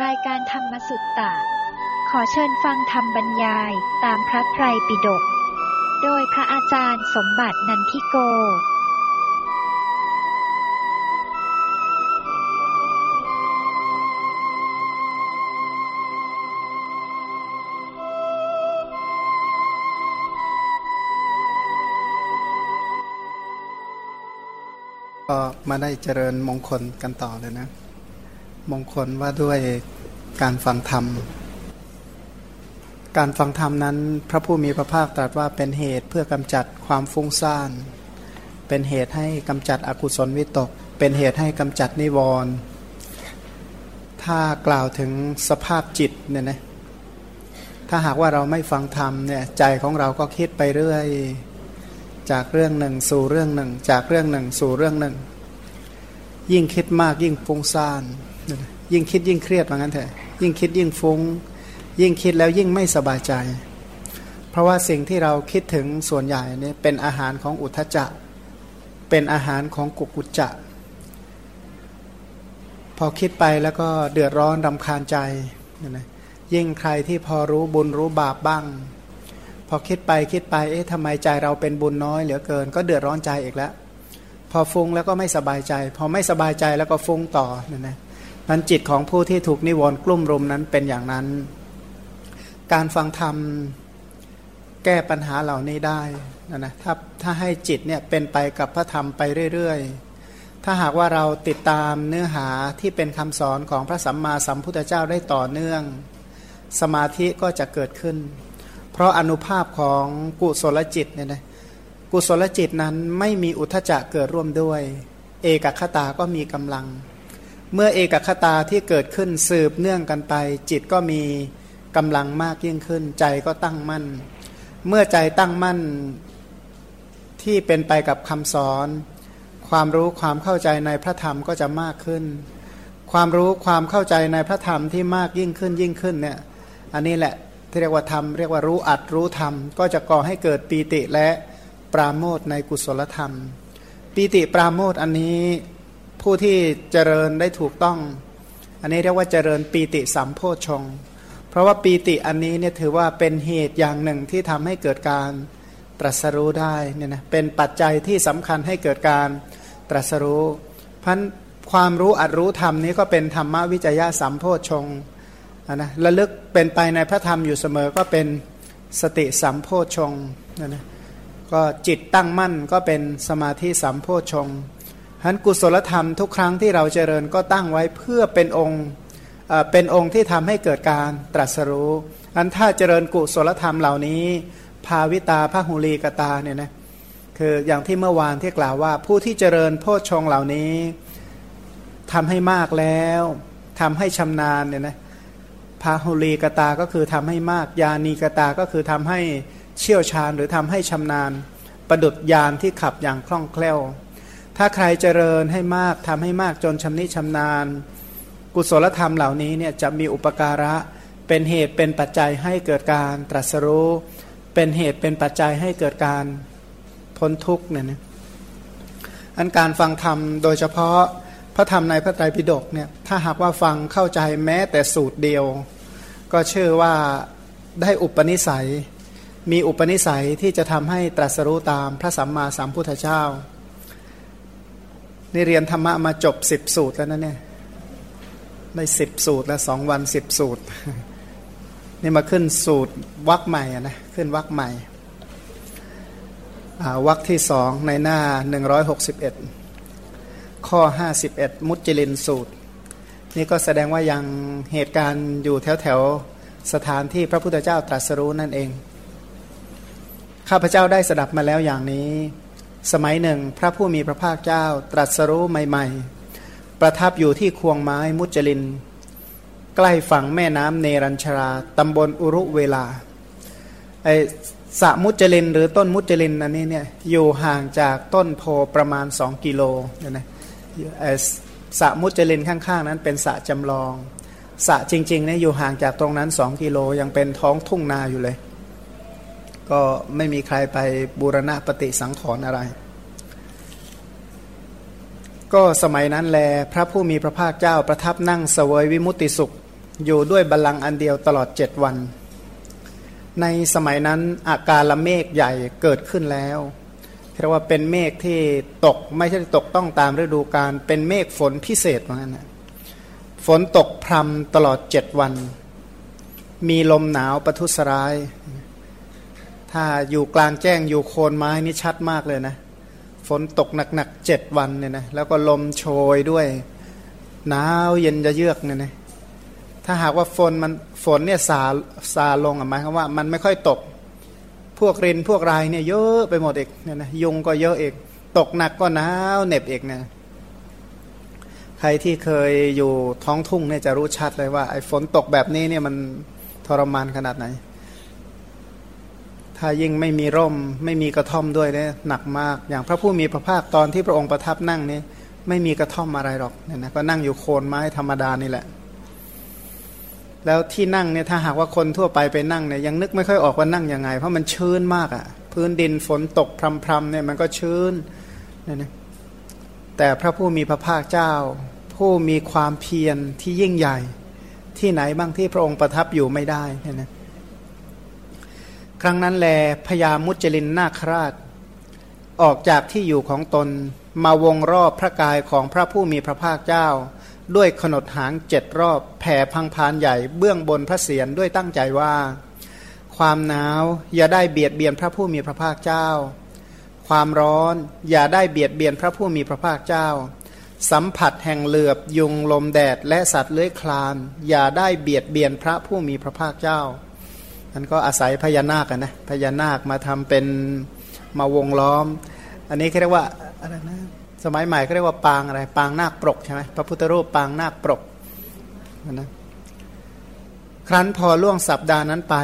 รายการธรรมสุตตะ ขอเชิญฟังธรรมบรรยายตามพระไตรปิฎก โดยพระอาจารย์สมบัตินันทิโก ก็มาได้เจริญมงคลกันต่อเลยนะ มงคลว่าด้วยการฟังธรรม การฟังธรรมนั้น พระผู้มีพระภาคตรัสว่าเป็นเหตุเพื่อกำจัดความฟุ้งซ่าน เป็นเหตุให้กำจัดอกุศลวิตก เป็นเหตุให้กำจัดนิวรณ์ถ้ากล่าวถึงสภาพจิตเนี่ยนะถ้าหากว่าเราไม่ฟังธรรมเนี่ยใจของเราก็คิดไปเรื่อย จากเรื่องหนึ่งสู่เรื่องหนึ่ง จากเรื่องหนึ่งสู่เรื่องหนึ่ง ยิ่งคิดมากยิ่งฟุ้งซ่าน ยิ่งคิดยิ่งเครียดว่างั้นเถอะยิ่งคิดยิ่งฟุง้ง ยิ่งคิดแล้วยิ่งไม่สบายใจ เพราะว่าสิ่งที่เราคิดถึงส่วนใหญ่เนี่ยเป็นอาหารของอุทจจะเป็นอาหารของกุกุจจะ พอคิดไปแล้วก็เดือดร้อนรำคาญใจนะยิ่งใครที่พอรู้บุญรู้บาปบ้าง พอคิดไปคิดไปเอ๊ะทำไมใจเราเป็นบุญน้อยเหลือเกิน ก็เดือดร้อนใจอีกแล้ว พอฟุ้งแล้วก็ไม่สบายใจ พอไม่สบายใจแล้วก็ฟุ้งต่อเนี่ยนะ มันจิตของผู้ที่ถูกนิวรณ์กลุ่มรุมนั้นเป็นอย่างนั้น การฟังธรรมแก้ปัญหาเหล่านี้ได้นะนะถ้าถ้าให้จิตเนี่ยเป็นไปกับพระธรรมไปเรื่อยๆ ถ้าหากว่าเราติดตามเนื้อหาที่เป็นคำสอนของพระสัมมาสัมพุทธเจ้าได้ต่อเนื่อง สมาธิก็จะเกิดขึ้น เพราะอนุภาพของกุศลจิตเนี่ยนะกุศลจิตนั้นไม่มีอุทจะเกิดร่วมด้วย เอกคตาก็มีกำลัง เมื่อเอกคตาที่เกิดขึ้นสืบเนื่องกันไป จิตก็มีกำลังมากยิ่งขึ้น ใจก็ตั้งมั่น เมื่อใจตั้งมั่นที่เป็นไปกับคำสอน ความรู้ความเข้าใจในพระธรรมก็จะมากขึ้น ความรู้ความเข้าใจในพระธรรมที่มากยิ่งขึ้นยิ่งขึ้นเนี่ยอันนี้แหละที่เรียกว่าธรรมเรียกว่ารู้อัดรู้ธรรม ก็จะก่อให้เกิดปีติและปราโมทในกุศลธรรม ปีติปราโมทอันนี้ ผู้ที่เจริญได้ถูกต้อง อันนี้เรียกว่าเจริญปีติสัมโพชง เพราะว่าปีติอันนี้เนี่ยถือว่าเป็นเหตุอย่างหนึ่งที่ทำให้เกิดการตรัสรู้ได้เนี่ยนะเป็นปัจจัยที่สำคัญให้เกิดการตรัสรู้พันความรู้อัดรู้ธรรมนี้ก็เป็นธรรมวิจยะสัมโพชงนะระลึกเป็นไปในพระธรรมอยู่เสมอก็เป็นสติสัมโพชงนะนะก็จิตตั้งมั่นก็เป็นสมาธิสัมโพชง ฉะนั้นกุศลธรรมทุกครั้งที่เราเจริญก็ตั้งไว้เพื่อเป็นองค์เป็นองค์ที่ทำให้เกิดการตรัสรู้อันถ้าเจริญกุศลธรรมเหล่านี้ ภาวิตาพระหุลีกตาเนี่ยนะคืออย่างที่เมื่อวานที่กล่าวว่า ผู้ที่เจริญโพชฌงเหล่านี้ทำให้มากแล้วทำให้ชำนาญเนี่ยนะพาหุลีกตาก็คือทำให้มากยานีกตาก็คือทำให้เชี่ยวชาญหรือทำให้ชำนาญ ประดุดยานที่ขับอย่างคล่องแคล่ว ถ้าใครเจริญให้มากทำให้มากจนชำนิชำนาญ กุศลธรรมเหล่านี้เนี่ยจะมีอุปการะเป็นเหตุเป็นปัจจัยให้เกิดการตรัสรู้ เป็นเหตุเป็นปัจจัยให้เกิดการพ้นทุกข์เนี่ยนะอันการฟังธรรมโดยเฉพาะพระธรรมในพระไตรปิฎกเนี่ยถ้าหากว่าฟังเข้าใจแม้แต่สูตรเดียว ก็เชื่อว่าได้อุปนิสัย มีอุปนิสัยที่จะทำให้ตรัสรู้ตามพระสัมมาสัมพุทธเจ้า นี่เรียนธรรมะมาจบสิบสูตรแล้วนะเนี่ยได้สิบสูตรแล้วสองวันสิบสูตร นี่มาขึ้นสูตรวักใหม่นะขึ้นวักใหม่วักที่สองในหน้าหนึ่งร้อยหกสิบเอ็ดข้อห้าสิบเอ็ดมุจลินสูตร นี่ก็แสดงว่ายังเหตุการณ์อยู่แถวแถวสถานที่พระพุทธเจ้าตรัสรู้นั่นเอง ข้าพเจ้าได้สดับมาแล้วอย่างนี้ สมัยหนึ่ง พระผู้มีพระภาคเจ้าตรัสรู้ใหม่ ๆ ประทับอยู่ที่ควงไม้มุจลิน ใกล้ฝั่งแม่น้ำเนรัญชราตำบลอุรุเวลาไอสะมุจลินหรือต้นมุจลินอันนี้เนี่ยอยู่ห่างจากต้นโพประมาณสองกิโลเนี่ยนะสะมุจลินข้างๆ นั้นเป็นสะจำลองสะจริงๆเนี่ยอยู่ห่างจากตรงนั้นสองกิโลยังเป็นท้องทุ่งนาอยู่เลย ก็ไม่มีใครไปบูรณะปฏิสังขรณ์อะไร ก็สมัยนั้นแลพระผู้มีพระภาคเจ้าประทับนั่งเสวยวิมุติสุข อยู่ด้วยบัลลังก์อันเดียวตลอดเจ็ดวัน ในสมัยนั้นอาการละเมฆใหญ่เกิดขึ้นแล้วเรียกว่าเป็นเมฆที่ตกไม่ใช่ตกต้องตามฤดูกาลเป็นเมฆฝนพิเศษเหมือนกันนะฝนตกพรำตลอดเจ็ดวัน มีลมหนาวประทุษร้าย ถ้าอยู่กลางแจ้งอยู่โคนไม้นี่ชัดมากเลยนะ ฝนตกหนักๆเจ็ดวันเนี่ยนะแล้วก็ลมโชยด้วยหนาวเย็นจะเยือกเนี่ยนะถ้าหากว่าฝนมันฝนเนี่ยซาซาลงอะหมายความว่ามันไม่ค่อยตก พวกรินพวกรายเนี่ยเยอะไปหมดเอกเนี่ยนะยุงก็เยอะเอกตกหนักก็หนาวเหน็บเอกเนี่ยใครที่เคยอยู่ท้องทุ่งเนี่ยจะรู้ชัดเลยว่าไอ้ฝนตกแบบนี้เนี่ยมันทรมานขนาดไหน ถ้ายิ่งไม่มีร่ม ไม่มีกระท่อมด้วยเนี่ยหนักมาก อย่างพระผู้มีพระภาคตอนที่พระองค์ประทับนั่งนี่ไม่มีกระท่อมอะไรหรอกเนี่ยนะก็นั่งอยู่โคนไม้ธรรมดานี่แหละ แล้วที่นั่งเนี่ยถ้าหากว่าคนทั่วไปไปนั่งเนี่ยยังนึกไม่ค่อยออกว่านั่งยังไง เพราะมันชื้นมากอะ่ะ พื้นดินฝนตกพรำๆเนี่ยมันก็ชื้นเนี่ยนะแต่พระผู้มีพระภาคเจ้า ผู้มีความเพียรที่ยิ่งใหญ่ ที่ไหนบ้างที่พระองค์ประทับอยู่ไม่ได้เนี่ยนะ ครั้งนั้นแลพญามุจลินนาคราช ออกจากที่อยู่ของตนมาวงรอบพระกายของพระผู้มีพระภาคเจ้า ด้วยขนดหางเจ็ดรอบแผ่พังพานใหญ่เบื้องบนพระเศียรด้วยตั้งใจว่า ความหนาวอย่าได้เบียดเบียนพระผู้มีพระภาคเจ้า ความร้อนอย่าได้เบียดเบียนพระผู้มีพระภาคเจ้า สัมผัสแห่งเหลือบยุงลมแดดและสัตว์เลื้อยคลาน อย่าได้เบียดเบียนพระผู้มีพระภาคเจ้า มันก็อาศัยพญานาคกันนะพญานาคมาทำเป็นมาวงล้อม อันนี้เรียกว่าอะไรนะสมัยใหม่เขาเรียกว่าปางอะไรปางนาคปรกใช่ไหมพระพุทธรูปปางนาคปรกนะครั้นพอล่วงสัปดาห์นั้นไป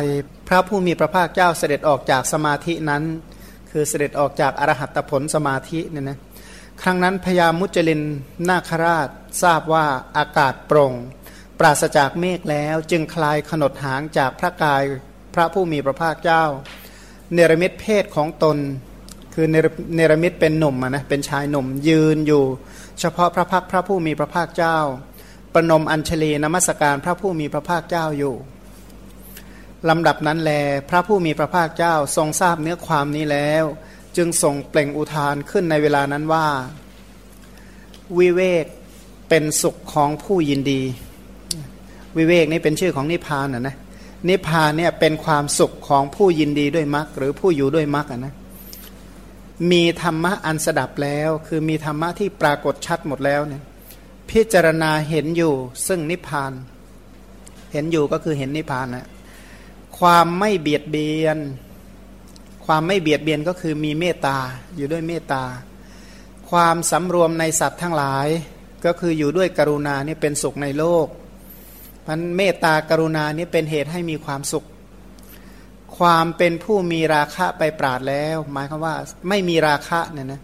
พระผู้มีพระภาคเจ้าเสด็จออกจากสมาธินั้น คือเสด็จออกจากอรหัตผลสมาธิเนี่ยนะครั้งนั้นพญามุจลินนาคราชทราบว่าอากาศโปร่ง ปราศจากเมฆแล้วจึงคลายขนดหางจากพระกาย ระผู้มีพระภาคเจ้า เนรมิตเพศของตน คือเนรมิตเป็นหนุ่มนะเป็นชายหนุ่มยืนอยู่ เฉพาะพระพักพระผู้มีพระภาคเจ้า ประนมอัญชลีนมัสการพระผู้มีพระภาคเจ้าอยู่ลำดับนั้นแล พระผู้มีพระภาคเจ้าทรงทราบเนื้อความนี้แล้ว จึงส่งเปล่งอุทานขึ้นในเวลานั้นว่า วิเวกเป็นสุขของผู้ยินดี วิเวกนี่เป็นชื่อของนิพพานนะนะ นิพพานเนี่ยเป็นความสุขของผู้ยินดีด้วยมรรคหรือผู้อยู่ด้วยมรรคนะมีธรรมะอันสดับแล้ว คือมีธรรมะที่ปรากฏชัดหมดแล้วเนี่ยพิจารณาเห็นอยู่ซึ่งนิพพาน เห็นอยู่ก็คือเห็นนิพพานนะความไม่เบียดเบียน ความไม่เบียดเบียนก็คือมีเมตตาอยู่ด้วยเมตตา ความสำรวมในสัตว์ทั้งหลายก็คืออยู่ด้วยกรุณาเนี่ยเป็นสุขในโลก มันเมตตากรุณานี่เป็นเหตุให้มีความสุข ความเป็นผู้มีราคะไปปราดแล้ว หมายความว่าไม่มีราคะเนี่ยนะ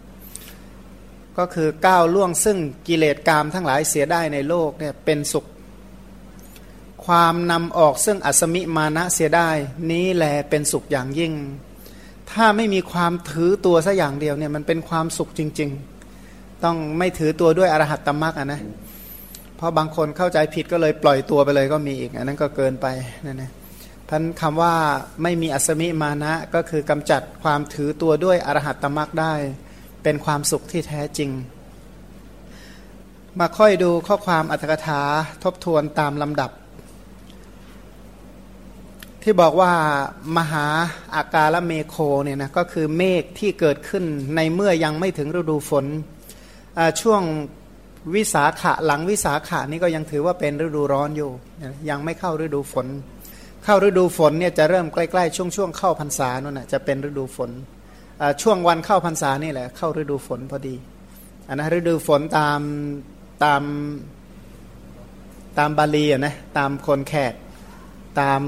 ก็คือก้าวล่วงซึ่งกิเลสกามทั้งหลายเสียได้ในโลกเนี่ยเป็นสุข ความนำออกซึ่งอัศมิมานะเสียได้ นี้แหลเป็นสุขอย่างยิ่ง ถ้าไม่มีความถือตัวสัอย่างเดียวเนี่ยมันเป็นความสุขจริง ๆ ต้องไม่ถือตัวด้วยอรหัตตมรักอะนะ เพราะบางคนเข้าใจผิดก็เลยปล่อยตัวไปเลยก็มีอีกอันนั้นก็เกินไปนั่นนะท่านคำว่าไม่มีอัศมิมานะก็คือกำจัดความถือตัวด้วยอรหัตตมรักได้ เป็นความสุขที่แท้จริง มาค่อยดูข้อความอัตถกถาทบทวนตามลำดับ ที่บอกว่ามหาอากาลเมโคเนี่ยนะก็คือเมฆที่เกิดขึ้นในเมื่อยังไม่ถึงฤดูฝนช่วง วิสาขะหลังวิสาขะนี่ก็ยังถือว่าเป็นฤดูร้อนอยู่ ยังไม่เข้าฤดูฝน เข้าฤดูฝนเนี่ยจะเริ่มใกล้ๆช่วงช่วงเข้าพรรษานั่นแหะจะเป็นฤดูฝนช่วงวันเข้าพรรษานี่แหละเข้าฤดูฝนพอดีอันนะฤดูฝนตามตามตามบาลีอะนะตามคนแขกตาม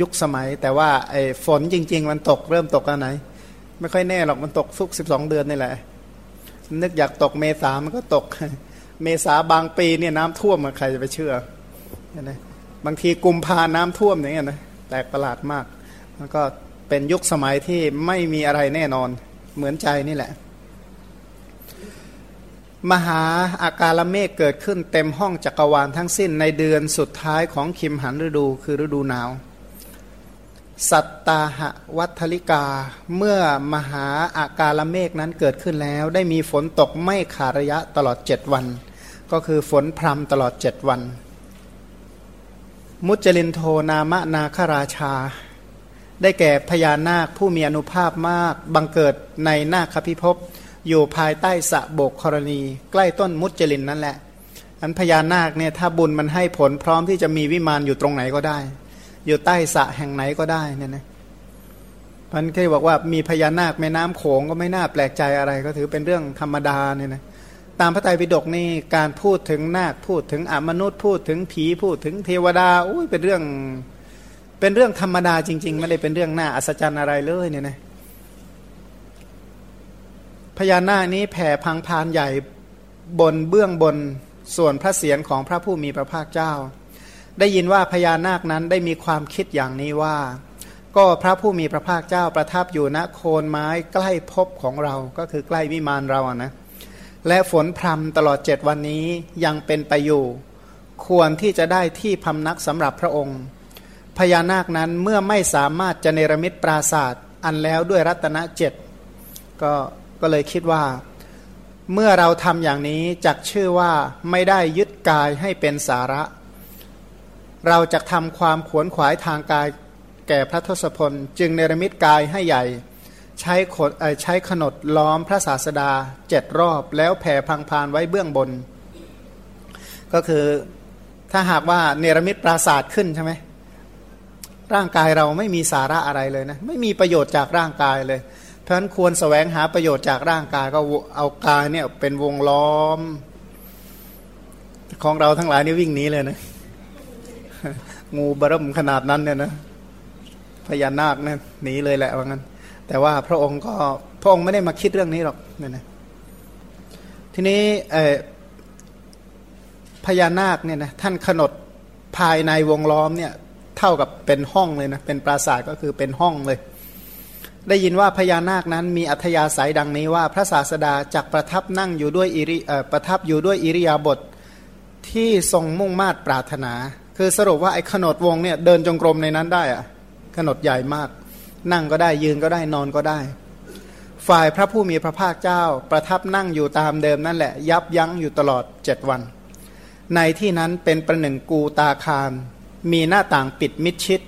ยุคสมัย แต่ว่าไอ้ฝนจริง ๆ มันตกเริ่มตกอันไหน ไม่ค่อยแน่หรอกมันตกทุกสิบสองเดือนนี่แหละนึกอยากตกเมษามันก็ตก เมษาบางปีเนี่ยน้ำท่วมใครจะไปเชื่อนะบางทีกุมพาน้ำท่วมอย่างเงี้ยนะแปลกประหลาดมากแล้วก็เป็นยุคสมัยที่ไม่มีอะไรแน่นอนเหมือนใจนี่แหละ มหาอาการเมฆเกิดขึ้นเต็มห้องจักรวาลทั้งสิ้นในเดือนสุดท้ายของคิมหันฤดูคือฤดูหนาว สัตตาหะวัทลิกา เมื่อมหาอาการเมฆนั้นเกิดขึ้นแล้ว ได้มีฝนตกไม่ขาดระยะตลอดเจ็ดวัน ก็คือฝนพรำตลอดเจ็ดวัน มุจลินโทนามะนาคราชา ได้แก่พญานาคผู้มีอนุภาพมาก บังเกิดในนาคพิภพอยู่ภายใต้สะโบกกรณี ใกล้ต้นมุจลินนั่นแหละอันพญานาคเนี่ยถ้าบุญมันให้ผลพร้อมที่จะมีวิมานอยู่ตรงไหนก็ได้ อยู่ใต้สะแห่งไหนก็ได้เนี่ยนะพันเคยบอกว่ามีพญานาคแม่น้ำโขงก็ไม่น่าแปลกใจอะไร ก็ถือเป็นเรื่องธรรมดาเนี่ยนะตามพระไตรปิฎกนี่การพูดถึงนาคพูดถึงอมนุษย์พูดถึงผีพูดถึงเทวดาอุ้ยเป็นเรื่องเป็นเรื่องธรรมดาจริง ๆ ไม่ได้เป็นเรื่องน่าอัศจรรย์อะไรเลยเนี่ยนะพญานาคนี้แผ่พังพานใหญ่บนเบื้องบนส่วนพระเศียรของพระผู้มีพระภาคเจ้า ได้ยินว่าพญานาคนั้นได้มีความคิดอย่างนี้ว่า ก็พระผู้มีพระภาคเจ้าประทับอยู่ณโคนไม้ใกล้พบของเราก็คือใกล้วิมานเรานะและฝนพรำตลอดเจ็ดวันนี้ยังเป็นไปอยู่ควรที่จะได้ที่พำนักสำหรับพระองค์ พญานาคนั้นเมื่อไม่สามารถจะเนรมิตปราศาสตร์อันแล้วด้วยรัตนเจ็ดก็ก็เลยคิดว่า เมื่อเราทำอย่างนี้จักชื่อว่าไม่ได้ยึดกายให้เป็นสาระ เราจะทำความขวนขวายทางกายแก่พระทศพล จึงเนรมิตกายให้ใหญ่ ใช้ขดใช้ขนดล้อมพระศาสดาเจ็ดรอบแล้วแผ่พังพานไว้เบื้องบน ก็คือถ้าหากว่าเนรมิตปราศาสตร์ขึ้นใช่ไหมร่างกายเราไม่มีสาระอะไรเลยนะไม่มีประโยชน์จากร่างกายเลยเพราะนั้นควรสแสวงหาประโยชน์จากร่างกายก็เอากายเนี่ยเป็นวงล้อม ของเราทั้งหลายนี่วิ่งหนีเลยนะ งูบรมขนาดนั้นเนี่ยนะพญานาคเนี่ยหนีเลยแหละว่างั้น แต่ว่าพระองค์ก็พระองค์ไม่ได้มาคิดเรื่องนี้หรอกเนี่ยนะทีนี้พญานาคเนี่ยนะท่านขนดภายในวงล้อมเนี่ยเท่ากับเป็นห้องเลยนะเป็นปราสาทก็คือเป็นห้องเลย ได้ยินว่าพญานาคนั้นมีอัธยาศัยดังนี้ว่าพระศาสดาจักประทับนั่งอยู่ด้วยอิริประทับอยู่ด้วยอิริยาบถทที่ทรงมุ่งมาตรปรารถนา คือสรุปว่าไอ้ขนดวงเนี่ยเดินจงกรมในนั้นได้อะขนดใหญ่มาก นั่งก็ได้ยืนก็ได้นอนก็ได้ ฝ่ายพระผู้มีพระภาคเจ้า ประทับนั่งอยู่ตามเดิมนั่นแหละ ยับยั้งอยู่ตลอดเจ็ดวัน ในที่นั้นเป็นประหนึ่งกูตาคารมีหน้าต่างปิดมิดชิด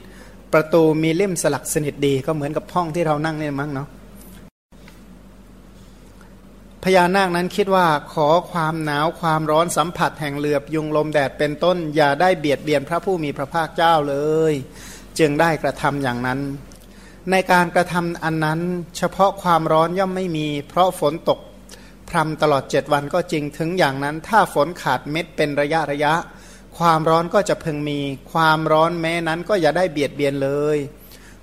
ประตูมีเล่มสลักสนิทดีก็เหมือนกับห้องที่เรานั่งเนี่ยมั้งเนาะ พญานาคนั้นคิดว่าขอความหนาวความร้อนสัมผัสแห่งเหลือบยุงลมแดดเป็นต้น อย่าได้เบียดเบียนพระผู้มีพระภาคเจ้าเลย จึงได้กระทำอย่างนั้น ในการกระทำอันนั้น เฉพาะความร้อนย่อมไม่มี เพราะฝนตกพรำตลอดเจ็ดวันก็จริงถึงอย่างนั้น ถ้าฝนขาดเม็ดเป็นระยะระยะ ความร้อนก็จะพึงมี ความร้อนแม้นั้นก็อย่าได้เบียดเบียนเลย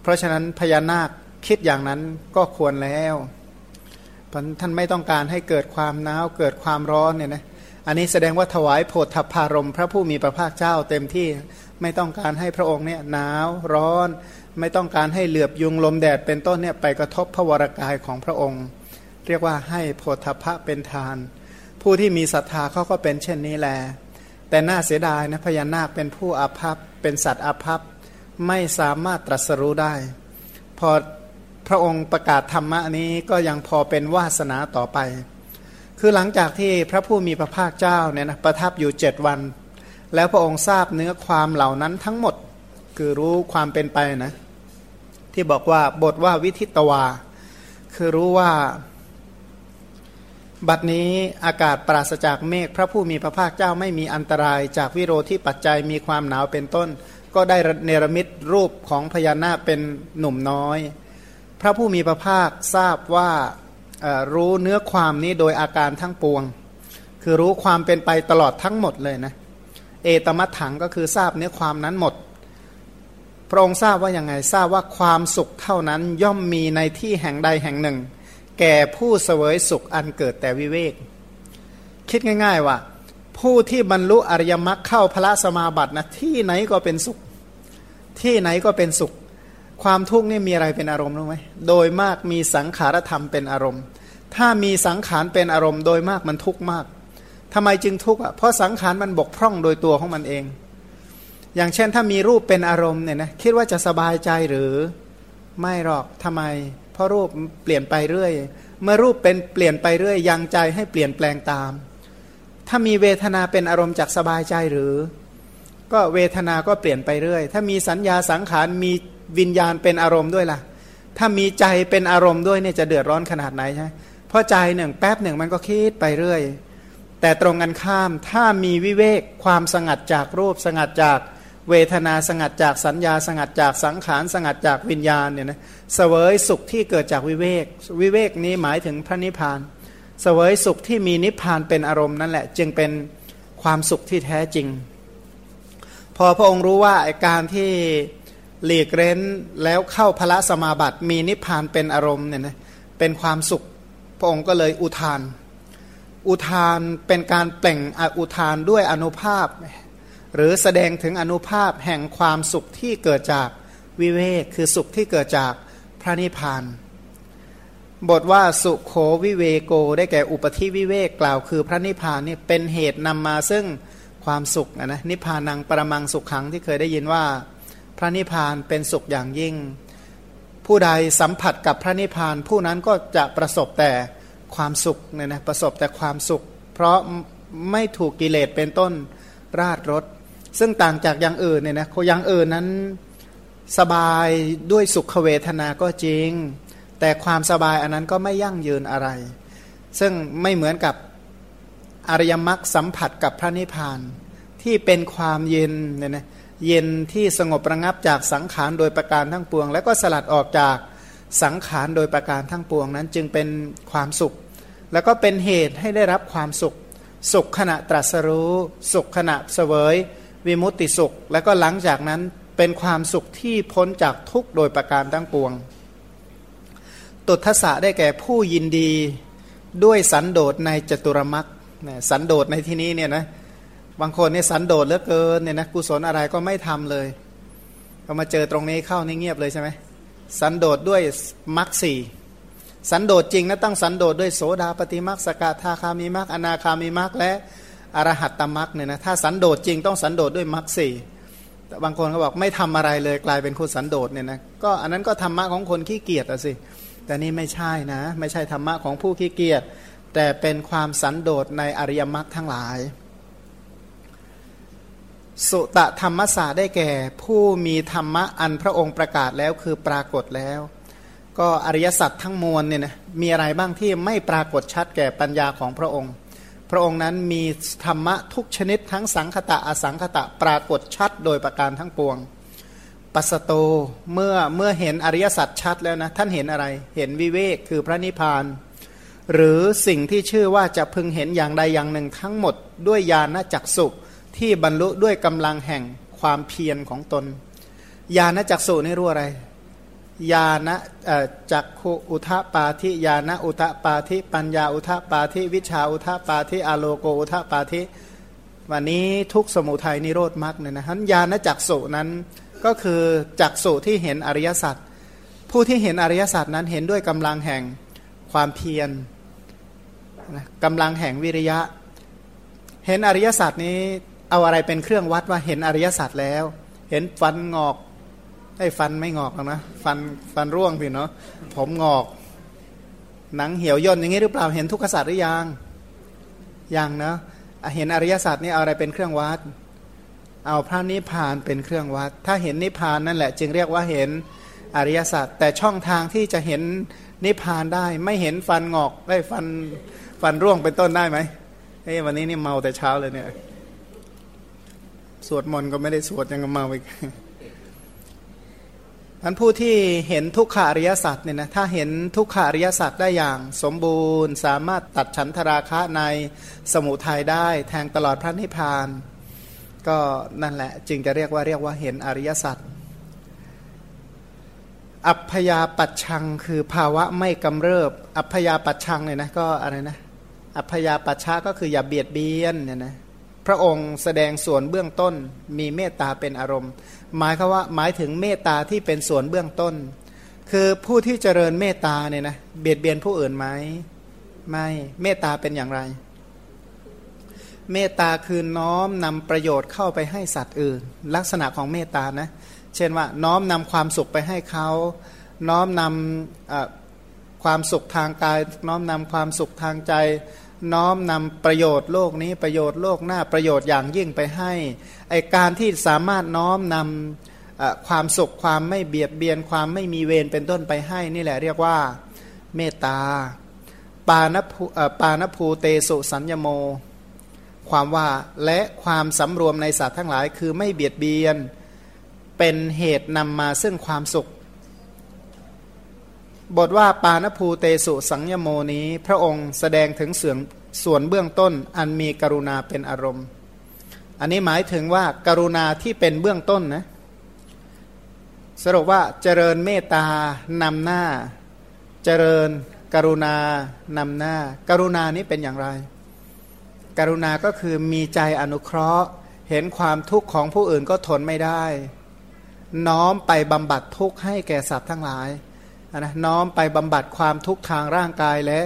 เพราะฉะนั้นพญานาคคิดอย่างนั้นก็ควรแล้ว ท่านไม่ต้องการให้เกิดความหนาวเกิดความร้อนเนี่ยนะอันนี้แสดงว่าถวายโพธพารมพระผู้มีพระภาคเจ้าเต็มที่ไม่ต้องการให้พระองค์เนี่ยหนาวร้อน ไม่ต้องการให้เหลือบยุงลมแดดเป็นต้นเนี่ยไปกระทบพระวรากายของพระองค์ เรียกว่าให้โพธพะเป็นทาน ผู้ที่มีศรัทธาเขาก็เป็นเช่นนี้แหละแต่น่าเสียดายนะพญานาคเป็นผู้อาภัพเป็นสัตว์อาภัพไม่สามารถตรัสรู้ได้ พอ พระองค์ประกาศธรรมะนี้ก็ยังพอเป็นวาสนาต่อไป คือหลังจากที่พระผู้มีพระภาคเจ้าเนี่ยนะประทับอยู่เจ็ดวัน แล้วพระองค์ทราบเนื้อความเหล่านั้นทั้งหมดคือรู้ความเป็นไปนะ ที่บอกว่าบทว่าวิทิตวา คือรู้ว่า บัดนี้อากาศปราศจากเมฆพระผู้มีพระภาคเจ้าไม่มีอันตรายจากวิโรธที่ปัจจัยมีความหนาวเป็นต้น ก็ได้เนรมิตรูปของพญานาคเป็นหนุ่มน้อย พระผู้มีพระภาคทราบว่ารู้เนื้อความนี้โดยอาการทั้งปวง คือรู้ความเป็นไปตลอดทั้งหมดเลยนะเอตมัถังก็คือทราบเนื้อความนั้นหมด พระองค์ทราบว่าอย่างไงทราบว่าความสุขเท่านั้นย่อมมีในที่แห่งใดแห่งหนึ่ง แก่ผู้เสวยสุขอันเกิดแต่วิเวก คิดง่าย ๆ ว่า ผู้ที่บรรลุอริยมรรคเข้าพระสมาบัตินะที่ไหนก็เป็นสุข ที่ไหนก็เป็นสุข ความทุกข์นี่มีอะไรเป็นอารมณ์รู้ไหมโดยมากมีสังขารธรรมเป็นอารมณ์ ถ้ามีสังขารเป็นอารมณ์โดยมากมันทุกข์มากทำไมจึงทุกข์อะเพราะสังขารมันบกพร่องโดยตัวของมันเอง อย่างเช่นถ้ามีรูปเป็นอารมณ์เนี่ยนะคิดว่าจะสบายใจหรือไม่หรอกทำไม เพราะรูปเปลี่ยนไปเรื่อย เมื่อรูปเป็นเปลี่ยนไปเรื่อยยังใจให้เปลี่ยนแปลงตาม ถ้ามีเวทนาเป็นอารมณ์จากสบายใจหรือ ก็เวทนาก็เปลี่ยนไปเรื่อย ถ้ามีสัญญาสังขารมี วิญญาณเป็นอารมณ์ด้วยล่ะ ถ้ามีใจเป็นอารมณ์ด้วยเนี่ยจะเดือดร้อนขนาดไหนใช่เพราะใจหนึ่งแป๊บหนึ่งมันก็คิดไปเรื่อย แต่ตรงกันข้ามถ้ามีวิเวกความสงัดจากรูปสงัดจากเวทนาสงัดจากสัญญา สงัดจากสังขารสงัดจากวิญญาณเนี่ยนะเสวยสุขที่เกิดจากวิเวก วิเวกนี้หมายถึงพระนิพพานเสวยสุขที่มีนิพพานเป็นอารมณ์นั่นแหละ จึงเป็นความสุขที่แท้จริง พอพระองค์รู้ว่าการที่ หลีกเร้นแล้วเข้าพระสมาบัติ มีนิพพานเป็นอารมณ์เนี่ยนะเป็นความสุขพระองค์ก็เลยอุทาน อุทานเป็นการเปล่งอุทานด้วยอนุภาพ หรือแสดงถึงอนุภาพแห่งความสุขที่เกิดจากวิเวกคือสุขที่เกิดจากพระนิพพาน บทว่าสุขโขวิเวโก ได้แก่อุปธิวิเวกกล่าวคือพระนิพพานนี่เป็นเหตุนำมาซึ่งความสุขนะนิพพานังประมังสุขขังที่เคยได้ยินว่า ระนิพพานเป็นสุขอย่างยิ่ง ผู้ใดสัมผัสกับพระนิพพาน ผู้นั้นก็จะประสบแต่ความสุขเนี่ยนะประสบแต่ความสุข เพราะไม่ถูกกิเลสเป็นต้นราดรถซึ่งต่างจากอย่างอื่นเนี่ยนะอย่างอื่นนั้นสบายด้วยสุขเวทนาก็จริง แต่ความสบายอันนั้นก็ไม่ยั่งยืนอะไร ซึ่งไม่เหมือนกับอริยมรรคสัมผัสกับพระนิพพานที่เป็นความเย็นเนี่ยนะ เย็นที่สงบระงับจากสังขารโดยประการทั้งปวง แล้วก็สลัดออกจากสังขารโดยประการทั้งปวงนั้นจึงเป็นความสุข แล้วก็เป็นเหตุให้ได้รับความสุข สุขขณะตรัสรู้ สุขขณะเสวยวิมุตติสุข แล้วก็หลังจากนั้นเป็นความสุขที่พ้นจากทุกโดยประการทั้งปวง ตุทศะได้แก่ผู้ยินดีด้วยสันโดษในจตุรมักสันโดษในที่นี้เนี่ยนะ บางคนเนี่ยสันโดษเหลือเกินเนี่ยนะกุศลอะไรก็ไม่ทำเลยพอมาเจอตรงนี้เข้านี่เงียบเลยใช่ไหมสันโดษด้วยมักสี่สันโดษจริงนะต้องสันโดษด้วยโสดาปฏิมักสกทาคามีมักอนาคามีมักและอรหัตตมักเนี่ยนะถ้าสันโดษจริงต้องสันโดษด้วยมักสี่บางคนเขาบอกไม่ทำอะไรเลยกลายเป็นคนสันโดษเนี่ยนะก็อันนั้นก็ธรรมะของคนขี้เกียจอะสิ แต่นี่ไม่ใช่นะ ไม่ใช่ธรรมะของผู้ขี้เกียจแต่เป็นความสันโดษในอริยมรรคทั้งหลาย สุตธรรมศาสได้แก่ ผู้มีธรรมะอันพระองค์ประกาศแล้วคือปรากฏแล้ว ก็อริยสัจทั้งมวลเนี่ยนะมีอะไรบ้างที่ไม่ปรากฏชัดแก่ปัญญาของพระองค์ พระองค์นั้นมีธรรมะทุกชนิดทั้งสังคตะอสังคตะปรากฏชัดโดยประการทั้งปวง ปัสโตเมื่อเมื่อเห็นอริยสัจชัดแล้วนะท่านเห็นอะไรเห็นวิเวกคือพระนิพพานหรือสิ่งที่ชื่อว่าจะพึงเห็นอย่างใดอย่างหนึ่งทั้งหมดด้วยญาณจักสุ ที่บรรลุด้วยกำลังแห่งความเพียรของตน ญาณจักสุนี่รู้อะไร ญาณจักขุอุทปาธิญาณอุทปาธิปัญญาอุทปาธิวิชาอุทปาธิอโลโกอุทปาธิวันนี้ทุกสมุทัยนิโรธมรรคเนี่ยนะฮะญาณจักสุนั้นก็คือจักสุที่เห็นอริยสัจผู้ที่เห็นอริยสัจนั้นเห็นด้วยกำลังแห่งความเพียรกำลังแห่งวิริยะ เห็นอริยสัจนี้ เอาอะไรเป็นเครื่องวัดว่าเห็นอริยสัจแล้ว เห็นฟันงอกไอ้ฟันไม่งอกนะฟันฟันร่วงสิเนาะผมงอก หนังเหี่ยวย่นอย่างนี้หรือเปล่าเห็นทุกขสตร์หรือยังยังนะเห็นอริยสตร์นี่เอาอะไรเป็นเครื่องวัด เอาพระนิพพานเป็นเครื่องวัด ถ้าเห็นนิพพานนั่นแหละ จึงเรียกว่าเห็นอริยสตร์แต่ช่องทางที่จะเห็นนิพพานได้ ไม่เห็นฟันงอกไอ้ฟันฟันร่วงเป็นต้นได้ไหมเฮ้ยวันนี้นี่เมาแต่เช้าเลยเนี่ย สวดมนต์ก็ไม่ได้สวดยังเมาอีกอันผู้ที่เห็นทุกขาริยสัตว์เนี่ยนะถ้าเห็นทุกขาริยสัตว์ได้อย่าง สมบูรณ์สามารถตัดฉันทราคะในสมุทัยได้แทงตลอดพระนิพพาน ก็นั่นแหละจึงจะเรียกว่าเรียกว่าเห็นอริยสัตว์อัพยาปัจชังคือภาวะไม่กำเริบ อัพยาปัจชังเนี่ยนะก็อะไรนะอัพยาปัจชาก็คืออย่าเบียดเบียนเนี่ยนะ พระองค์แสดงส่วนเบื้องต้นมีเมตตาเป็นอารมณ์ หมายคือว่าหมายถึงเมตตาที่เป็นส่วนเบื้องต้น คือผู้ที่เจริญเมตตาเนี่ยนะเบียดเบียนผู้อื่นไหมไม่เมตตาเป็นอย่างไร เมตตาคือน้อมนำประโยชน์เข้าไปให้สัตว์อื่น ลักษณะของเมตตานะเช่นว่าน้อมนำความสุขไปให้เขา น้อมนำความสุขทางกาย น้อมนำความสุขทางใจ น้อมนำประโยชน์โลกนี้ประโยชน์โลกหน้าประโยชน์อย่างยิ่งไปให้ไอการที่สามารถน้อมนำความสุขความไม่เบียดเบียนความไม่มีเวรเป็นต้นไปให้นี่แหละเรียกว่าเมตตาปานภูปานภูเตสุสัญญโม ความว่าและความสำรวมในสัตว์ทั้งหลาย คือไม่เบียดเบียนเป็นเหตุนำมาซึ่งความสุข บทว่าปานภูเตสุสัญญโมนี้ พระองค์แสดงถึงเส่วนส่วนเบื้องต้นอันมีกรุณาเป็นอารมณ์ อันนี้หมายถึงว่าการุณาที่เป็นเบื้องต้นนะสรุปว่าเจริญเมตตานำหน้า เจริญกรุณานำหน้าการุณานี้เป็นอย่างไร กรุณาก็คือมีใจอนุเคราะห์ เห็นความทุกข์ของผู้อื่นก็ทนไม่ได้ น้อมไปบำบัดทุกข์ให้แก่สัตว์ทั้งหลาย นะน้อมไปบำบัดความทุกข์ทางร่างกายและ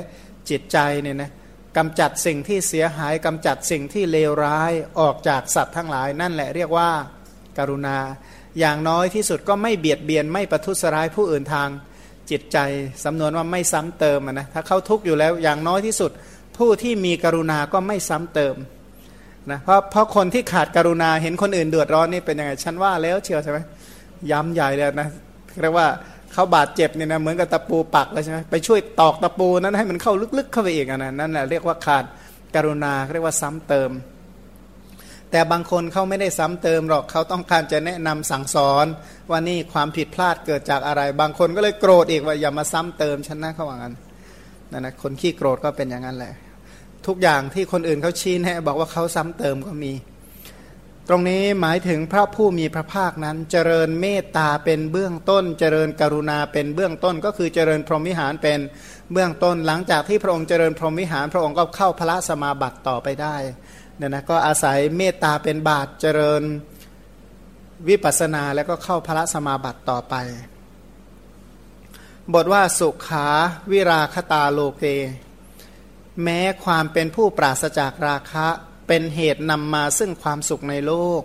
จิตใจเนี่ยนะกำจัดสิ่งที่เสียหายกำจัดสิ่งที่เลวร้ายออกจากสัตว์ทั้งหลาย นั่นแหละเรียกว่าการุณา อย่างน้อยที่สุดก็ไม่เบียดเบียนไม่ประทุษร้ายผู้อื่นทางจิตใจสำนวนว่าไม่ซ้ำเติมนะถ้าเขาทุกข์อยู่แล้วอย่างน้อยที่สุด ผู้ที่มีกรุณาก็ไม่ซ้ำเติมนะเพราะเพราะคนที่ขาดกรุณาเห็นคนอื่นเดือดร้อนนี่เป็นยังไงฉันว่าแล้วเชียวใช่ไหมย้ำใหญ่เลยนะเรียกว่า เขาบาดเจ็บเนี่ยนะเหมือนกับตะปูปักเลยใช่ไหมไปช่วยตอกตะปูนั้นให้มันเข้าลึกๆเข้าไปอีกนะนั่นแหละเรียกว่าขาดกรุณาเรียกว่าซ้ำเติม แต่บางคนเขาไม่ได้ซ้ำเติมหรอกเขาต้องการจะแนะนำสั่งสอน ว่านี่ความผิดพลาดเกิดจากอะไร บางคนก็เลยโกรธอีกว่าอย่ามาซ้ำเติมฉันนะเขาว่างั้นนั่นนะคนขี้โกรธก็เป็นอย่างนั้นแหละ ทุกอย่างที่คนอื่นเขาชี้แนะบอกว่าเขาซ้ำเติมก็มี ตรงนี้หมายถึงพระผู้มีพระภาคนั้น เจริญเมตตาเป็นเบื้องต้น เจริญกรุณาเป็นเบื้องต้น ก็คือเจริญพรหมิหารเป็นเบื้องต้น หลังจากที่พระองค์เจริญพรหมิหาร พระองค์ก็เข้าพระสมาบัติต่อไปได้เนี่ยนะก็อาศัยเมตตาเป็นบาตเจริญวิปัสนาแล้วก็เข้าพระสมาบัติต่อไป บทว่าสุขาวิราคตาโลเก แม้ความเป็นผู้ปราศจากราคะ เป็นเหตุนำมาซึ่งความสุขในโลก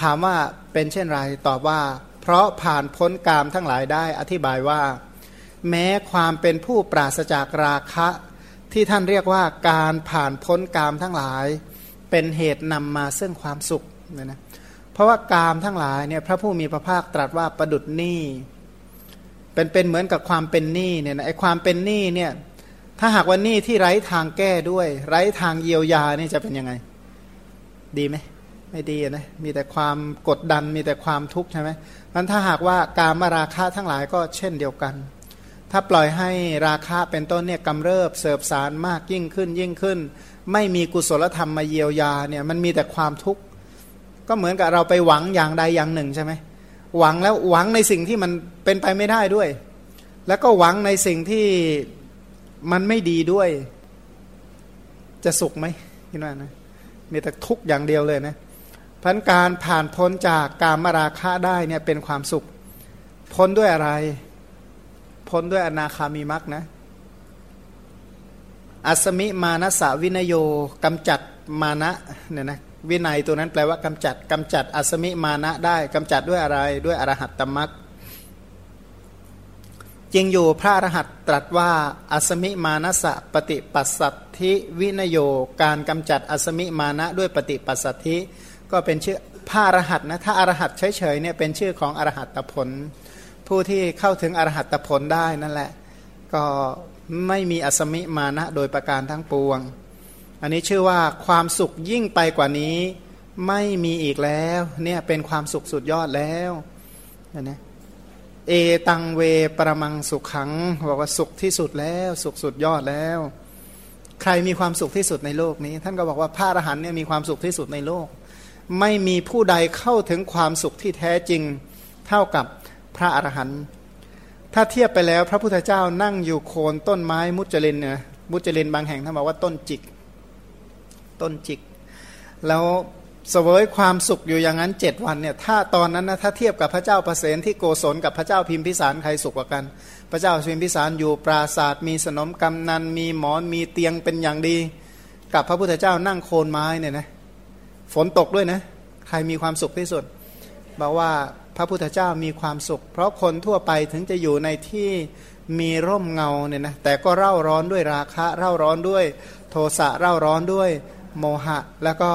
ถามว่าเป็นเช่นไรตอบว่า เพราะผ่านพ้นกามทั้งหลายได้อธิบายว่า แม้ความเป็นผู้ปราศจากราคะ ที่ท่านเรียกว่าการผ่านพ้นกามทั้งหลาย เป็นเหตุนำมาซึ่งความสุขเนี่ยนะเพราะว่ากามทั้งหลายเนี่ยพระผู้มีพระภาคตรัสว่าประดุดหนี้เป็นเป็นเหมือนกับความเป็นหนี้เนี่ยนะไอความเป็นหนี้เนี่ย ถ้าหากว่านี้ที่ไร้ทางแก้ด้วย ไร้ทางเยียวยานี่จะเป็นยังไง ดีไหมไม่ดีนะมีแต่ความกดดันมีแต่ความทุกข์ใช่ไหมมันถ้าหากว่าการมาราคาทั้งหลายก็เช่นเดียวกัน ถ้าปล่อยให้ราคาเป็นต้นเนี่ยกำเริบเสบสารมากยิ่งขึ้นยิ่งขึ้น ไม่มีกุศลธรรมมาเยียวยาเนี่ยมันมีแต่ความทุกข์ก็เหมือนกับเราไปหวังอย่างใดอย่างหนึ่งใช่ไหมหวังแล้วหวังในสิ่งที่มันเป็นไปไม่ได้ด้วย แล้วก็หวังในสิ่งที่ มันไม่ดีด้วย จะสุขไหมคิดว่านะมีแต่ทุกข์อย่างเดียวเลยนะพันการผ่านพ้นจากการมราคะได้เนี่ยเป็นความสุข พ้นด้วยอะไร พ้นด้วยอนาคามีมักนะ อัสมิมานะสาวินโยกำจัดมานะเนี่ยนะวินัยตัวนั้นแปลว่ากำจัดกำจัดอัสมิมานะได้กำจัดด้วยอะไรด้วยอรหัตตมัก จริงอยู่พระอรหัตตรัสว่าอัสมิมานะสะปฏิปัสสัทธิวินโยการกำจัดอัสมิมานะด้วยปฏิปัสสัทธิก็เป็นชื่อพระอรหัตนะถ้าอรหัตเฉยๆเนี่ยเป็นชื่อของอรหัตตผล ผู้ที่เข้าถึงอรหัตผลได้นั่นแหละ ก็ไม่มีอสมิมานะโดยประการทั้งปวง อันนี้ชื่อว่าความสุขยิ่งไปกว่านี้ไม่มีอีกแล้วเนี่ยเป็นความสุขสุดยอดแล้วนะ เอตังเวประมังสุขขังบอกว่าสุขที่สุดแล้วสุขสุดยอดแล้ว ใครมีความสุขที่สุดในโลกนี้ ท่านก็บอกว่าพระอรหันต์เนี่ยมีความสุขที่สุดในโลก ไม่มีผู้ใดเข้าถึงความสุขที่แท้จริง เท่ากับพระอรหันต์ถ้าเทียบไปแล้วพระพุทธเจ้านั่งอยู่โคนต้นไม้มุจลินเนี่ยมุจลินบางแห่งท่านบอกว่าต้นจิก ต้นจิก แล้ว เสวยความสุขอยู่อย่างนั้นเจ็ดวันเนี่ยถ้าตอนนั้นนะถ้าเทียบกับพระเจ้าประเสนที่โกศลกับพระเจ้าพิมพิสารใครสุขกว่ากัน พระเจ้าพิมพิสารอยู่ปราศาสตร์มีสนมกำนันมีหมอนมีเตียงเป็นอย่างดี กับพระพุทธเจ้านั่งโคนไม้เนี่ยนะฝนตกด้วยนะใครมีความสุขที่สุดบอกว่าพระพุทธเจ้ามีความสุข เพราะคนทั่วไปถึงจะอยู่ในที่มีร่มเงาเนี่ยนะแต่ก็เร่าร้อนด้วยราคะ เร่าร้อนด้วยโทสะเร่าร้อนด้วยโมหะ แล้วก็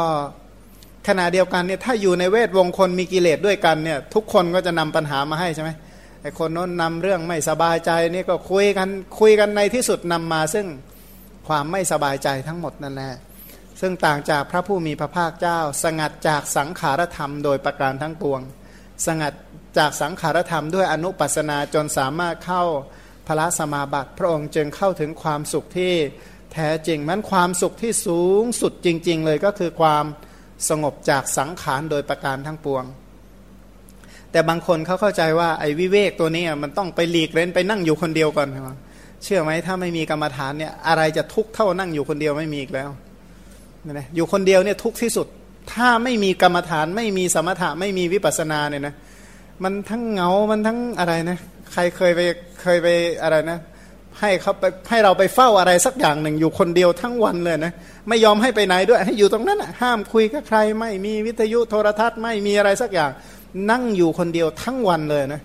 ขณะเดียวกันเนี่ยถ้าอยู่ในเวทวงคนมีกิเลสด้วยกันเนี่ยทุกคนก็จะนำปัญหามาให้ใช่ไหมไอคนโน้นนำเรื่องไม่สบายใจนี่ก็คุยกันคุยกันในที่สุดนำมาซึ่งความไม่สบายใจทั้งหมดนั่นแหละซึ่งต่างจากพระผู้มีพระภาคเจ้า สงัดจากสังขารธรรมโดยประการทั้งปวง สงัดจากสังขารธรรมด้วยอนุปัสนาจนสามารถเข้าพระสมาบัติพระองค์จึงเข้าถึงความสุขที่แท้จริงมันความสุขที่สูงสุดจริง ๆ เลยก็คือความ สงบจากสังขารโดยประการทั้งปวง แต่บางคนเขาเข้าใจว่าไอ้วิเวกตัวนี้มันต้องไปหลีกเล่นไปนั่งอยู่คนเดียวก่อนเชื่อไหมถ้าไม่มีกรรมฐานเนี่ยอะไรจะทุกข์เท่านั่งอยู่คนเดียวไม่มีอีกแล้วนะอยู่คนเดียวเนี่ยทุกข์ที่สุด ถ้าไม่มีกรรมฐานไม่มีสมถะไม่มีวิปัสนาเนี่ยนะมันทั้งเหงา มันทั้งอะไรนะ ใครเคยไปเคยไปอะไรนะ ให้เขาไปให้เราไปเฝ้าอะไรสักอย่างหนึ่งอยู่คนเดียวทั้งวันเลยนะไม่ยอมให้ไปไหนด้วย ให้อยู่ตรงนั้นห้ามคุยกับใคร ไม่มีวิทยุโทรทัศน์ไม่มีอะไรสักอย่าง นั่งอยู่คนเดียวทั้งวันเลยนะ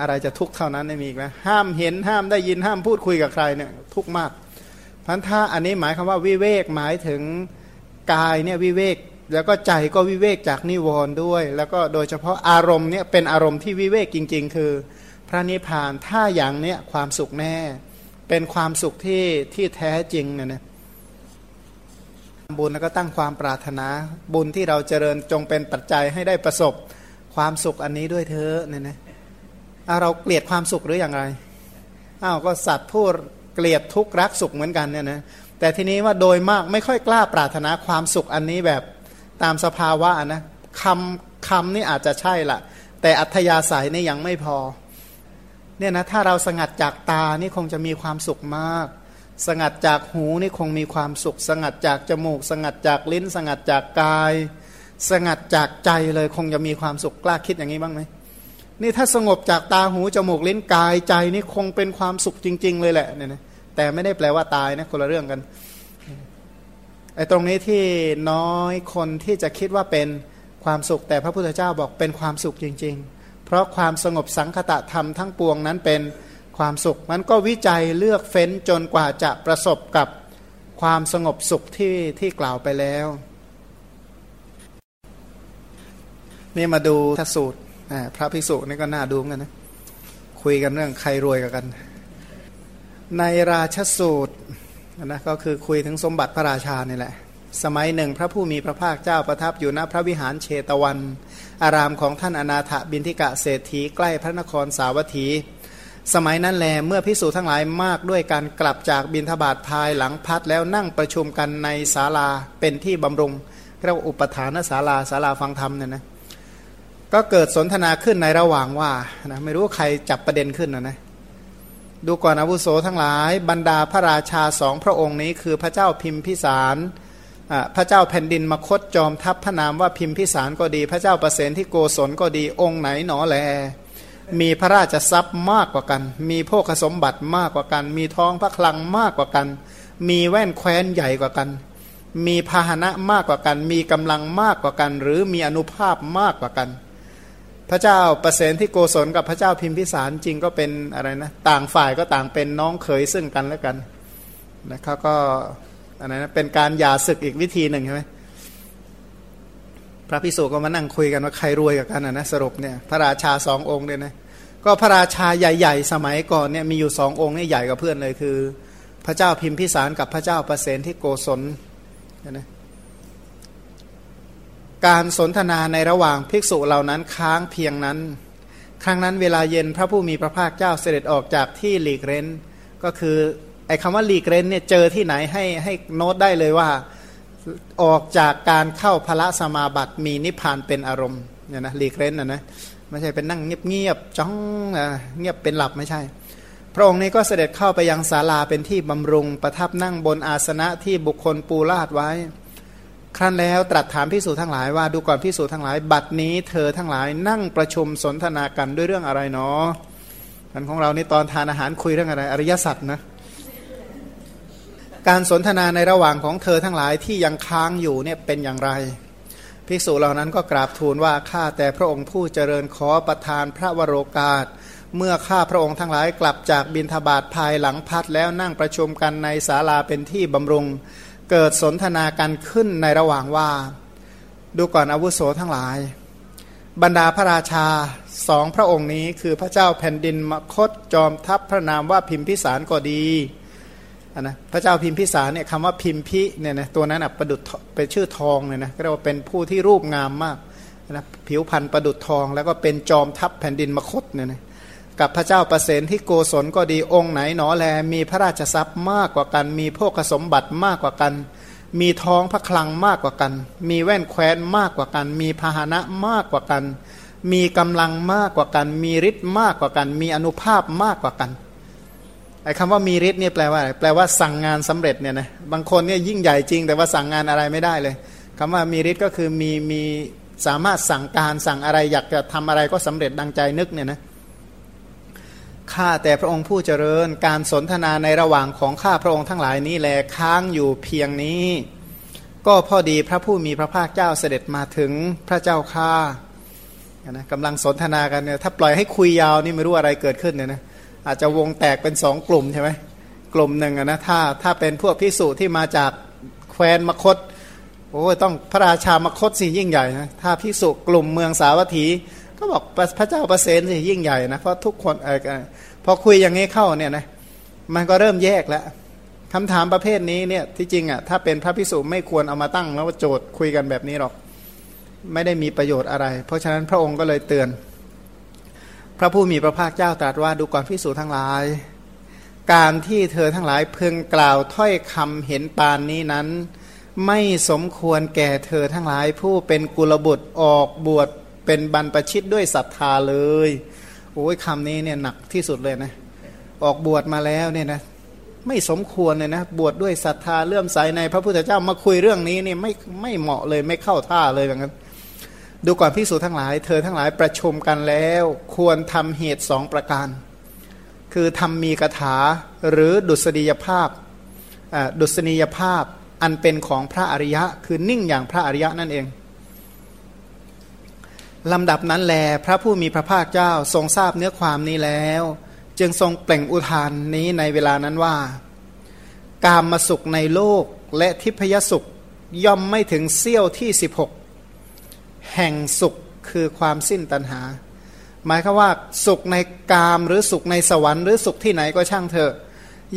อะไรจะทุกข์เท่านั้นไม่มีนะห้ามเห็นห้ามได้ยินห้ามพูดคุยกับใครเนี่ย ทุกข์มากพันธะอันนี้หมายคำว่าวิเวกหมายถึงกายเนี่ยวิเวกแล้วก็ใจก็วิเวกจากนิวรณ์ด้วย แล้วก็โดยเฉพาะอารมณ์เนี่ยเป็นอารมณ์ที่วิเวกจริง ๆ คือ พระนิพพานถ้าอย่างเนี้ยความสุขแน่ เป็นความสุขที่ที่แท้จริงเนี่ยนะบุญแล้วก็ตั้งความปรารถนา บุญที่เราเจริญจงเป็นปัจจัยให้ได้ประสบความสุขอันนี้ด้วยเธอเนี่ยนะเราเกลียดความสุขหรืออย่างไรอ้าวก็สัตว์ผู้เกลียดทุกข์รักสุขเหมือนกันเนี่ยนะแต่ทีนี้ว่าโดยมากไม่ค่อยกล้าปรารถนาความสุขอันนี้แบบตามสภาวะนะคำคำนี่อาจจะใช่ละแต่อัธยาศัยนี่ยังไม่พอ เนี่ยนะถ้าเราสงัดจากตานี่คงจะมีความสุขมาก สงัดจากหูนี่คงมีความสุข สงัดจากจมูก สงัดจากลิ้น สงัดจากกาย สงัดจากใจเลยคงจะมีความสุขกล้าคิดอย่างนี้บ้างไหมนี่ถ้าสงบจากตาหูจมูกลิ้นกายใจนี่คงเป็นความสุขจริง ๆ เลยแหละเนี่ยนะแต่ไม่ได้แปลว่าตายนะคนละเรื่องกันไอ้ตรงนี้ที่น้อยคนที่จะคิดว่าเป็นความสุข แต่พระพุทธเจ้าบอกเป็นความสุขจริง ๆ เพราะความสงบสังคตะธรรมทั้งปวงนั้นเป็นความสุข มันก็วิจัยเลือกเฟ้นจนกว่าจะประสบกับความสงบสุขที่ที่กล่าวไปแล้ว นี่มาดูทสูตรพระภิกษุนี่ก็น่าดูกันนะ คุยกันเรื่องใครรวยกัน ในราชสูตรนะก็คือคุยถึงสมบัติพระราชานี่แหละ สมัยหนึ่งพระผู้มีพระภาคเจ้าประทับอยู่ณพระวิหารเชตวัน อารามของท่านอนาถบินทิกะเศรษฐีใกล้พระนครสาวัตถี สมัยนั้นแลเมื่อพิสูจทั้งหลายมากด้วยการกลับจากบินทบาทภายหลังพัดแล้วนั่งประชุมกันในศาลาเป็นที่บำรุงเรียกว่าอุปทานศาลาศาลาฟังธรรมเนี่ยนะก็เกิดสนทนาขึ้นในระหว่างว่านะไม่รู้ใครจับประเด็นขึ้นนะนะดูก่อนอาวุโสทั้งหลาย บรรดาพระราชาสองพระองค์นี้คือพระเจ้าพิมพิสาร พระเจ้าแผ่นดินมคตจอมทัพพระนามว่าพิมพิสารก็ดี พระเจ้าประเสนที่โกศลก็ดีองค์ไหนหนอแล มีพระราชทรัพย์มากกว่ากัน มีโภคสมบัติมากกว่ากัน มีท้องพระคลังมากกว่ากัน มีแว่นแคว้นใหญ่กว่ากัน มีพาหนะมากกว่ากัน มีกำลังมากกว่ากัน หรือมีอนุภาพมากกว่ากัน พระเจ้าประเสนที่โกศลกับพระเจ้าพิมพิสารจริงก็เป็นอะไรนะ ต่างฝ่ายก็ต่างเป็นน้องเขยซึ่งกันและกันนะครับก็ อันนั้นเป็นการหย่าศึกอีกวิธีหนึ่งใช่ไหมพระพิสุก็มานั่งคุยกันว่าใครรวยกับกันนะสรุปเนี่ยพระราชาสององค์เนี่ยนะก็พระราชาใหญ่ ๆ สมัยก่อนเนี่ยมีอยู่สององค์นี่ใหญ่กว่าเพื่อนเลยคือ พระเจ้าพิมพิสารกับพระเจ้าประเสนที่โกศลนะการสนทนาในระหว่างภิกษุเหล่านั้นค้างเพียงนั้น ครั้งนั้นเวลาเย็นพระผู้มีพระภาคเจ้าเสด็จออกจากที่หลีกเร้นก็คือ ไอ้คำว่าหลีกเร้นเนี่ยเจอที่ไหนให้ให้โน้ตได้เลยว่าออกจากการเข้าพระสมาบัติมีนิพพานเป็นอารมณ์เนี่ยนะหลีกเร้นนะนะไม่ใช่เป็นนั่งเงียบๆจ้องเงียบเป็นหลับไม่ใช่ พระองค์นี้ก็เสด็จเข้าไปยังศาลาเป็นที่บำรุง ประทับนั่งบนอาสนะที่บุคคลปูลาดไว้ ครั้นแล้วตรัสถามพิสูจทั้งหลายว่าดูก่อนพิสูจทั้งหลาย บัดนี้เธอทั้งหลายนั่งประชุมสนทนากันด้วยเรื่องอะไรเนาะกันของเรานี่ตอนทานอาหารคุยเรื่องอะไรอริยสัจนะ การสนทนาในระหว่างของเธอทั้งหลายที่ยังค้างอยู่เนี่ยเป็นอย่างไรภิกษุเหล่านั้นก็กราบทูลว่าข้าแต่พระองค์ผู้เจริญขอประทานพระวโรกาส เมื่อข้าพระองค์ทั้งหลายกลับจากบินทบาทภายหลังพัดแล้วนั่งประชุมกันในศาลาเป็นที่บำรุง เกิดสนทนากันขึ้นในระหว่างว่า ดูก่อนอาวุโสทั้งหลาย บรรดาพระราชาสองพระองค์นี้คือพระเจ้าแผ่นดินมคตจอมทัพพระนามว่าพิมพิสารก็ดี นะพระเจ้าพิมพิสารเนี่ยคำว่าพิมพิเนี่ยนะตัวนั้นอะประดุดเป็นชื่อทองเนี่ยนะก็เรียกว่าเป็นผู้ที่รูปงามมากนะผิวพรรณประดุดทอง แล้วก็เป็นจอมทัพแผ่นดินมคตเนี่ยนะกับพระเจ้าประเสนที่โกศลก็ดีองค์ไหนหนอแล มีพระราชทรัพย์มากกว่ากัน มีโภคสมบัติมากกว่ากัน มีทองพระคลังมากกว่ากัน มีแว่นแคว้นมากกว่ากัน มีพาหนะมากกว่ากัน มีกำลังมากกว่ากัน มีฤทธิ์มากกว่ากัน มีอนุภาพมากกว่ากัน ไอ้คำว่ามีฤทธิ์เนี่ยแปลว่าอะไรแปลว่าสั่งงานสำเร็จเนี่ยนะบางคนเนี่ยยิ่งใหญ่จริง แต่ว่าสั่งงานอะไรไม่ได้เลยคำว่ามีฤทธิ์ก็คือมีมีสามารถสั่งการสั่งอะไรอยากจะทำอะไรก็สำเร็จดังใจนึกเนี่ยนะข้าแต่พระองค์ผู้เจริญการสนทนาในระหว่างของข้าพระองค์ทั้งหลายนี้แลค้างอยู่เพียงนี้ ก็พอดีพระผู้มีพระภาคเจ้าเสด็จมาถึงพระเจ้าข้านะกำลังสนทนากันเนี่ยถ้าปล่อยให้คุยยาวนี่ไม่รู้อะไรเกิดขึ้นเนี่ยนะ อาจจะวงแตกเป็นสองกลุ่มใช่ไหมกลุ่มหนึ่งนะถ้าถ้าเป็นพวกพิสูจน์ที่มาจากแคว้นมคตโอ้ต้องพระราชามคตสิยิ่งใหญ่นะถ้าพิสูจน์กลุ่มเมืองสาวัตถี ก็บอกพระเจ้าประเสนสิยิ่งใหญ่นะเพราะทุกคนเออพอคุยอย่างนี้เข้าเนี่ยนะมันก็เริ่มแยกแล้วคำถามประเภทนี้เนี่ยที่จริงอะถ้าเป็นพระพิสุไม่ควรเอามาตั้งแล้วโจทย์คุยกันแบบนี้หรอก ไม่ได้มีประโยชน์อะไร เพราะฉะนั้นพระองค์ก็เลยเตือน พระผู้มีพระภาคเจ้าตรัสว่าดูก่อนพิสูจทั้งหลาย การที่เธอทั้งหลายเพึงกล่าวถ้อยคำเห็นปานนี้นั้น ไม่สมควรแก่เธอทั้งหลายผู้เป็นกุลบุตรออกบวชเป็นบรรพชิตด้วยศรัทธาเลยโอ้ยคำนี้เนี่ยหนักที่สุดเลยนะออกบวชมาแล้วเนี่ยนะไม่สมควรเลยนะบวชดด้วยศรัทธาเลื่อมใสในพระพุทธเจ้ามาคุยเรื่องนี้นี่ไม่ไม่เหมาะเลยไม่เข้าท่าเลยอย่างนั้น ดูก่อนพิสูจทั้งหลาย เธอทั้งหลายประชุมกันแล้ว ควรทำเหตุสองประการ คือทำมีกถาหรือดุษฎียภาพดุษณียภาพอันเป็นของพระอริยะ คือนิ่งอย่างพระอริยะนั่นเองลำดับนั้นแลพระผู้มีพระภาคเจ้าทรงทราบเนื้อความนี้แล้ว จึงทรงเปล่งอุทานนี้ในเวลานั้นว่า การมาสุขในโลกและทิพยสุขย่อมไม่ถึงเสี้ยวที่ 16 แห่งสุขคือความสิ้นตัณหา หมายคือว่าสุขในกามหรือสุขในสวรรค์หรือสุขที่ไหนก็ช่างเถอะ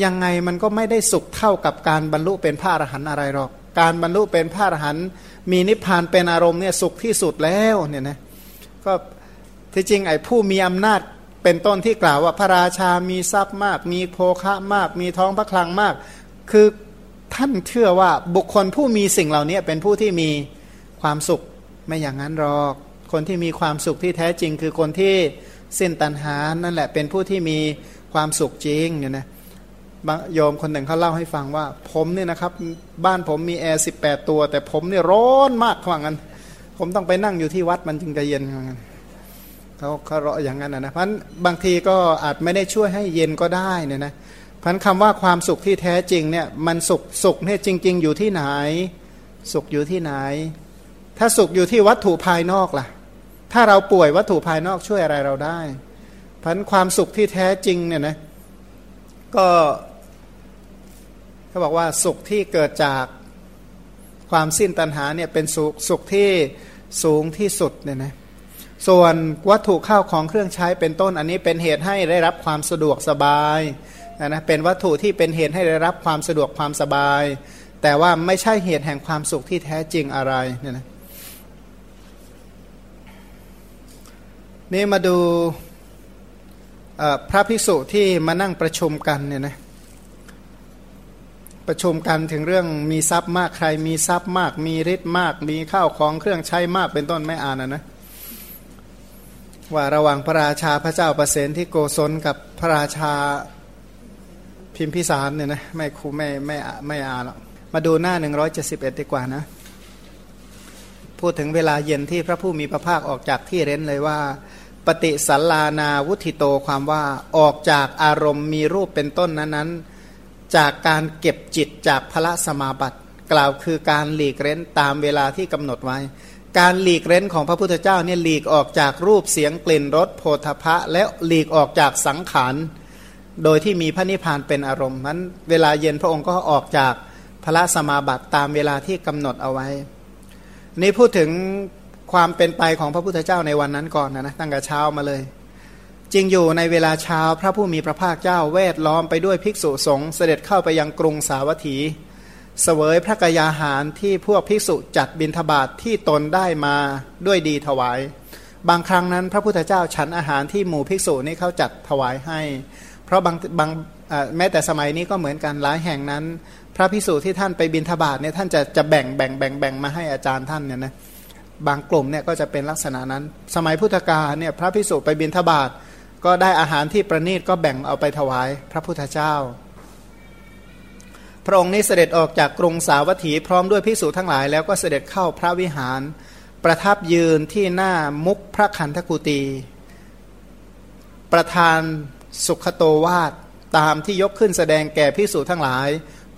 ยังไงมันก็ไม่ได้สุขเท่ากับการบรรลุเป็นพระอรหันต์อะไรหรอก การบรรลุเป็นพระอรหันต์มีนิพพานเป็นอารมณ์เนี่ยสุขที่สุดแล้วเนี่ยนะก็ที่จริงไอ้ผู้มีอำนาจเป็นต้นที่กล่าวว่าพระราชามีทรัพย์มาก มีโภคะมาก มีท้องพระคลังมาก คือท่านเชื่อว่าบุคคลผู้มีสิ่งเหล่านี้เป็นผู้ที่มีความสุข ไม่อย่างนั้นหรอก คนที่มีความสุขที่แท้จริง คือคนที่สิ้นตัณหา นั่นแหละเป็นผู้ที่มีความสุขจริงเนี่ยนะโยมคนหนึ่งเขาเล่าให้ฟังว่า ผมเนี่ยนะครับ บ้านผมมีแอร์สิบแปดตัว แต่ผมเนี่ยร้อนมากว่างั้น ผมต้องไปนั่งอยู่ที่วัดมันจึงจะเย็นว่างั้นเขาเขาเราอย่างนั้นนะเพราะบางทีก็อาจไม่ได้ช่วยให้เย็นก็ได้เนี่ยนะพันคำว่าความสุขที่แท้จริงเนี่ยมันสุขสุขเนี่ยจริง ๆ อยู่ที่ไหน สุขอยู่ที่ไหน ถ้าสุขอยู่ที่วัตถุภายนอกล่ะ ถ้าเราป่วยวัตถุภายนอกช่วยอะไรเราได้พันความสุขที่แท้จริงเนี่ยนะก็เขาบอกว่าสุขที่เกิดจากความสิ้นตัณหาเนี่ยเป็นสุขสุขที่สูงที่สุดเนี่ยนะส่วนวัตถุข้าวของเครื่องใช้เป็นต้นอันนี้เป็นเหตุให้ได้รับความสะดวกสบายนะเป็นวัตถุที่เป็นเหตุให้ได้รับความสะดวกความสบาย แต่ว่าไม่ใช่เหตุแห่งความสุขที่แท้จริงอะไรเนี่ยนะ นี่มาดูพระภิกษุที่มานั่งประชุมกันเนี่ยนะประชุมกันถึงเรื่องมีทรัพย์มากใครมีทรัพย์มาก มีฤทธิ์มาก มีข้าวของเครื่องใช้มากเป็นต้นไม่อ่านนะนะว่าระหว่างพระราชาพระเจ้าประเสนที่โกศลกับพระราชาพิมพิสารเนี่ยนะไม่ครูไม่ไม่ไม่อ่านหรอกมาดูหน้าหนึ่งร้อยเจ็ดสิบเอ็ดดีกว่านะ พูดถึงเวลาเย็นที่พระผู้มีพระภาคออกจากที่เร้นเลยว่า ปฏิสัลลานาวุธิโตความว่าออกจากอารมณ์มีรูปเป็นต้นนั้นนั้นจากการเก็บจิตจากพระสมาบัติ กล่าวคือการหลีกเร้นตามเวลาที่กำหนดไว้ การหลีกเร้นของพระพุทธเจ้าเนี่ยหลีกออกจากรูปเสียงกลิ่นรสโพธพะ และหลีกออกจากสังขารโดยที่มีพระนิพพานเป็นอารมณ์นั้นเวลาเย็นพระองค์ก็ออกจากพระสมาบัติตามเวลาที่กำหนดเอาไว้ นี่พูดถึง ความเป็นไปของพระพุทธเจ้าในวันนั้นก่อนนะนะตั้งแต่เช้ามาเลยจริงอยู่ในเวลาเช้าพระผู้มีพระภาคเจ้าแวดล้อมไปด้วยภิกษุสงฆ์เสด็จเข้าไปยังกรุงสาวัตถีเสวยพระกยาหารที่พวกภิกษุจัดบิณฑบาตทที่ตนได้มาด้วยดีถวาย บางครั้งนั้นพระพุทธเจ้าฉันอาหารที่หมู่ภิกษุนี้เขาจัดถวายให้ เพราะบางบางแม้แต่สมัยนี้ก็เหมือนกันหลายแห่งนั้น พระภิกษุที่ท่านไปบิณฑบาตเนี่ยท่านจะจะแบ่งแบ่งแบ่งแบ่งมาให้อาจารย์ท่านเนี่ยนะ บางกลุ่มเนี่ยก็จะเป็นลักษณะนั้น สมัยพุทธกาลเนี่ยพระภิกษุไปบิณฑบาตก็ได้อาหารที่ประณีตก็แบ่งเอาไปถวายพระพุทธเจ้า พระองค์นี้เสด็จออกจากกรุงสาวัตถีพร้อมด้วยพิสูจทั้งหลายแล้วก็เสด็จเข้าพระวิหาร ประทับยืนที่หน้ามุกพระคันธกุตีประธานสุขโตวาดตามที่ยกขึ้นแสดงแก่พิสูจทั้งหลาย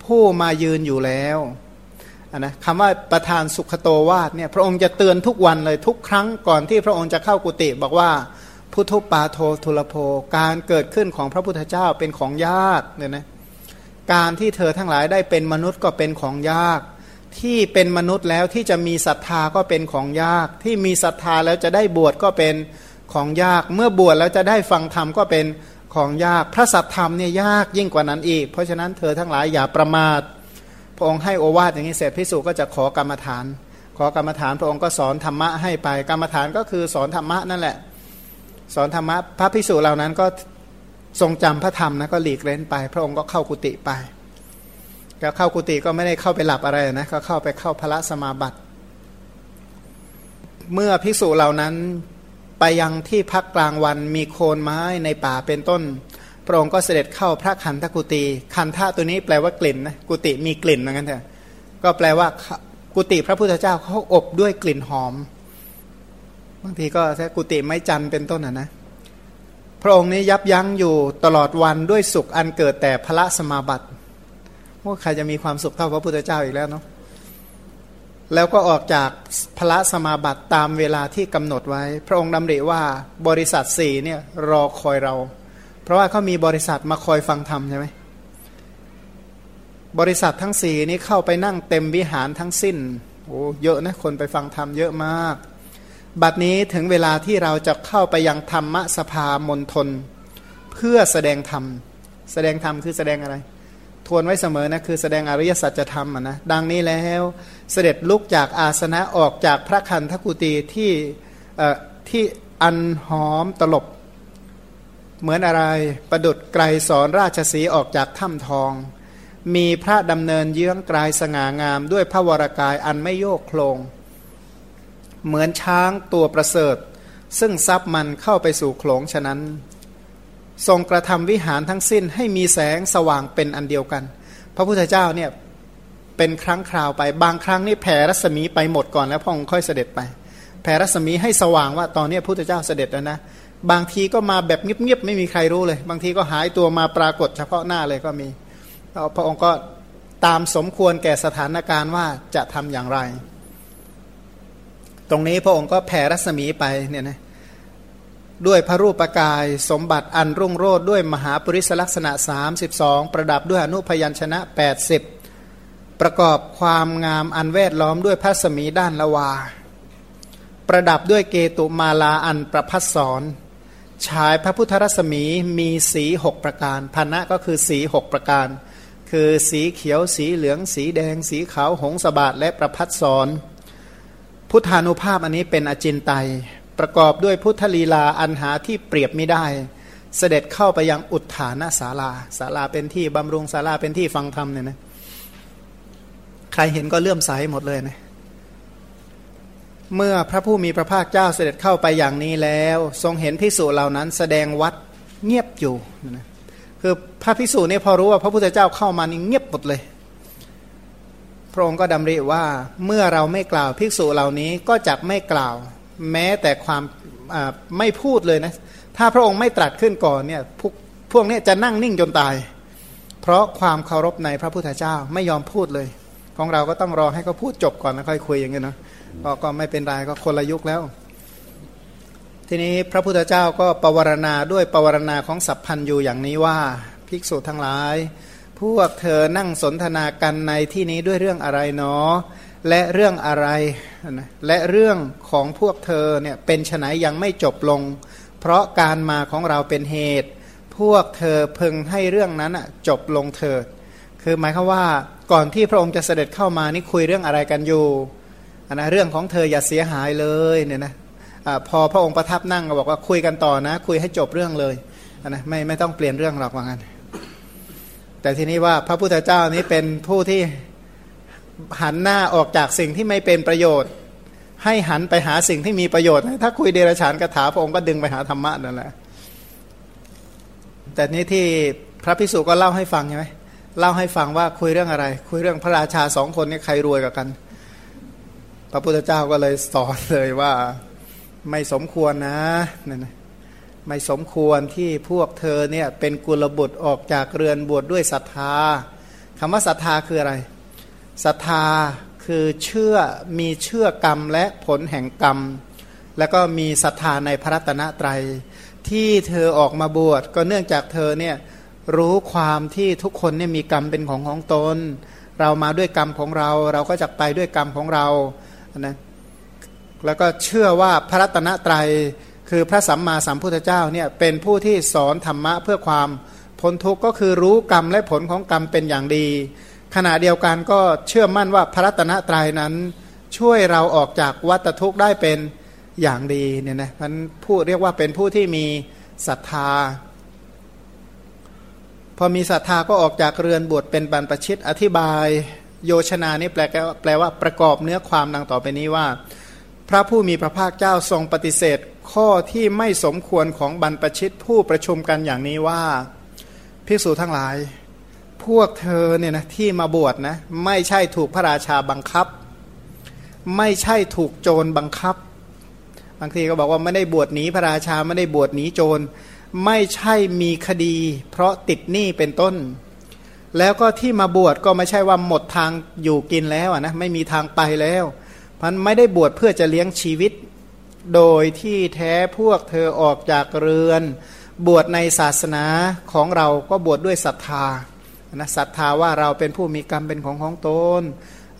ผู้มายืนอยู่แล้ว นะคำว่าประธานสุขโตวาดเนี่ยพระองค์จะเตือนทุกวันเลยทุกครั้งก่อนที่พระองค์จะเข้ากุฏิบอกว่าพุทธปาโททุลโภการเกิดขึ้นของพระพุทธเจ้าเป็นของยากเนี่ยนะการที่เธอทั้งหลายได้เป็นมนุษย์ก็เป็นของยาก ที่เป็นมนุษย์แล้วที่จะมีศรัทธาก็เป็นของยาก ที่มีศรัทธาแล้วจะได้บวชก็เป็นของยาก เมื่อบวชแล้วจะได้ฟังธรรมก็เป็นของยาก พระสัทธรรมเนี่ยยากยิ่งกว่านั้นอีก เพราะฉะนั้นเธอทั้งหลายอย่าประมาท พระองค์ให้โอวาทอย่างนี้เสร็จพิสุก็จะขอกรรมฐาน ขอกรรมฐานพระองค์ก็สอนธรรมะให้ไป กรรมฐานก็คือสอนธรรมะนั่นแหละ สอนธรรมะพระภิกษุเหล่านั้นก็ทรงจำพระธรรมนะก็หลีกเล่นไป พระองค์ก็เข้ากุฏิไปก็เข้ากุฏิก็ไม่ได้เข้าไปหลับอะไรนะก็เข้าไปเข้าพระสมาบัติ เมื่อภิกษุเหล่านั้นไปยังที่พักกลางวันมีโคนไม้ในป่าเป็นต้น พระองค์ก็เสด็จเข้าพระคันธกุฏิคันธะตัวนี้แปลว่ากลิ่นนะกุฏิมีกลิ่นเหมือนกันเถอะก็แปลว่ากุฏิพระพุทธเจ้าเขาอบด้วยกลิ่นหอม บางทีก็แค่กุฏิไม้จันเป็นต้นนะนะพระองค์นี้ยับยั้งอยู่ตลอดวันด้วยสุขอันเกิดแต่พระสมาบัติว่าใครจะมีความสุขเท่าพระพุทธเจ้าอีกแล้วเนาะแล้วก็ออกจากพระสมาบัติตามเวลาที่กำหนดไว้ พระองค์ดำริว่าบริษัทสี่เนี่ยรอคอยเรา เพราะว่าเขามีบริษัทมาคอยฟังธรรมใช่ไหมบริษัททั้งสี่นี้เข้าไปนั่งเต็มวิหารทั้งสิ้นโอ้เยอะนะคนไปฟังธรรมเยอะมาก บัดนี้ถึงเวลาที่เราจะเข้าไปยังธรรมสภามณฑลเพื่อแสดงธรรม แสดงธรรมคือแสดงอะไร ทวนไว้เสมอนะคือแสดงอริยสัจธรรมนะดังนี้แล้วเสด็จลุกจากอาสนะออกจากพระคันธกุตีที่ที่อันหอมตลบ เหมือนอะไรประดุดไกรสอนราชสีออกจากถ้ำทอง มีพระดำเนินเยื้องกลายสง่างาม ด้วยพระวรากายอันไม่โยกโคลง เหมือนช้างตัวประเสริฐ ซึ่งซับมันเข้าไปสู่โขลงฉะนั้น ทรงกระทำวิหารทั้งสิ้นให้มีแสงสว่างเป็นอันเดียวกัน พระพุทธเจ้าเนี่ยเป็นครั้งคราวไปบางครั้งนี่แผ่รัศมีไปหมดก่อนแล้วพระองค์ค่อยเสด็จไป แผ่รัศมีให้สว่างว่าตอนนี้พระพุทธเจ้าเสด็จแล้วนะ บางทีก็มาแบบเงียบๆไม่มีใครรู้เลย บางทีก็หายตัวมาปรากฏเฉพาะหน้าเลยก็มีพระองค์ก็ตามสมควรแก่สถานการณ์ว่าจะทำอย่างไร ตรงนี้พระองค์ก็แผ่รัศมีไปเนี่ยนะด้วยพระรูปกายสมบัติอันรุ่งโรดด้วยมหาปริศลักษณะ 32 ประดับด้วยอนุพยัญชนะ 80 ประกอบความงามอันแวดล้อมด้วยพระสมีด้านละวา ประดับด้วยเกตุมาลาอันประพัสสอน ฉายพระพุทธรัศมีมีสีหกประการพันะก็คือสีหกประการ คือสีเขียวสีเหลือง สีแดง สีขาวหงสบาดและประพัดสอนพุทธานุภาพอันนี้เป็นอจินไตยประกอบด้วยพุทธลีลาอันหาที่เปรียบไม่ได้ เสด็จเข้าไปยังอุทธานศาลาศาลาเป็นที่บำรุงศาลาเป็นที่ฟังธรรมเนี่ยนะใครเห็นก็เลื่อมใสหมดเลยนะ เมื่อพระผู้มีพระภาคเจ้าเสด็จเข้าไปอย่างนี้แล้ว ทรงเห็นพิสูจเหล่านั้นแสดงวัดเงียบอยู่นะคือพระพิสูจน์เนี่ยพอรู้ว่าพระพุทธเจ้าเข้ามานี่เงียบหมดเลย พระองค์ก็ดำริว่าเมื่อเราไม่กล่าวภิกษุเหล่านี้ก็จะไม่กล่าว แม้แต่ความไม่พูดเลยนะ ถ้าพระองค์ไม่ตรัสขึ้นก่อนเนี่ยพวกพวกนี้จะนั่งนิ่งจนตาย เพราะความเคารพในพระพุทธเจ้าไม่ยอมพูดเลย ของเราก็ต้องรอให้เขาพูดจบก่อนแล้วค่อยคุยอย่างเงี้ยนะ ก็ก็ไม่เป็นไรก็คนละยุคแล้ว ทีนี้พระพุทธเจ้าก็ปวารณาด้วยปวารณาของสัพพันยูอย่างนี้ว่าภิกษุทั้งหลาย พวกเธอนั่งสนทนากันในที่นี้ด้วยเรื่องอะไรเนาะและเรื่องอะไรนะและเรื่องของพวกเธอเนี่ยเป็นฉนยังไม่จบลง เพราะการมาของเราเป็นเหตุ พวกเธอพึงให้เรื่องนั้นจบลงเถิด คือหมายความว่าก่อนที่พระองค์จะเสด็จเข้ามานี่คุยเรื่องอะไรกันอยู่ อันนะเรื่องของเธออย่าเสียหายเลยเนี่ยนะอพอพระองค์ประทับนั่งก็บอกว่าคุยกันต่อนะ คุยให้จบเรื่องเลยอันนะไม่ไม่ต้องเปลี่ยนเรื่องหรอกว่างั้นแต่ทีนี้ว่าพระพุทธเจ้านี้เป็นผู้ที่หันหน้าออกจากสิ่งที่ไม่เป็นประโยชน์ ให้หันไปหาสิ่งที่มีประโยชน์ ถ้าคุยเดรัจฉานคาถาพระองค์ก็ดึงไปหาธรรมะนั่นแหละแต่นี้ที่พระพิสุก็เล่าให้ฟังใช่ไหมเล่าให้ฟังว่าคุยเรื่องอะไร คุยเรื่องพระราชาสองคนนี้ใครรวยกว่ากัน พระพุทธเจ้าก็เลยสอนเลยว่าไม่สมควรนะนั่นนะไม่สมควรที่พวกเธอเนี่ยเป็นกุลบุตรออกจากเรือนบวชดด้วยศรัทธาคำว่าศรัทธาคืออะไรศรัทธาคือเชื่อมีเชื่อกรรมและผลแห่งกรรม แล้วก็มีศรัทธาในพระรัตนตรัย ที่เธอออกมาบวชก็เนื่องจากเธอเนี่ยรู้ความที่ทุกคนเนี่ยมีกรรมเป็นของของตน เรามาด้วยกรรมของเรา เราก็จะไปด้วยกรรมของเรา นะแล้วก็เชื่อว่าพระรัตนตรัยคือพระสัมมาสัมพุทธเจ้าเนี่ยเป็นผู้ที่สอนธรรมะเพื่อความพ้นทุกข์ก็คือรู้กรรมและผลของกรรมเป็นอย่างดี ขณะเดียวกันก็เชื่อมั่นว่าพระรัตนตรัยนั้น ช่วยเราออกจากวัฏทุกข์ได้เป็นอย่างดีเนี่ยนะมันผู้เรียกว่าเป็นผู้ที่มีศรัทธา พอมีศรัทธาก็ออกจากเรือนบวชเป็นบรรพชิตอธิบาย โยชนานี่แปลแปลว่าประกอบเนื้อความดังต่อไปนี้ว่า พระผู้มีพระภาคเจ้าทรงปฏิเสธ ข้อที่ไม่สมควรของบรรพชิตผู้ประชุมกันอย่างนี้ว่าภิกษุทั้งหลาย พวกเธอเนี่ยนะที่มาบวชนะไม่ใช่ถูกพระราชาบังคับ ไม่ใช่ถูกโจรบังคับบางทีก็บอกว่าไม่ได้บวชหนีพระราชาไม่ได้บวชหนีโจร ไม่ใช่มีคดี เพราะติดหนี้เป็นต้น แล้วก็ที่มาบวชก็ไม่ใช่ว่าหมดทางอยู่กินแล้วนะไม่มีทางไปแล้วพันไม่ได้บวชเพื่อจะเลี้ยงชีวิต โดยที่แท้พวกเธอออกจากเรือน บวชในศาสนาของเราก็บวชดด้วยศรัทธานะศรัทธาว่าเราเป็นผู้มีกรรมเป็นของของตน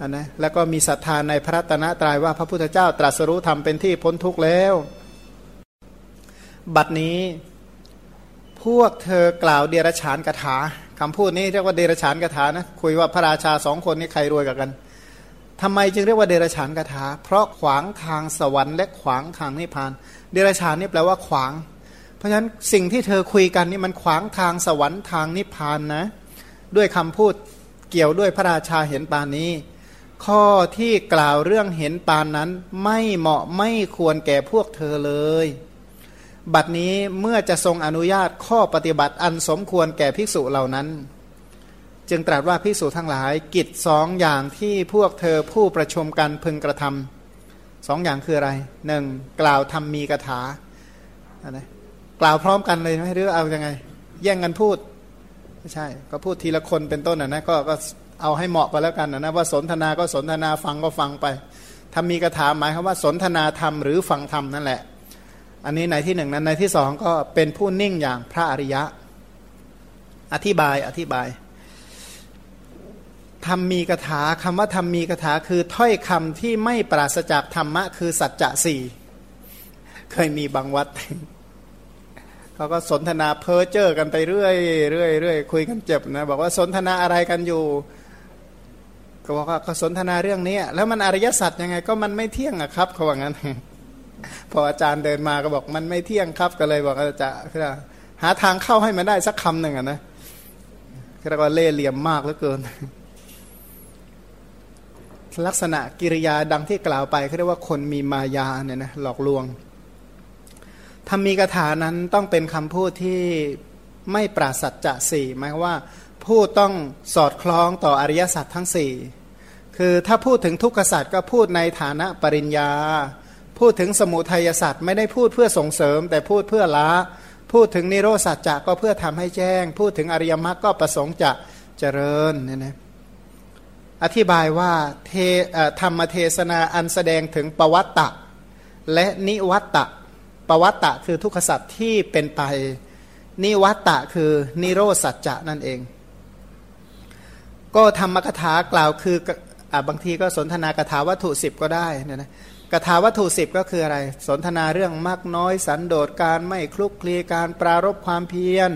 นะแล้วก็มีศรัทธาในพระตนะตรายว่าพระพุทธเจ้าตรัสรู้ธรรมเป็นที่พ้นทุกข์แล้ว บัดนี้พวกเธอกล่าวเดรฉานกถา คำพูดนี้เรียกว่าเดรฉานกถานะคุยว่าพระราชาสองคนนี้ใครรวยกับกันทำไมจึงเรียกว่าเดรฉานกถา เพราะขวางทางสวรรค์และขวางทางนิพพาน เดรฉานนี่แปลว่าขวาง เพราะฉะนั้นสิ่งที่เธอคุยกันนี่มันขวางทางสวรรค์ทางนิพพานนะ ด้วยคำพูดเกี่ยวด้วยพระราชาเห็นปานนี้ ข้อที่กล่าวเรื่องเห็นปานนั้นไม่เหมาะไม่ควรแก่พวกเธอเลย บัดนี้เมื่อจะทรงอนุญาตข้อปฏิบัติอันสมควรแก่ภิกษุเหล่านั้น จึงตรัสว่าภิกษุทั้งหลายกิจสองอย่างที่พวกเธอผู้ประชุมกันพึงกระทำสองอย่างคืออะไรหนึ่งกล่าวทำมีกถาอะไรกล่าวพร้อมกันเลยไหมหรือเอาอยัางไง แย่งกันพูดไม่ใช่ ก็พูดทีละคนเป็นต้นนะนะก็ก็เอาให้เหมาะไปแล้วกันนะว่าสนทนาก็สนทนาฟังก็ฟังไปทำมีกระถาหมายคำว่าสนทนาธรรมหรือฟังธรรมนั่นแหละ อันนี้ในที่หนึ่งนั้นในที่สองก็เป็นผู้นิ่งอย่างพระอริยะ อธิบายอธิบายทำมีกถาคำว่าทำมีกถาคือถ้อยคำที่ไม่ปราศจากธรรมะคือสัจจะสี่เคยมีบางวัดเขาก็สนทนาเพ้อเจ้อกันไปเรื่อยเรื่อยเรื่อยคุยกันเจ็บนะ บอกว่าสนทนาอะไรกันอยู่ ก็บอกว่าก็สนทนาเรื่องนี้แล้วมันอริยสัจยังไง ก็มันไม่เที่ยงอะครับเขาว่างั้น พออาจารย์เดินมาก็บอกมันไม่เที่ยงครับก็เลยบอกจะหาทางเข้าให้มันได้สักคำหนึ่งอะนะเรียกว่าเล่เหลี่ยมมากเหลือเกิน ลักษณะกิริยาดังที่กล่าวไปเขาเรียกว่าคนมีมายาเนี่ยนะหลอกลวงธรรมีกถานั้นต้องเป็นคำพูดที่ไม่ปราศจะสี่หมายว่าพูดต้องสอดคล้องต่ออริยสัจทั้งสี่คือถ้าพูดถึงทุกขสัจก็พูดในฐานะปริญญา พูดถึงสมุทัยสัจไม่ได้พูดเพื่อส่งเสริม แต่พูดเพื่อละพูดถึงนิโรสัจจะก็เพื่อทำให้แจ้ง พูดถึงอริยมรรคก็ประสงค์จะเจริญเนี่ยนะอธิบายว่าเทธรรมเทศนาอันแสดงถึงปวัตตะ และนิวัตตะปวัตตะคือทุกขสัตว์ที่เป็นไป นิวัตตะคือนิโรสัจจะนั่นเอง ก็ธรรมกถากล่าวคือบางทีก็สนทนากถาวัตถุสิบก็ได้นะนะ กถาวัตถุสิบก็คืออะไร สนทนาเรื่องมากน้อยสันโดษการไม่คลุกคลีการปรารบความเพียร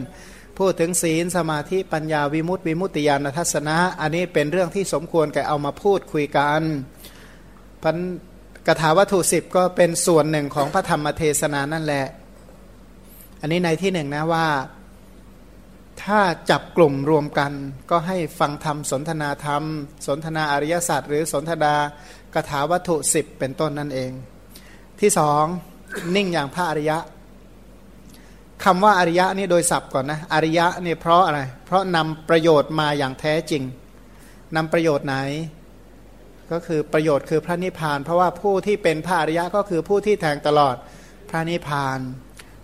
พูดถึงศีลสมาธิปัญญาวิมุตติวิมุตติญาณทัศนะ อันนี้เป็นเรื่องที่สมควรแก่เอามาพูดคุยกันพันกถาวัตถุสิบก็เป็นส่วนหนึ่งของพระธรรมเทศนานั่นแหละ อันนี้ในที่หนึ่งนะว่า ถ้าจับกลุ่มรวมกัน ก็ให้ฟังธรรมสนทนาธรรม สนทนาอริยศาสัจหรือสนทนา กถาวัตถุสิบเป็นต้นนั่นเอง ที่สองนิ่งอย่างพระอริยะคำว่าอริยะนี่โดยศัพท์ก่อนนะอริยะนี่เพราะอะไร เพราะนำประโยชน์มาอย่างแท้จริงนำประโยชน์ไหน ก็คือประโยชน์คือพระนิพพาน เพราะว่าผู้ที่เป็นพระอริยะก็คือผู้ที่แทงตลอดพระนิพพาน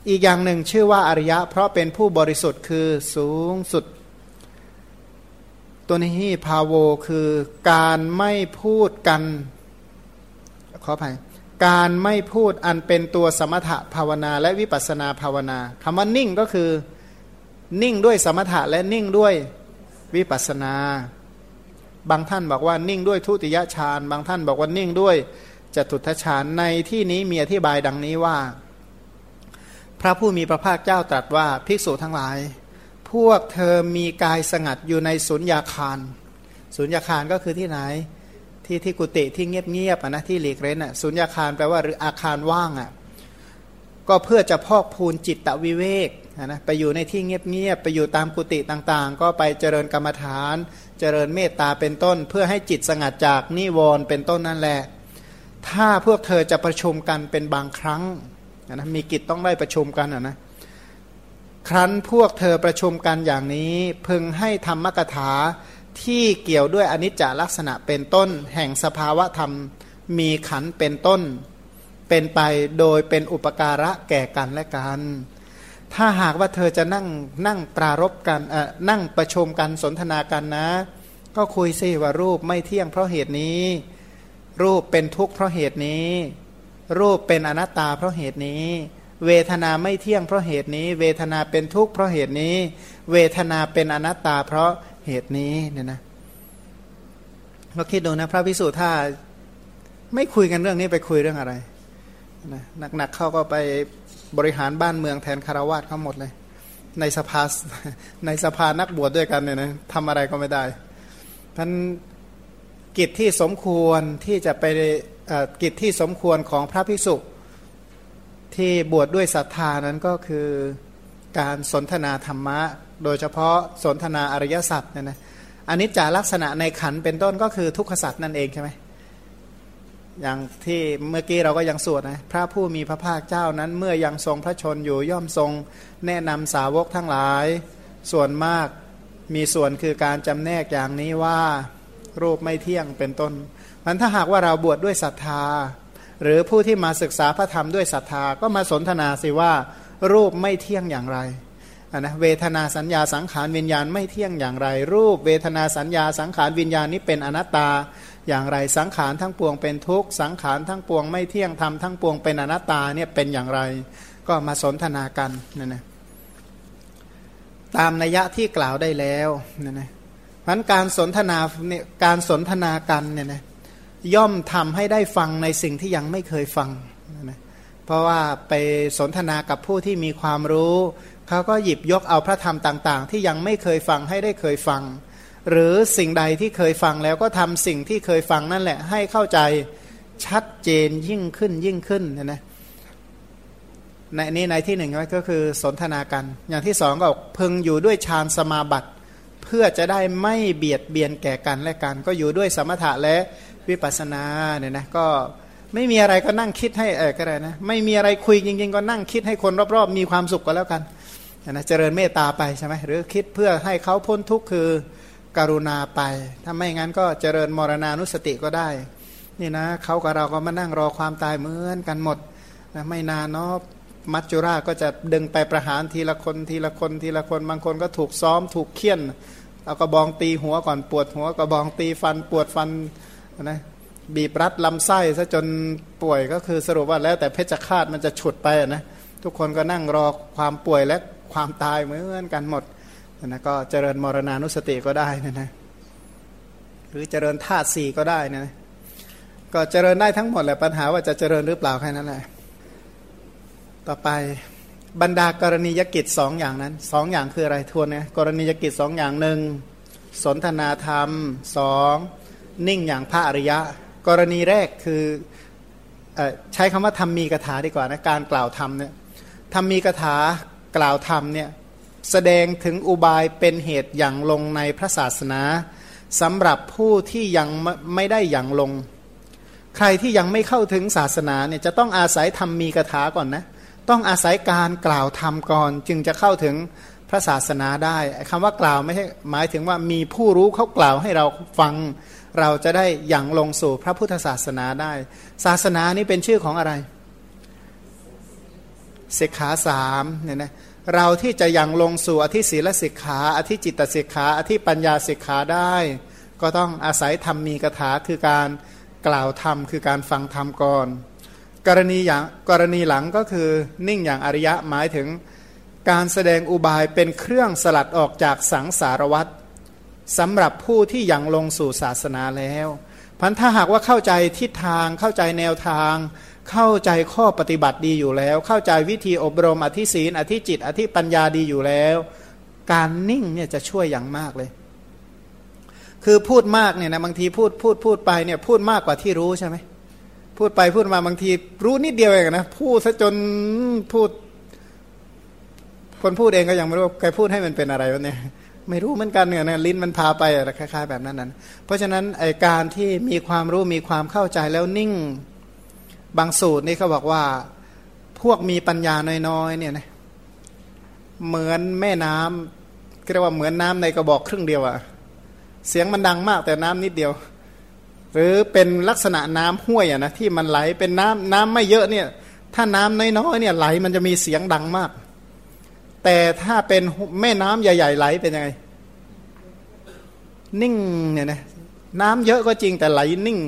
อีกอย่างหนึ่งชื่อว่าอริยะ เพราะเป็นผู้บริสุทธิ์คือสูงสุด ตัวนี้พาโวคือการไม่พูดกัน ขออภัยการไม่พูดอันเป็นตัวสมถะภาวนาและวิปัสนาภาวนาคำว่านิ่งก็คือนิ่งด้วยสมถะและนิ่งด้วยวิปัสนา บางท่านบอกว่านิ่งด้วยทุติยฌานบางท่านบอกว่านิ่งด้วยจตุทัชฌานในที่นี้มีอธิบายดังนี้ว่า พระผู้มีพระภาคเจ้าตรัสว่าภิกษุทั้งหลาย พวกเธอมีกายสงัดอยู่ในสุญญาคารสุญญาคารก็คือที่ไหน ที่ที่กุฏิที่เงียบเงียบนะที่หลีกเร้นอะสุญญาคารแปลว่าหรืออาคารว่างอะก็เพื่อจะพอกพูนจิตตวิเวกนะไปอยู่ในที่เงียบเงียบไปอยู่ตามกุฏิต่างๆ ก็ไปเจริญกรรมฐาน เจริญเมตตาเป็นต้น เพื่อให้จิตสงัดจากนิวรณ์เป็นต้นนั่นแหละ ถ้าพวกเธอจะประชุมกันเป็นบางครั้งนะมีกิจต้องได้ประชุมกันนะครั้นพวกเธอประชุมกันอย่างนี้ พึงให้ธรรมกถา ที่เกี่ยวด้วยอนิจจลักษณะเป็นต้น แห่งสภาวะธรรมมีขันเป็นต้น เป็นไปโดยเป็นอุปการะแก่กันและกันถ้าหากว่าเธอจะนั่งนั่งปรารบกันเออนั่งประชุมกันสนทนากันนะ ก็คุยซิว่ารูปไม่เที่ยงเพราะเหตุนี้ รูปเป็นทุกข์เพราะเหตุนี้ รูปเป็นอนัตตาเพราะเหตุนี้ เวทนาไม่เที่ยงเพราะเหตุนี้ เวทนาเป็นทุกข์เพราะเหตุนี้ เวทนาเป็นอนัตตาเพราะ เหตุนี้เนี่ยนะเราคิดดูนะพระพิสุถ้าไม่คุยกันเรื่องนี้ไปคุยเรื่องอะไรนะหนักๆเข้าก็ไปบริหารบ้านเมืองแทนคารวาสเขาหมดเลย ในสภาในสภานักบวชดด้วยกันเนี่ยนะทำอะไรก็ไม่ได้ท่านกิจที่สมควรที่จะไปกิจที่สมควรของพระภิกษุที่บวชดด้วยศรัทธานั้นก็คือการสนทนาธรรมะ โดยเฉพาะสนทนาอริยสัจเนี่ยนะอันนี้จาลักษณะในขันเป็นต้นก็คือทุกขสัจนั่นเองใช่ไหมอย่างที่เมื่อกี้เราก็ยังสวดนะพระผู้มีพระภาคเจ้านั้น เมื่อยังทรงพระชนอยู่ย่อมทรง แนะนำสาวกทั้งหลาย ส่วนมากมีส่วนคือการจำแนกอย่างนี้ว่ารูปไม่เที่ยงเป็นต้นมันถ้าหากว่าเราบวชดด้วยศรัทธา หรือผู้ที่มาศึกษาพระธรรมด้วยศรัทธาก็มาสนทนาสิว่า รูปไม่เที่ยงอย่างไร นะเวทนาสัญญาสังขารวิญญาณไม่เที่ยงอย่างไร รูป เวทนาสัญญาสังขารวิญญาณนี้เป็นอนัตตาอย่างไรสังขารทั้งปวงเป็นทุกข์สังขารทั้งปวงไม่เที่ยงทำทั้งปวงเป็นอนัตตาเนี่ยเป็นอย่างไร ก็มาสนทนากันนั่นนะตามนัยยะที่กล่าวได้แล้วนั่นนะพันการสนทนาเนี่ยการสนทนากันเนี่ยนะย่อมทำให้ได้ฟังในสิ่งที่ยังไม่เคยฟังนะเพราะว่าไปสนทนากับผู้ที่มีความรู้ เขาก็หยิบยกเอาพระธรรมต่าง ๆ ที่ยังไม่เคยฟังให้ได้เคยฟัง หรือสิ่งใดที่เคยฟังแล้วก็ทำสิ่งที่เคยฟังนั่นแหละ ให้เข้าใจชัดเจนยิ่งขึ้นยิ่งขึ้นนะนะในนี้ในที่หนึ่งก็คือสนทนากัน อย่างที่สองก็พึงอยู่ด้วยฌานสมาบัติเพื่อจะได้ไม่เบียดเบียนแก่กันและกัน ก็อยู่ด้วยสมถะและวิปัสสนาเนี่ยนะก็ไม่มีอะไรก็นั่งคิดให้เออก็ได้นะไม่มีอะไรคุยจริงๆ ก็นั่งคิดให้คนรอบๆ มีความสุขก็แล้วกัน นะเจริญเมตตาไปใช่ไหมหรือคิดเพื่อให้เขาพ้นทุกข์คือกรุณาไป ถ้าไม่งั้นก็เจริญมรณานุสติก็ได้ นี่นะเขากับเราก็มานั่งรอความตายเหมือนกันหมดนะไม่นานเนาะมัจจุราชก็จะดึงไปประหารทีละคนทีละคนทีละคนบางคนก็ถูกซ้อมถูกเคี่ยนเอากระบองตีหัวก่อนปวดหัวกระบองตีฟันปวดฟันนะบีบรัดลำไส้ซะจนป่วยก็คือสรุปว่าแล้วแต่เพชฌฆาตมันจะฉุดไปนะทุกคนก็นั่งรอความป่วยและ ความตายเหมือนกันหมดนะก็เจริญมรณานุสติก็ได้นะนะหรือเจริญธาตุสี่ก็ได้นะก็เจริญได้ทั้งหมดแหละปัญหาว่าจะเจริญหรือเปล่าแค่นั้นแหละต่อไปบรรดากรณียกิจสองอย่างนั้นสองอย่างคืออะไรทวนนะกรณียกิจสองอย่างหนึ่งสนทนาธรรมสองนิ่งอย่างพระอริยะ กรณีแรกคืออใช้คำว่าทำมีกถาดีกว่านะการกล่าวธรรมเนี่ยทำมีกถา กล่าวธรรมเนี่ยแสดงถึงอุบายเป็นเหตุอย่างลงในพระศาสนาสำหรับผู้ที่ยังไม่ได้อย่างลง ใครที่ยังไม่เข้าถึงศาสนาเนี่ยจะต้องอาศัยทำมีกถาก่อนนะต้องอาศัยการกล่าวธรรมก่อน จึงจะเข้าถึงพระศาสนาได้คำว่ากล่าวไม่ใช่หมายถึงว่ามีผู้รู้เขากล่าวให้เราฟัง เราจะได้อย่างลงสู่พระพุทธศาสนาได้ ศาสนานี้เป็นชื่อของอะไร สิกขาสามเนี่ยนะเราที่จะยังลงสู่อธิศีลสิกขาอธิจิตสิกขาอธิปัญญาสิกขาได้ ก็ต้องอาศัยธรรมมีกถาคือการกล่าวธรรมคือการฟังธรรมก่อน กรณีอย่างกรณีหลังก็คือนิ่งอย่างอริยะหมายถึงการแสดงอุบายเป็นเครื่องสลัดออกจากสังสารวัตรสำหรับผู้ที่ยังลงสู่ศาสนาแล้วพันถ้าหากว่าเข้าใจทิศทางเข้าใจแนวทาง เข้าใจข้อปฏิบัติดีอยู่แล้ว เข้าใจวิธีอบรมอธิศีนอธิจิต อธิปัญญาดีอยู่แล้ว การนิ่งเนี่ยจะช่วยอย่างมากเลย คือพูดมากเนี่ยนะบางทีพูดพูดพูดไปเนี่ยพูดมากกว่าที่รู้ใช่ไหมพูดไปพูดมาบางทีรู้นิดเดียวเองนะพูดซะจนพูด คนพูดเองก็ยังไม่รู้ใครพูดให้มันเป็นอะไรวะเนี่ยไม่รู้เหมือนกันเนี่ยนะลิ้นมันพาไปอะไรคล้ายๆแบบนั้นนั้นเพราะฉะนั้นไอการที่มีความรู้มีความเข้าใจแล้วนิ่ง บางสูตรนี่เขาบอกว่าพวกมีปัญญาน้อยๆเนี่ยนะเหมือนแม่น้ำเรียกว่าเหมือนน้ำในกระบอกครึ่งเดียวอะเสียงมันดังมากแต่น้ำนิดเดียว หรือเป็นลักษณะน้ำห้วยอะนะที่มันไหลเป็นน้ำน้ำไม่เยอะเนี่ย ถ้าน้ำน้อยๆเนี่ยไหลมันจะมีเสียงดังมาก แต่ถ้าเป็นแม่น้ำใหญ่ ๆ ไหลเป็นยังไง นิ่งเนี่ยนะน้ำเยอะก็จริงแต่ไหลนิ่ง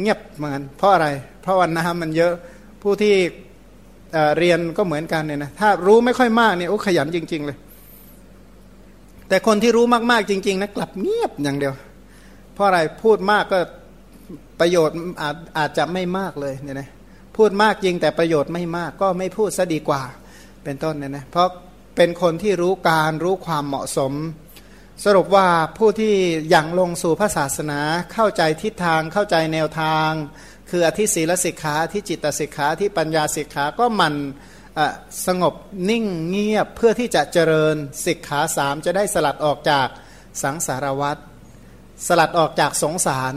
เงียบเหมือนเพราะอะไร เพราะว่าน้ำมันเยอะผู้ที่เรียนก็เหมือนกันเนี่ยนะถ้ารู้ไม่ค่อยมากเนี่ยโอ้ขยันจริง ๆ เลย แต่คนที่รู้มากๆจริง ๆนะกลับเงียบอย่างเดียว เพราะอะไรพูดมากก็ประโยชน์อาจอาจจะไม่มากเลยเนี่ยนะพูดมากจริงแต่ประโยชน์ไม่มากก็ไม่พูดซะดีกว่า เป็นต้นเนี่ยนะเพราะเป็นคนที่รู้การรู้ความเหมาะสม สรุปว่าผู้ที่ยังลงสู่พระศาสนาเข้าใจทิศทางเข้าใจแนวทาง คืออธิศีลสิกขาที่จิตสิกขาที่ปัญญาสิกขาก็มันสงบนิ่งเงียบเพื่อที่จะเจริญสิกขาสามจะได้สลัดออกจากสังสารวัฏสลัดออกจากสงสาร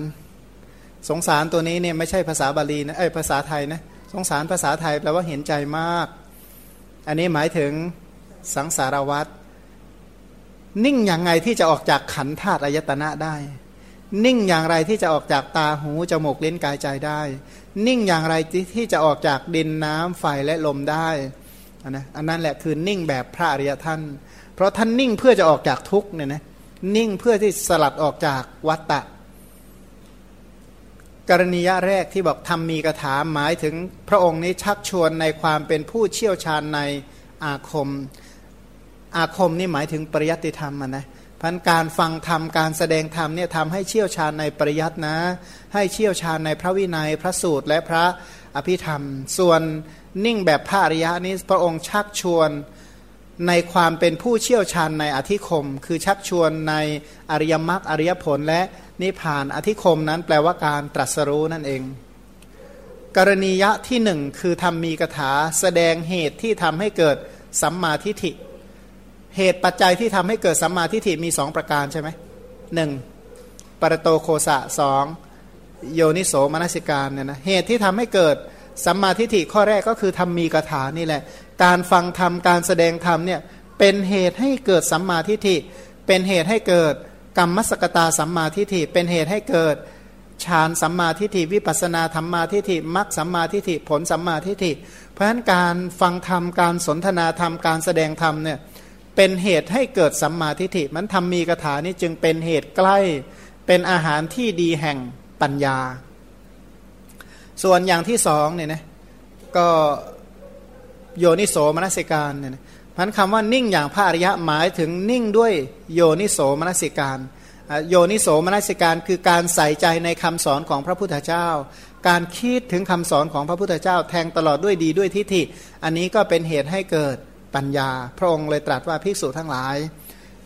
สงสารตัวนี้เนี่ยไม่ใช่ภาษาบาลีนะเอ้ภาษาไทยนะสงสารภาษาไทยแปลว่าเห็นใจมาก อันนี้หมายถึงสังสารวัตรนิ่งอย่างไงที่จะออกจากขันธาตุอายตนะได้ นิ่งอย่างไรที่จะออกจากตาหูจมูกลิ้นกายใจได้ นิ่งอย่างไรที่จะออกจากดินน้ำไฟและลมได้อันนะอันนั้นแหละคือนิ่งแบบพระอริยท่าน เพราะท่านนิ่งเพื่อจะออกจากทุกเนี่ยนะนิ่งเพื่อที่สลัดออกจากวัตตะ กรณียะแรกที่บอกทำมีกระถาหมายถึงพระองค์นี้ชักชวนในความเป็นผู้เชี่ยวชาญในอาคม อาคมนี่หมายถึงปริยัติธรรมนะ พันการฟังธรรมการแสดงธรรมเนี่ยทำให้เชี่ยวชาญในปริยัตินะ ให้เชี่ยวชาญในพระวินัยพระสูตรและพระอภิธรรม ส่วนนิ่งแบบพระอริยะนี้พระองค์ชักชวนในความเป็นผู้เชี่ยวชาญในอธิคม คือชักชวนในอริยมรรคอริยผลและนิพพานอธิคมนั้นแปลว่าการตรัสรู้นั่นเอง กรณียะที่หนึ่งคือทำมีกถาแสดงเหตุที่ทำให้เกิดสัมมาทิฏฐิ เหตุปัจจัยที่ทำให้เกิดสัมมาทิฏฐิมีสองประการใช่ไหมหนึ่งปรโตโคสะสองโยนิโสมนสิการเนี่ยนะเหตุที่ทำให้เกิดสัมมาทิฏฐิข้อแรกก็คือทำมีกถานี่แหละ การฟังธรรมการแสดงธรรมเนี่ยเป็นเหตุให้เกิดสัมมาทิฏฐิ เป็นเหตุให้เกิดกรรมสกตาสัมมาทิฏฐิ เป็นเหตุให้เกิดฌานสัมมาทิฏฐิวิปัสนาธรรมมาทิฏฐิมรรคสัมมาทิฏฐิผลสัมมาทิฏฐิ เพราะฉะนั้นการฟังธรรมการสนทนาธรรมการแสดงธรรมเนี่ย เป็นเหตุให้เกิดสัมมาทิฏฐิมันทำมีกถานี้จึงเป็นเหตุใกล้เป็นอาหารที่ดีแห่งปัญญา ส่วนอย่างที่สองเนี่ยนะก็โยนิโสมนสิการเนี่ยนะพันคำว่านิ่งอย่างพระอริยะหมายถึงนิ่งด้วยโยนิโสมนสิการโยนิโสมนสิการคือการใส่ใจในคำสอนของพระพุทธเจ้า การคิดถึงคำสอนของพระพุทธเจ้า แทงตลอดด้วยดีด้วยทิฏฐิ อันนี้ก็เป็นเหตุให้เกิด ปัญญา พระองค์เลยตรัสว่าภิกษุทั้งหลาย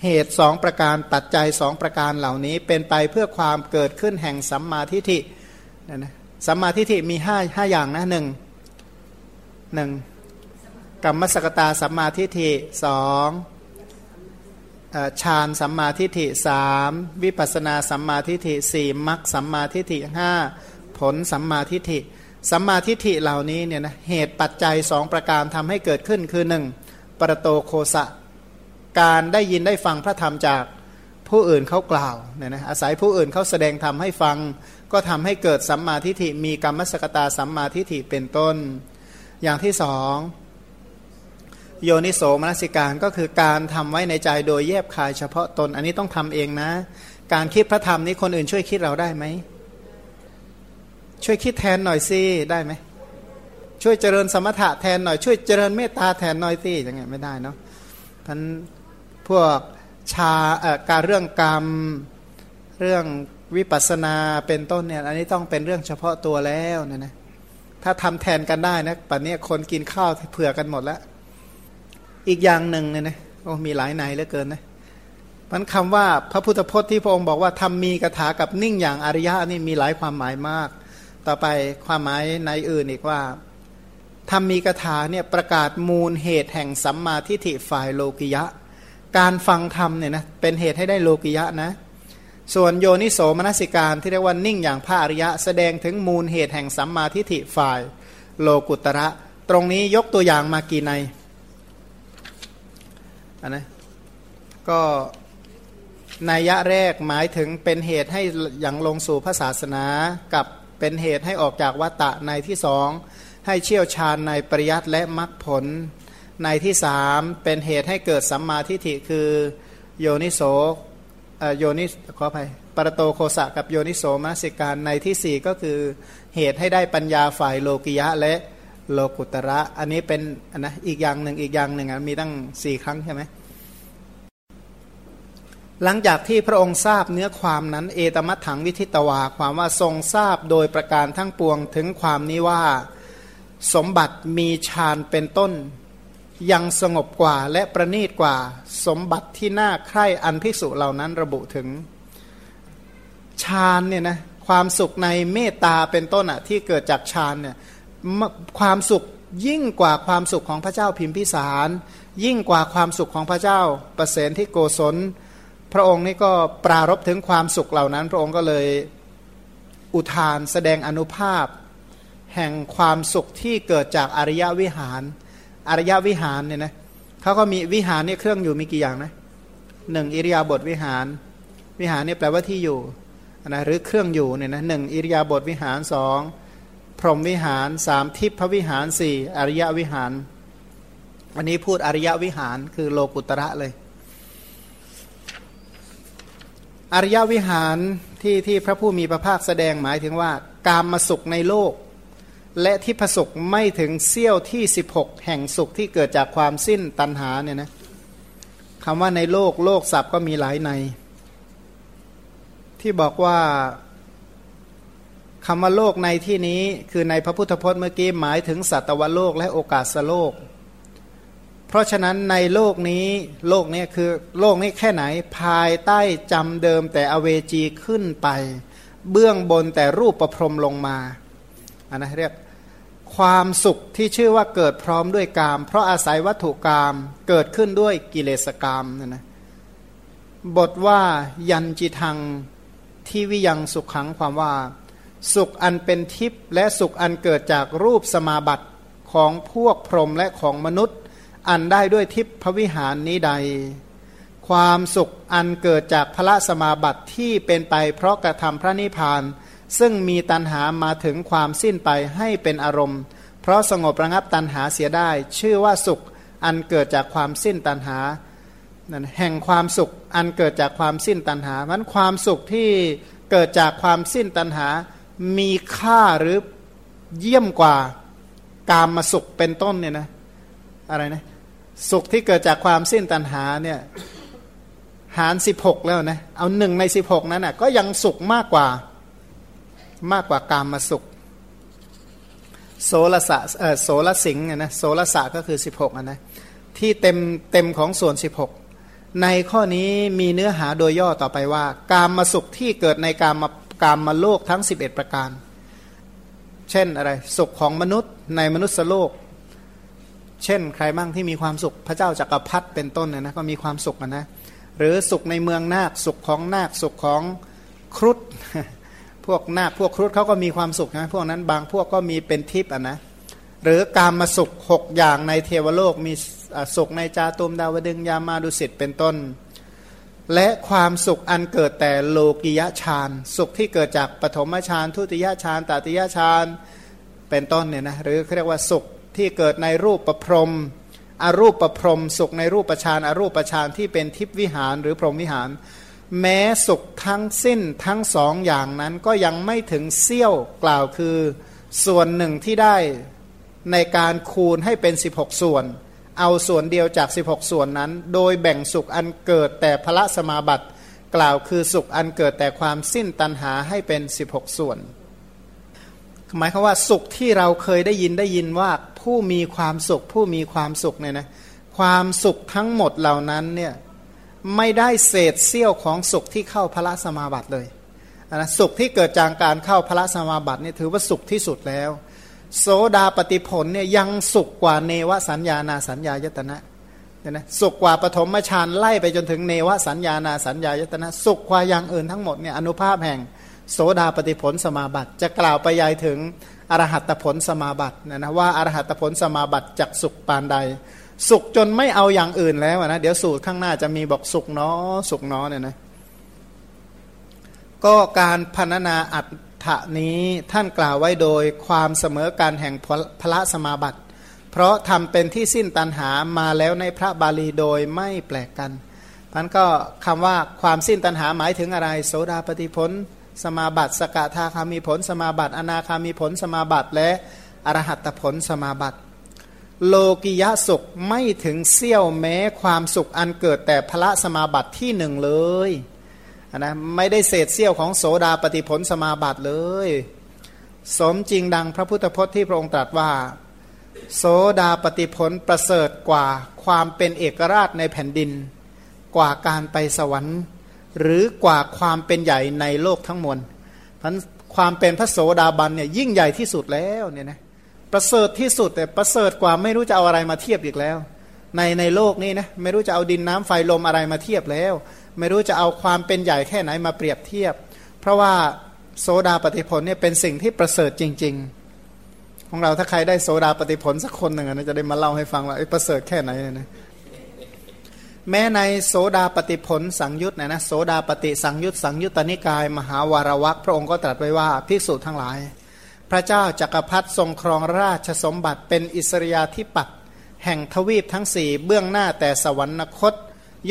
เหตุสองประการปัจจัยสองประการเหล่านี้เป็นไปเพื่อความเกิดขึ้นแห่งสัมมาทิฏฐินะสัมมาทิฏฐิมีห้าห้าอย่างนะหนึ่งหนึ่งกรรมสกตาสัมมาทิฏฐิสองฌานสัมมาทิฏฐิสามวิปัสนาสัมมาทิฏฐิสี่มรรคสัมมาทิฏฐิห้าผลสัมมาทิฏฐิสัมมาทิฏฐิเหล่านี้เนี่ยนะเหตุปัจจัยสองประการทำให้เกิดขึ้นคือหนึ่ง ปรโตโคสะ การได้ยินได้ฟังพระธรรมจากผู้อื่นเขากล่าวเนี่ยนะอาศัยผู้อื่นเขาแสดงธรรมให้ฟัง ก็ทำให้เกิดสัมมาทิฏฐิมีกรรมสกตาสัมมาทิฏฐิเป็นต้น อย่างที่สองโยนิโสมนสิการก็คือการทำไว้ในใจโดยแยบคายเฉพาะตนอันนี้ต้องทำเองนะ การคิดพระธรรมนี้คนอื่นช่วยคิดเราได้ไหมช่วยคิดแทนหน่อยสิได้ไหม ช่วยเจริญสมถะแทนหน่อยช่วยเจริญเมตตาแทนหน่อยสิยังไงไม่ได้เนาะท่านพวกชาการเรื่องกรรมเรื่องวิปัสนาเป็นต้นเนี่ยอันนี้ต้องเป็นเรื่องเฉพาะตัวแล้วนะนะถ้าทำแทนกันได้นะป่านนี้คนกินข้าวเผื่อกันหมดแล้ว อีกอย่างหนึ่งเนี่ยนะโอ้มีหลายในเหลือเกินนะมันคำว่าพระพุทธพจน์ที่พระองค์บอกว่าทำมีกถากับนิ่งอย่างอริยะนี่มีหลายความหมายมาก ต่อไปความหมายในอื่นอีกว่า ทำมีกถาเนี่ยประกาศมูลเหตุแห่งสัมมาทิฏฐิฝ่ายโลกิยะ การฟังธรรมเนี่ยนะเป็นเหตุให้ได้โลกิยะนะ ส่วนโยนิโสมนสิการที่เรียกว่านิ่งอย่างพระอริยะ แสดงถึงมูลเหตุแห่งสัมมาทิฏฐิฝ่ายโลกุตระ ตรงนี้ยกตัวอย่างมากี่ในอันนะก็นัยยะแรกหมายถึงเป็นเหตุให้อย่างลงสู่พระศาสนา กับเป็นเหตุให้ออกจากวัตตะในที่สอง ให้เชี่ยวชาญในปริยัติและมรรคผล ในที่สามเป็นเหตุให้เกิดสัมมาทิฏฐิคือโยนิโสโยนิขออภัยปรโตโคสะกับโยนิโสมนสิการในที่สี่ก็คือเหตุให้ได้ปัญญาฝ่ายโลกิยะและโลกุตระ อันนี้เป็นนะอีกอย่างหนึ่งอีกอย่างหนึ่งมีตั้งสี่ครั้งใช่ไหมหลังจากที่พระองค์ทราบเนื้อความนั้น เอตมัตถังวิทิตวา ความว่าทรงทราบโดยประการทั้งปวงถึงความนี้ว่า สมบัติมีฌานเป็นต้น ยังสงบกว่าและประณีตกว่า สมบัติที่น่าใคร่อันภิกษุเหล่านั้นระบุถึงฌานเนี่ยนะความสุขในเมตตาเป็นต้นอะที่เกิดจากฌานเนี่ยความสุขยิ่งกว่าความสุขของพระเจ้าพิมพิสาร ยิ่งกว่าความสุขของพระเจ้าประเสนที่โกศล พระองค์นี่ก็ปรารบถึงความสุขเหล่านั้น พระองค์ก็เลยอุทานแสดงอนุภาพ แห่งความสุขที่เกิดจากอริยวิหาร อริยวิหารเนี่ยนะเขาก็มีวิหารเนี่ยเครื่องอยู่มีกี่อย่างนะหนึ่งอิริยาบถวิหาร วิหารเนี่ยแปลว่าที่อยู่นะหรือเครื่องอยู่เนี่ยนะหนึ่งอิริยาบถวิหารสองพรหมวิหารสามทิพวิหารสี่อริยวิหาร อันนี้พูดอริยวิหารคือโลกุตระเลย อริยวิหารที่ที่พระผู้มีพระภาคแสดงหมายถึงว่า การมาสุขในโลก และที่ผสุขไม่ถึงเสี้ยวที่ 16 แห่งสุขที่เกิดจากความสิ้นตัณหาเนี่ยนะคำว่าในโลกโลกศัพท์ก็มีหลายใน ที่บอกว่าคำว่าโลกในที่นี้คือในพระพุทธพจน์เมื่อกี้หมายถึงสัตวโลกและโอกาสโลก เพราะฉะนั้นในโลกนี้โลกนี้คือโลกนี้แค่ไหนภายใต้จำเดิมแต่อเวจีขึ้นไป เบื้องบนแต่รูปประพรมลงมาอันนะเรียก ความสุขที่ชื่อว่าเกิดพร้อมด้วยกาม เพราะอาศัยวัตถุกรรมเกิดขึ้นด้วยกิเลสกรรมนะนะบทว่ายันจิทังที่วิยังสุขขังความว่า สุขอันเป็นทิพย์และสุขอันเกิดจากรูปสมาบัติของพวกพรหมและของมนุษย์ อันได้ด้วยทิพย์พวิหารนี้ใด ความสุขอันเกิดจากพระสมาบัติที่เป็นไปเพราะกระทำพระนิพพาน ซึ่งมีตันหามาถึงความสิ้นไปให้เป็นอารมณ์ เพราะสงบระงับตันหาเสียได้ ชื่อว่าสุขอันเกิดจากความสิ้นตันหานั่นแห่งความสุขอันเกิดจากความสิ้นตัณหามันความสุขที่เกิดจากความสิ้นตัณหา มีค่าหรือเยี่ยมกว่ากามมาสุขเป็นต้นเนี่ยนะอะไรนะสุขที่เกิดจากความสิ้นตัณหาเนี่ยหารสิบหกแล้วนะเอาหนึ่งในสิบหกนั้นนะก็ยังสุขมากกว่า มากกว่ากามมาสุข โสรสะโสรสิงนะโสรสะก็คือสิบหกนะที่เต็มเต็มของส่วนสิบหกในข้อนี้มีเนื้อหาโดยย่อต่อไปว่า การมาสุขที่เกิดในการมาการมาโลกทั้ง 11 ประการ เช่นอะไร สุขของมนุษย์ในมนุษย์โลก เช่น ใครบ้างที่มีความสุขพระเจ้าจักรพรรดิเป็นต้นเนี่ยนะก็มีความสุขนะหรือสุขในเมืองนาคสุขของนาคสุขของครุฑ วกนาคพวกครุฑเขาก็มีความสุขนะพวกนั้นบางพวกก็มีเป็นทิพย์อะนะหรือการมาสุขหกอย่างในเทวโลกมีสุขในจาตุมดาวดึงยามาดุสิตเป็นต้น และความสุขอันเกิดแต่โลกิยฌานสุขที่เกิดจากปฐมฌานทุติยฌานตติยฌานเป็นต้นเนี่ยนะหรือเรียกว่าสุขที่เกิดในรูปประพรมอรูปประพรมสุขในรูปประชานอรูปประชานที่เป็นทิพวิหาร หรือพรหมวิหาร แม้สุขทั้งสิ้นทั้งสองอย่างนั้นก็ยังไม่ถึงเสี้ยวกล่าวคือ ส่วนหนึ่งที่ได้ในการคูณให้เป็น 16 ส่วน เอาส่วนเดียวจาก 16 ส่วนนั้น โดยแบ่งสุขอันเกิดแต่พระสมาบัติ กล่าวคือสุขอันเกิดแต่ความสิ้นตัณหาให้เป็น 16 ส่วน หมายควาว่าสุขที่เราเคยได้ยินได้ยินว่าผู้มีความสุข ผู้มีความสุขเนี่ยนะความสุขทั้งหมดเหล่านั้นเนี่ย ไม่ได้เศษเสี้ยวของสุขที่เข้าพระสมาบัติเลยนะสุขที่เกิดจากการเข้าพระสมาบัติเนี่ยถือว่าสุขที่สุดแล้ว โสดาปฏิผลเนี่ยยังสุกกว่าเนวสัญญานาสัญญายตนะเนี่ยนะสุกกว่าปฐมฌานไล่ไปจนถึงเนวสัญญานาสัญญายตนะ สุกกว่าอย่างอื่นทั้งหมดเนี่ยอนุภาพแห่งโสดาปฏิผลสมาบัติ จะกล่าวไปยายถึงอรหัตผลสมาบัตินะนะว่าอรหัตผลสมาบัติจากสุขปานใด สุขจนไม่เอาอย่างอื่นแล้วนะเดี๋ยวสูตรข้างหน้าจะมีบอกสุขเนาะสุขเนาะเนี่ยนะก็การพันนาอัดถะนี้ท่านกล่าวไว้โดยความเสมอการแห่งพระสมาบัติ เพราะทำเป็นที่สิ้นตันหามาแล้วในพระบาลีโดยไม่แปลกกันพันก็คำว่าความสิ้นตันหาหมายถึงอะไร โสดาปฏิพลสมาบัติ สกทาคามีผลสมาบัติ อนาคามีผลสมาบัติและอรหัตผลสมาบัติ โลกิยะสุขไม่ถึงเสี้ยวแม้ความสุขอันเกิดแต่พระสมาบัติที่หนึ่งเลยนะไม่ได้เศษเสี้ยวของโสดาปฏิผลสมาบัติเลย สมจริงดังพระพุทธพจน์ที่พระองค์ตรัสว่า โสดาปฏิผลประเสริฐกว่าความเป็นเอกราชในแผ่นดิน กว่าการไปสวรรค์ หรือกว่าความเป็นใหญ่ในโลกทั้งมวลพันความเป็นพระโสดาบันเนี่ยยิ่งใหญ่ที่สุดแล้วเนี่ยนะ ประเสริฐที่สุดแต่ประเสริฐกว่าไม่รู้จะเอาอะไรมาเทียบอีกแล้ว ในในโลกนี้นะไม่รู้จะเอาดินน้ำไฟลมอะไรมาเทียบแล้ว ไม่รู้จะเอาความเป็นใหญ่แค่ไหนมาเปรียบเทียบ เพราะว่าโซดาปฏิผลเนี่ยเป็นสิ่งที่ประเสริฐจริง ๆ ของเราถ้าใครได้โซดาปฏิผลสักคนหนึ่งนะจะได้มาเล่าให้ฟังว่าประเสริฐแค่ไหนนะแม้ในโสดาปฏิผลสังยุตนะนะโสดาปฏิสังยุตสังยุตตนิกาย มหาวารวักพระองค์ก็ตรัสไว้ว่าภิกษุทั้งหลาย พระเจ้าจักรพรรดิทรงครองราชสมบัติเป็นอิสริยาธิปัตย์แห่งทวีปทั้งสี่เบื้องหน้าแต่สวรรคต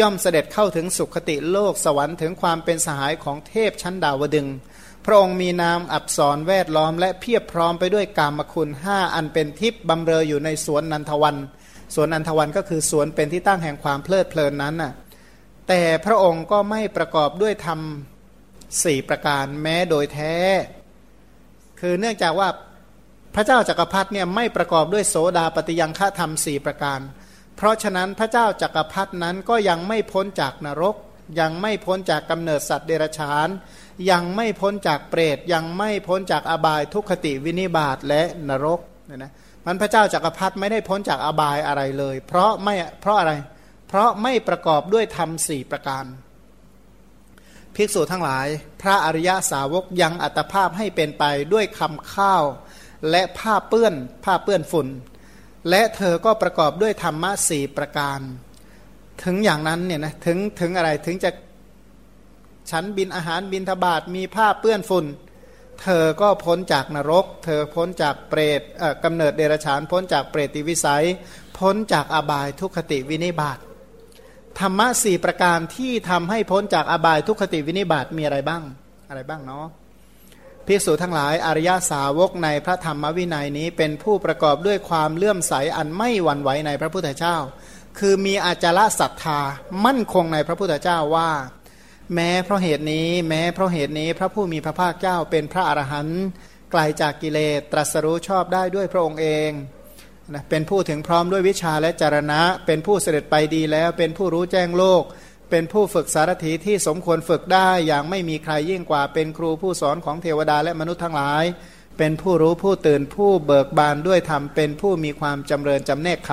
ย่อมเสด็จเข้าถึงสุขติโลกสวรรค์ถึงความเป็นสหายของเทพชั้นดาวดึง พระองค์มีนามอับสรแวดล้อมและเพียบพร้อมไปด้วยกามคุณห้าอันเป็นทิพย์บำเรออยู่ในสวนนันทวัน สวนนันทวันก็คือสวนเป็นที่ตั้งแห่งความเพลิดเพลินนั้นน่ะแต่พระองค์ก็ไม่ประกอบด้วยธรรมสี่ประการแม้โดยแท้ คือเนื่องจากว่าพระเจ้าจากักรพรรดิเนี่ยไม่ประกอบด้วยโสดาปฏิยังฆธรรมสี่ประการ เพราะฉะนั้นพระเจ้าจากักรพรรดินั้นก็ยังไม่พ้นจากนรก ยังไม่พ้นจากกำเนิดสัตว์เดรัจฉาน ยังไม่พ้นจากเปรต ยังไม่พ้นจากอบายทุกขติวินิบาตและนรกเนี่ยนะมันพระเจ้าจากักรพรรดิไม่ได้พ้นจากอบายอะไรเลย เพราะไม่เพราะอะไร เพราะไม่ประกอบด้วยธรรมสี่ประการ ภิกษุทั้งหลาย พระอริยสาวกยังอัตภาพให้เป็นไปด้วยคำข้าว และผ้าเปื้อนผ้าเปื้อนฝุ่น และเธอก็ประกอบด้วยธรรมะสี่ประการ ถึงอย่างนั้นเนี่ยนะถึงถึงอะไรถึงจะฉันบินอาหารบินทบาทมีผ้าเปื้อนฝุ่น เธอก็พ้นจากนรก เธอพ้นจากเปรตกำเนิดเดรัจฉานพ้นจากเปรติวิสัย พ้นจากอบายทุกขติวินิบาต ธรรมะสี่ประการที่ทำให้พ้นจากอบายทุกขติวินิบาตมีอะไรบ้างอะไรบ้างเนาะภิกษุทั้งหลายอริยสาวกในพระธรรมวินัยนี้เป็นผู้ประกอบด้วยความเลื่อมใสอันไม่หวั่นไหวในพระพุทธเจ้า คือมีอาจาระศรัทธามั่นคงในพระพุทธเจ้าว่า แม้เพราะเหตุนี้ แม้เพราะเหตุนี้พระผู้มีพระภาคเจ้าเป็นพระอรหันต์ไกลาจากกิเลสตรัสรู้ชอบได้ด้วยพระองค์เอง นะเป็นผู้ถึงพร้อมด้วยวิชาและจารณะ เป็นผู้เสด็จไปดีแล้ว เป็นผู้รู้แจ้งโลก เป็นผู้ฝึกสารถีที่สมควรฝึกได้อย่างไม่มีใครยิ่งกว่าเป็นครูผู้สอนของเทวดาและมนุษย์ทั้งหลาย เป็นผู้รู้ผู้ตื่นผู้เบิกบานด้วยธรรมเป็นผู้มีความจำเริญจำแนกค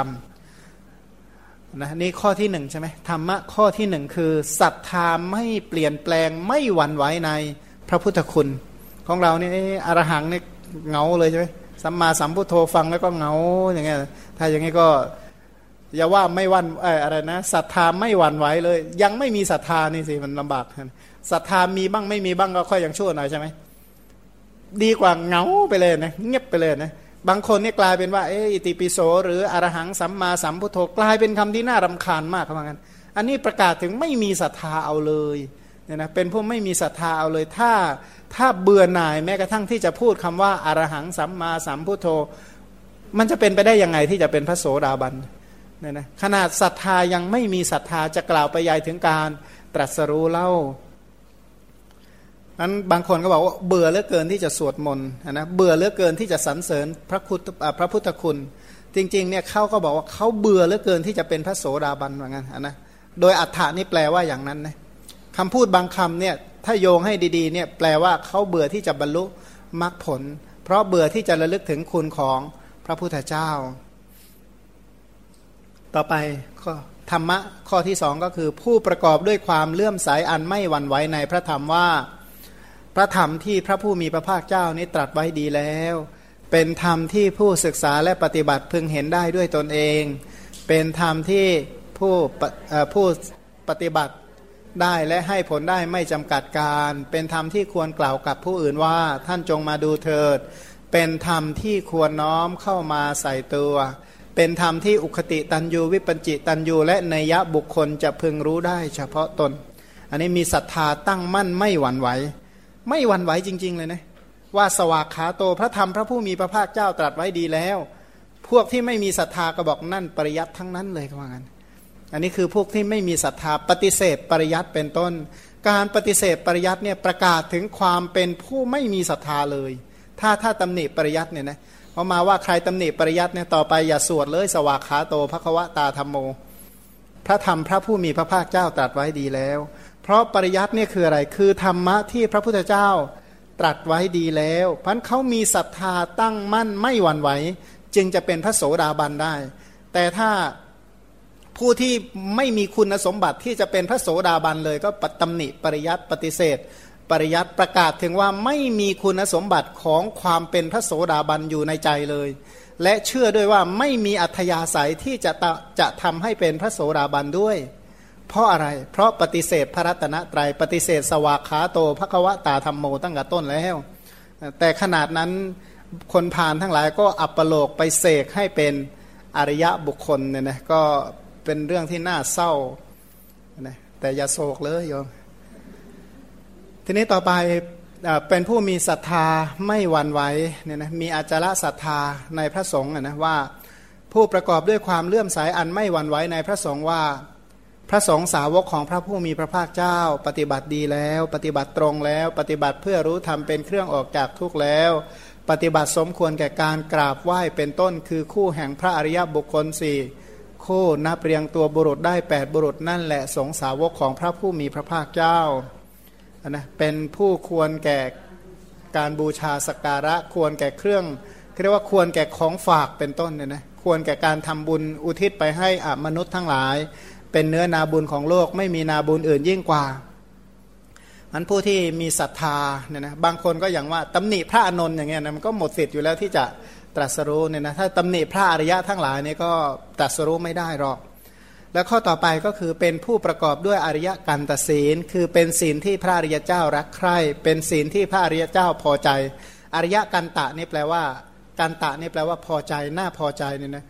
ำนะนี่ข้อที่หนึ่งใช่ไหมธรรมะข้อที่หนึ่งคือศรัทธาไม่เปลี่ยนแปลงไม่หวั่นไหวในพระพุทธคุณ ของเราเนี่ยอรหังเนี่ยเงาเลยใช่ไหม สัมมาสัมพุทโธฟังแล้วก็เงาอย่างเงี้ยถ้าอย่างงี้ก็อย่าว่าไม่วันอะไรนะศรัทธาไม่หวั่นไหวเลย ยังไม่มีศรัทธานี่สิมันลำบากศรัทธามีบ้างไม่มีบ้างก็ค่อยยังชั่วหน่อยใช่ไหมดีกว่าเงาไปเลยนะเงียบไปเลยนะบางคนนี่กลายเป็นว่าเอออิติปิโส หรืออรหังสัมมาสัมพุทโธกลายเป็นคำที่น่ารำคาญมากเขาบอกงั้นอันนี้ประกาศถึงไม่มีศรัทธาเอาเลย เนี่ยนะเป็นผู้ไม่มีศรัทธาเอาเลยถ้าถ้าเบื่อหน่ายแม้กระทั่งที่จะพูดคำว่าอารหังสัมมาสัมพุทโธ มันจะเป็นไปได้ยังไงที่จะเป็นพระโสดาบันเนี่ยนะขนาดศรัทธายังไม่มีศรัทธาจะกล่าวไปยายถึงการตรัสรู้เล่านั้นบางคนก็บอกว่าเบื่อเหลือเกินที่จะสวดมนต์นะเบื่อเหลือเกินที่จะสรรเสริญพระคุณพระพุทธคุณ จริงๆเนี่ยเขาก็บอกว่าเขาเบื่อเหลือเกินที่จะเป็นพระโสดาบันเหมือนกันนะโดยอัฏฐานี่แปลว่าอย่างนั้นนะ คำพูดบางคำเนี่ยถ้าโยงให้ดีๆเนี่ยแปลว่าเขาเบื่อที่จะบรรลุมรรคผล เพราะเบื่อที่จะระลึกถึงคุณของพระพุทธเจ้า ต่อไปข้อธรรมะข้อที่สองก็คือ ผู้ประกอบด้วยความเลื่อมใสอันไม่หวั่นไหวในพระธรรมว่า พระธรรมที่พระผู้มีพระภาคเจ้านี้ตรัสไว้ดีแล้ว เป็นธรรมที่ผู้ศึกษาและปฏิบัติพึงเห็นได้ด้วยตนเอง เป็นธรรมที่ผู้ผู้ปฏิบัติ ได้และให้ผลได้ไม่จำกัดการ เป็นธรรมที่ควรกล่าวกับผู้อื่นว่าท่านจงมาดูเถิด เป็นธรรมที่ควรน้อมเข้ามาใส่ตัว เป็นธรรมที่อุคติตันยูวิปัญจิตันยูและนัยยะบุคคลจะพึงรู้ได้เฉพาะตน อันนี้มีศรัทธาตั้งมั่นไม่หวั่นไหว ไม่หวั่นไหวจริง ๆ เลยนะว่าสวากขาโตพระธรรมพระผู้มีพระภาคเจ้าตรัสไว้ดีแล้ว พวกที่ไม่มีศรัทธาก็บอกนั่นปริยัติทั้งนั้นเลยก็ว่างั้น อันนี้คือพวกที่ไม่มีศรัทธาปฏิเสธปริยัติเป็นต้น การปฏิเสธปริยัติเนี่ยประกาศถึงความเป็นผู้ไม่มีศรัทธาเลย ถ้าถ้าตำหนิปริยัติเนี่ยนะพอมาว่าใครตำหนิปริยัติเนี่ยต่อไปอย่าสวดเลยสวากขาโตพระควตาธรรมโม พระธรรมพระผู้มีพระภาคเจ้าตรัสไว้ดีแล้ว เพราะปริยัติเนี่ยคืออะไรคือธรรมะที่พระพุทธเจ้าตรัสไว้ดีแล้วพันเขามีศรัทธาตั้งมั่นไม่หวั่นไหว จึงจะเป็นพระโสดาบันได้ แต่ถ้า ผู้ที่ไม่มีคุณสมบัติที่จะเป็นพระโสดาบันเลยก็ปตำหนิปริยัติปฏิเสธ ปริยัติประกาศถึงว่าไม่มีคุณสมบัติของความเป็นพระโสดาบันอยู่ในใจเลย และเชื่อด้วยว่าไม่มีอัธยาศัยที่จะจะทำให้เป็นพระโสดาบันด้วย เพราะอะไร เพราะปฏิเสธพระรัตนตรยัยปฏิเสธสวากขาโตพะควตาธรรมโมตั้งแต่ต้นแล้ว แต่ขนาดนั้นคนผ่านทั้งหลายก็อัปโลกไปเสกให้เป็นอริยะบุคคลเนี่ยนะก็ เป็นเรื่องที่น่าเศร้านะแต่อย่าโศกเลยโยมทีนี้ต่อไปเป็นผู้มีศรัทธาไม่หวั่นไหวเนี่ยนะมีอาจาระศรัทธาในพระสงฆ์นะว่าผู้ประกอบด้วยความเลื่อมใสอันไม่หวั่นไหวในพระสงฆ์ว่าพระสงฆ์สาวกของพระผู้มีพระภาคเจ้า ปฏิบัติดีแล้ว ปฏิบัติตรงแล้ว ปฏิบัติเพื่อรู้ธรรมเป็นเครื่องออกจากทุกข์แล้ว ปฏิบัติสมควรแก่การกราบไหว้เป็นต้นคือคู่แห่งพระอริยบุคคลสี่ คู่นับเรียงตัวบุรุษได้ 8 บุรุษนั่นแหละสงสาวกของพระผู้มีพระภาคเจ้านะเป็นผู้ควรแก่การบูชาสการะควรแก่เครื่องเรียกว่าควรแก่ของฝากเป็นต้นเนี่ยนะควรแก่การทำบุญอุทิศไปให้อมนุษย์ทั้งหลาย เป็นเนื้อนาบุญของโลกไม่มีนาบุญอื่นยิ่งกว่ามันผู้ที่มีศรัทธาเนี่ยนะบางคนก็อย่างว่าตำหนิพระอนนท์อย่างเงี้ยนะมันก็หมดสิทธิ์อยู่แล้วที่จะ ตรัสรู้เนี่ยนะถ้าตำหนิพระอริยะทั้งหลายเนี่ยก็ตรัสรู้ไม่ได้หรอก แล้วข้อต่อไปก็คือเป็นผู้ประกอบด้วยอริยกันตศีล คือเป็นศีลที่พระอริยเจ้ารักใคร่เป็นศีลที่พระอริยเจ้าพอใจ อริยกันตะนี่แปลว่ากันตะนี่แปลว่าพอใจน่าพอใจเนี่ยนะ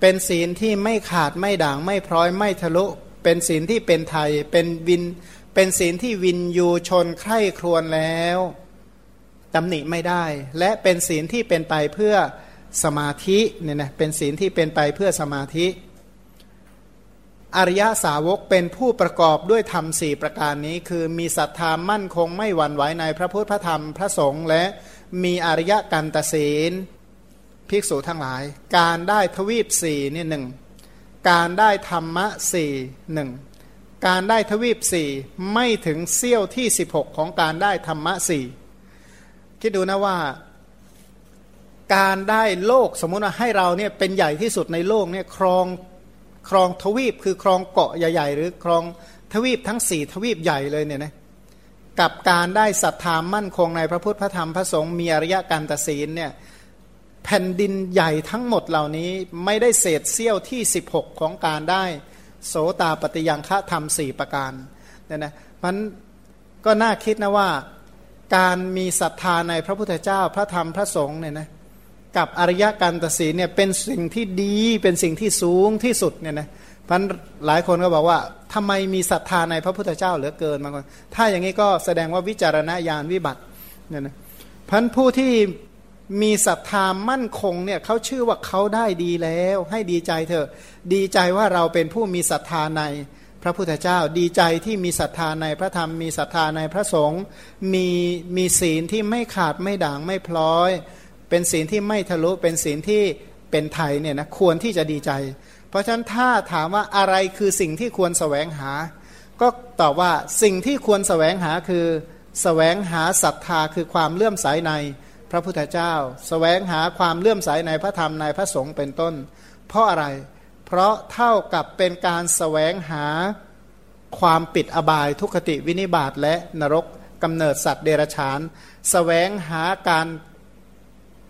เป็นศีลที่ไม่ขาดไม่ด่างไม่พร้อยไม่ทะลุ เป็นศีลที่เป็นไทยเป็นวินเป็นศีลที่วินยูชนใคร่ครวญแล้ว ตำหนิไม่ได้ และเป็นศีลที่เป็นไปเพื่อสมาธิเนี่ยนะเป็นศีลที่เป็นไปเพื่อสมาธิ อริยสาวกเป็นผู้ประกอบด้วยธรรมสี่ประการนี้ คือมีศรัทธามั่นคงไม่หวั่นไหวในพระพุทธพระธรรมพระสงฆ์และมีอริยกันตศีลภิกษุทั้งหลาย การได้ทวีปสี่นี่หนึ่งการได้ธรรมะสี่หนึ่งการได้ทวีปสี่ไม่ถึงเซี่ยวที่ 16 ของการได้ธรรมะสี่ คิดดูนะว่าการได้โลกสมมติว่าให้เราเนี่ยเป็นใหญ่ที่สุดในโลกเนี่ยครองครองทวีปคือครองเกาะใหญ่ ๆ หรือครองทวีปทั้งสี่ทวีปใหญ่เลยเนี่ยนะกับการได้ศรัทธามั่นคงในพระพุทธพระธรรมพระสงฆ์มีอริยการตศีลเนี่ยแผ่นดินใหญ่ทั้งหมดเหล่านี้ไม่ได้เศษเสี้ยวที่ 16 ของการได้ โสตาปฏิยังฆะธรรมสี่ประการเนี่ยนะมันก็น่าคิดนะว่า การมีศรัทธาในพระพุทธเจ้าพระธรรมพระสงฆ์เนี่ยนะกับอริยการตศีเนี่ยเป็นสิ่งที่ดีเป็นสิ่งที่สูงที่สุดเนี่ยนะพันหลายคนก็บอกว่าทำไมมีศรัทธาในพระพุทธเจ้าเหลือเกินบางคนถ้าอย่างนี้ก็แสดงว่าวิจารณญาณวิบัติเนี่ยนะพันผู้ที่มีศรัทธามั่นคงเนี่ยเขาชื่อว่าเขาได้ดีแล้ว ให้ดีใจเถอะดีใจว่าเราเป็นผู้มีศรัทธาใน พระพุทธเจ้าดีใจที่มีศรัทธาในพระธรรมมีศรัทธาในพระสงฆ์มีมีศีลที่ไม่ขาดไม่ด่างไม่พลอย เป็นศีลที่ไม่ทะลุเป็นศีลที่เป็นไทยเนี่ยนะควรที่จะดีใจ เพราะฉะนั้นถ้าถามว่าอะไรคือสิ่งที่ควรสแสวงหา ก็ตอบว่าสิ่งที่ควรสแสวงหาคือสแสวงหาศรัทธาคือความเลื่อมใสในพระพุทธเจ้าสแสวงหาความเลื่อมใสในพระธรรมในพระสงฆ์เป็นต้น เพราะอะไรเพราะเท่ากับเป็นการสแสวงหาความปิดอบายทุกขติวินิบาตและนรกกำเนิดสัตว์เดรัจฉานสแสวงหาการ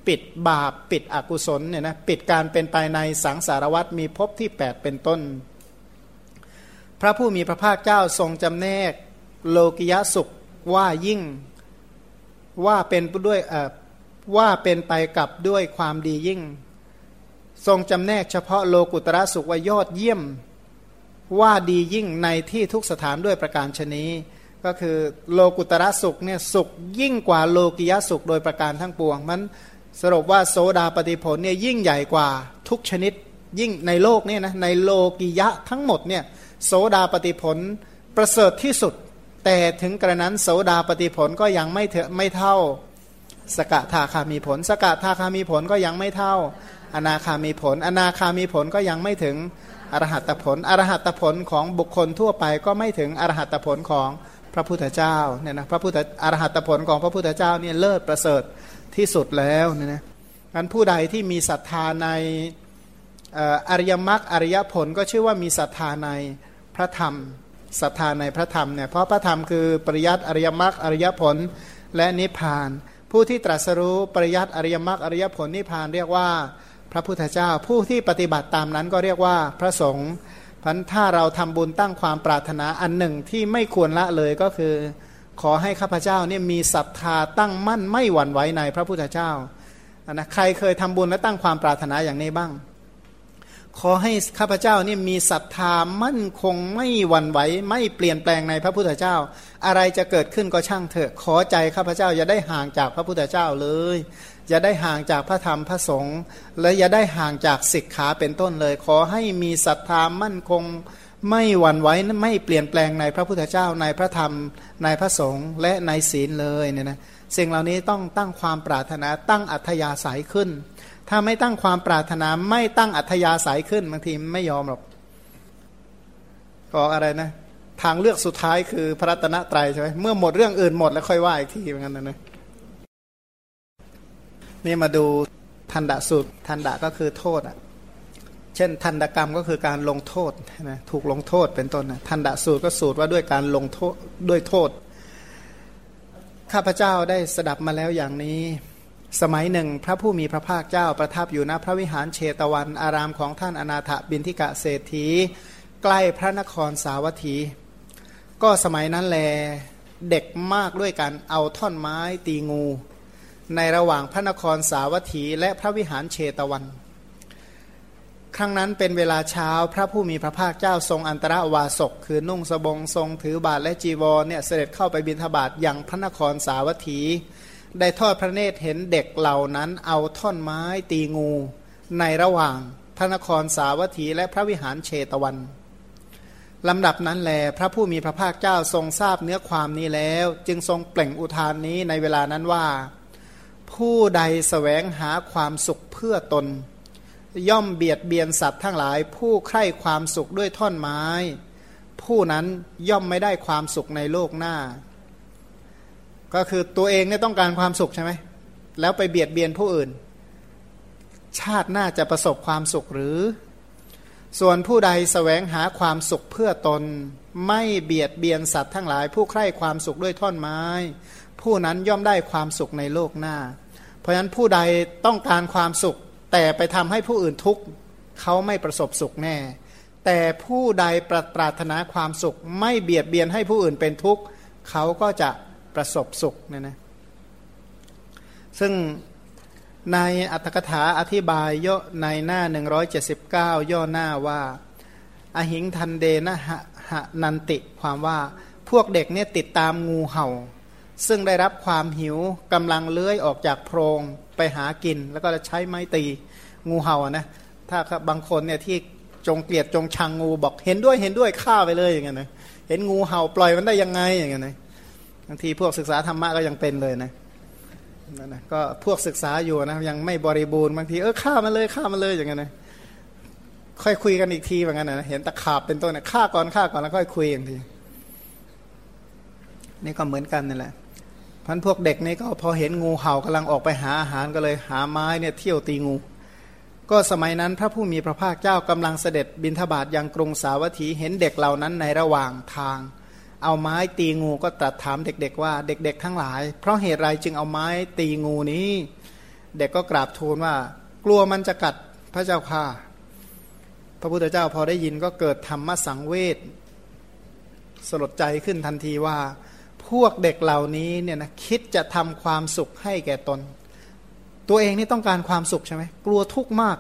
ปิดบาปปิดอกุศลเนี่ยนะปิดการเป็นไปในสังสารวัตมีภพที่ 8 เป็นต้น พระผู้มีพระภาคเจ้าทรงจำแนกโลกิยสุขว่ายิ่งว่าเป็นด้วยว่าเป็นไปกับด้วยความดียิ่ง ทรงจำแนกเฉพาะโลกุตระสุขว่ายอดเยี่ยม ว่าดียิ่งในที่ทุกสถานด้วยประการชนีก็คือโลกุตระสุขเนี่ยสุขยิ่งกว่าโลกิยสุขโดยประการทั้งปวง มันสรุปว่าโสดาปฏิผลเนี่ยยิ่งใหญ่กว่าทุกชนิดยิ่งในโลกเนี่ยนะในโลกิยะทั้งหมดเนี่ยโสดาปฏิผลประเสริฐที่สุด แต่ถึงกระนั้นโสดาปฏิผลก็ยังไม่เถไม่เท่า สกทาคามีผล สกทาคามีผลก็ยังไม่เท่า อนาคามีผล อนาคามีผลก็ยังไม่ถึงอรหัตผล อรหัตผลของบุคคลทั่วไปก็ไม่ถึงอรหัตผลของพระพุทธเจ้าเนี่ยนะพระพุทธอรหัตผลของพระพุทธเจ้าเนี่ยเลิศประเสริฐที่สุดแล้วเนี่ยนะอันผู้ใดที่มีศรัทธาในอริยมรรคอริยผลก็ชื่อว่ามีศรัทธาในพระธรรมศรัทธาในพระธรรมเนี่ยเพราะพระธรรมคือปริยัติอริยมรรคอริยผลและนิพพาน ผู้ที่ตรัสรู้ปริยัติอริยมรรคอริยผลนิพพานเรียกว่า พระพุทธเจ้าผู้ที่ปฏิบัติตามนั้นก็เรียกว่าพระสงฆ์พันถ้าเราทำบุญตั้งความปรารถนาอันหนึ่งที่ไม่ควรละเลยก็คือ ขอให้ข้าพเจ้าเนี่ยมีศรัทธาตั้งมั่นไม่หวั่นไหวในพระพุทธเจ้านะใครเคยทำบุญและตั้งความปรารถนาอย่างนี้บ้าง ขอให้ข้าพเจ้าเนี่ยมีศรัทธามั่นคงไม่หวั่นไหวไม่เปลี่ยนแปลงในพระพุทธเจ้า อะไรจะเกิดขึ้นก็ช่างเถอะขอใจข้าพเจ้าอย่าได้ห่างจากพระพุทธเจ้าเลย อย่าได้ห่างจากพระธรรมพระสงฆ์และอย่าได้ห่างจากศิกขาเป็นต้นเลย ขอให้มีศรัทธามั่นคงไม่หวั่นไหวไม่เปลี่ยนแปลงในพระพุทธเจ้าในพระธรรมในพระสงฆ์และในศีลเลยเนี่ยนะสิ่งเหล่านี้ต้องตั้งความปรารถนาตั้งอัธยาศัยขึ้น ถ้าไม่ตั้งความปรารถนาไม่ตั้งอัธยาศัยขึ้นบางทีไม่ยอมหรอกก็อะไรนะ ทางเลือกสุดท้ายคือพระรัตนตรัยใช่ไหมเมื่อหมดเรื่องอื่นหมดแล้วค่อยว่าอีกทีเหมือนกันนะ นี่มาดูทันดะสูตรทันดะก็คือโทษอะเช่นทันดกรรมก็คือการลงโทษนะถูกลงโทษเป็นต้นนะทันดะสูตรก็สูตรว่าด้วยการลงโทษด้วยโทษ ข้าพเจ้าได้สดับมาแล้วอย่างนี้ สมัยหนึ่งพระผู้มีพระภาคเจ้าประทับอยู่ณพระวิหารเชตวันอารามของท่านอนาถบินทิกะเศรษฐี ใกล้พระนครสาวัตถี ก็สมัยนั้นแลเด็กมากด้วยกันเอาท่อนไม้ตีงู ในระหว่างพระนครสาวัตถี และพระวิหารเชตวัน ครั้งนั้นเป็นเวลาเช้าพระผู้มีพระภาคเจ้าทรงอันตรวาสก คือนุ่งสบงทรงถือบาทและจีวรเนี่ยเสด็จเข้าไปบิณฑบาตอย่างพระนครสาวัตถี ได้ทอดพระเนตรเห็นเด็กเหล่านั้นเอาท่อนไม้ตีงู ในระหว่างพระนครสาวัตถี และพระวิหารเชตวันลำดับนั้นแลพระผู้มีพระภาคเจ้าทรงทราบเนื้อความนี้แล้ว จึงทรงเปล่งอุทานนี้ในเวลานั้นว่า ผู้ใดสแสวงหาความสุขเพื่อตน ย่อมเบียดเบียนสัตว์ทั้งหลาย ผู้ใคร่ความสุขด้วยท่อนไม้ ผู้นั้นย่อมไม่ได้ความสุขในโลกหน้า ก็คือตัวเองเนี่ยต้องการความสุขใช่ไหมแล้วไปเบียดเบียนผู้อื่น ชาติหน้าจะประสบความสุขหรือ ส่วนผู้ใดสแสวงหาความสุขเพื่อตน ไม่เบียดเบียนสัตว์ทั้งหลาย ผู้ใคร่ความสุขด้วยท่อนไม้ ผู้นั้นย่อมได้ความสุขในโลกหน้า เพราะฉะนั้นผู้ใดต้องการความสุข แต่ไปทำให้ผู้อื่นทุกข์เขาไม่ประสบสุขแน่ แต่ผู้ใดปรปรารถนาความสุข ไม่เบียดเบียนให้ผู้อื่นเป็นทุกข์เขาก็จะประสบสุขเนี่ยนะซึ่งในอัตถกถาอธิบายย่อในหน้า 179 ย่อหน้าว่า อหิงทันเดนะหะหะนันติความว่าพวกเด็กเนี่ยติดตามงูเห่า ซึ่งได้รับความหิวกำลังเลื้อยออกจากโพรงไปหากิน แล้วก็จะใช้ไม้ตีงูเห่านะถ้าบางคนเนี่ยที่จงเกลียดจงชังงูบอกเห็นด้วยเห็นด้วยฆ่าไปเลยอย่างเงี้ยนะเห็นงูเห่าปล่อยมันได้ยังไงอย่างเงี้ยนะบางทีพวกศึกษาธรรมะก็ยังเป็นเลยนะนั่นนะก็พวกศึกษาอยู่นะยังไม่บริบูรณ์บางทีเออฆ่ามันเลยฆ่ามันเลยอย่างเงี้ยนะค่อยคุยกันอีกทีแบบนั้นนะเห็นตะขาบเป็นต้นเนี่ยฆ่าก่อนฆ่าก่อนแล้วค่อยคุยอย่างทีนี่ก็เหมือนกันนี่นแหละ พันพวกเด็กนี่ก็พอเห็นงูเห่ากำลังออกไปหาอาหารก็เลยหาไม้เนี่ยเที่ยวตีงู ก็สมัยนั้นพระผู้มีพระภาคเจ้ากำลังเสด็จบินทบาทยังกรุงสาวัตถีเห็นเด็กเหล่านั้นในระหว่างทาง เอาไม้ตีงูก็ตรัสถามเด็กๆว่าเด็ก ๆ ทั้งหลาย เพราะเหตุไรจึงเอาไม้ตีงูนี้ เด็กก็กราบทูลว่า กลัวมันจะกัดพระเจ้าค่ะ พระพุทธเจ้าพอได้ยินก็เกิดธรรมสังเวชสลดใจขึ้นทันทีว่า พวกเด็กเหล่านี้เนี่ยนะคิดจะทำความสุขให้แก่ตน ตัวเองนี่ต้องการความสุขใช่ไหมกลัวทุกข์มาก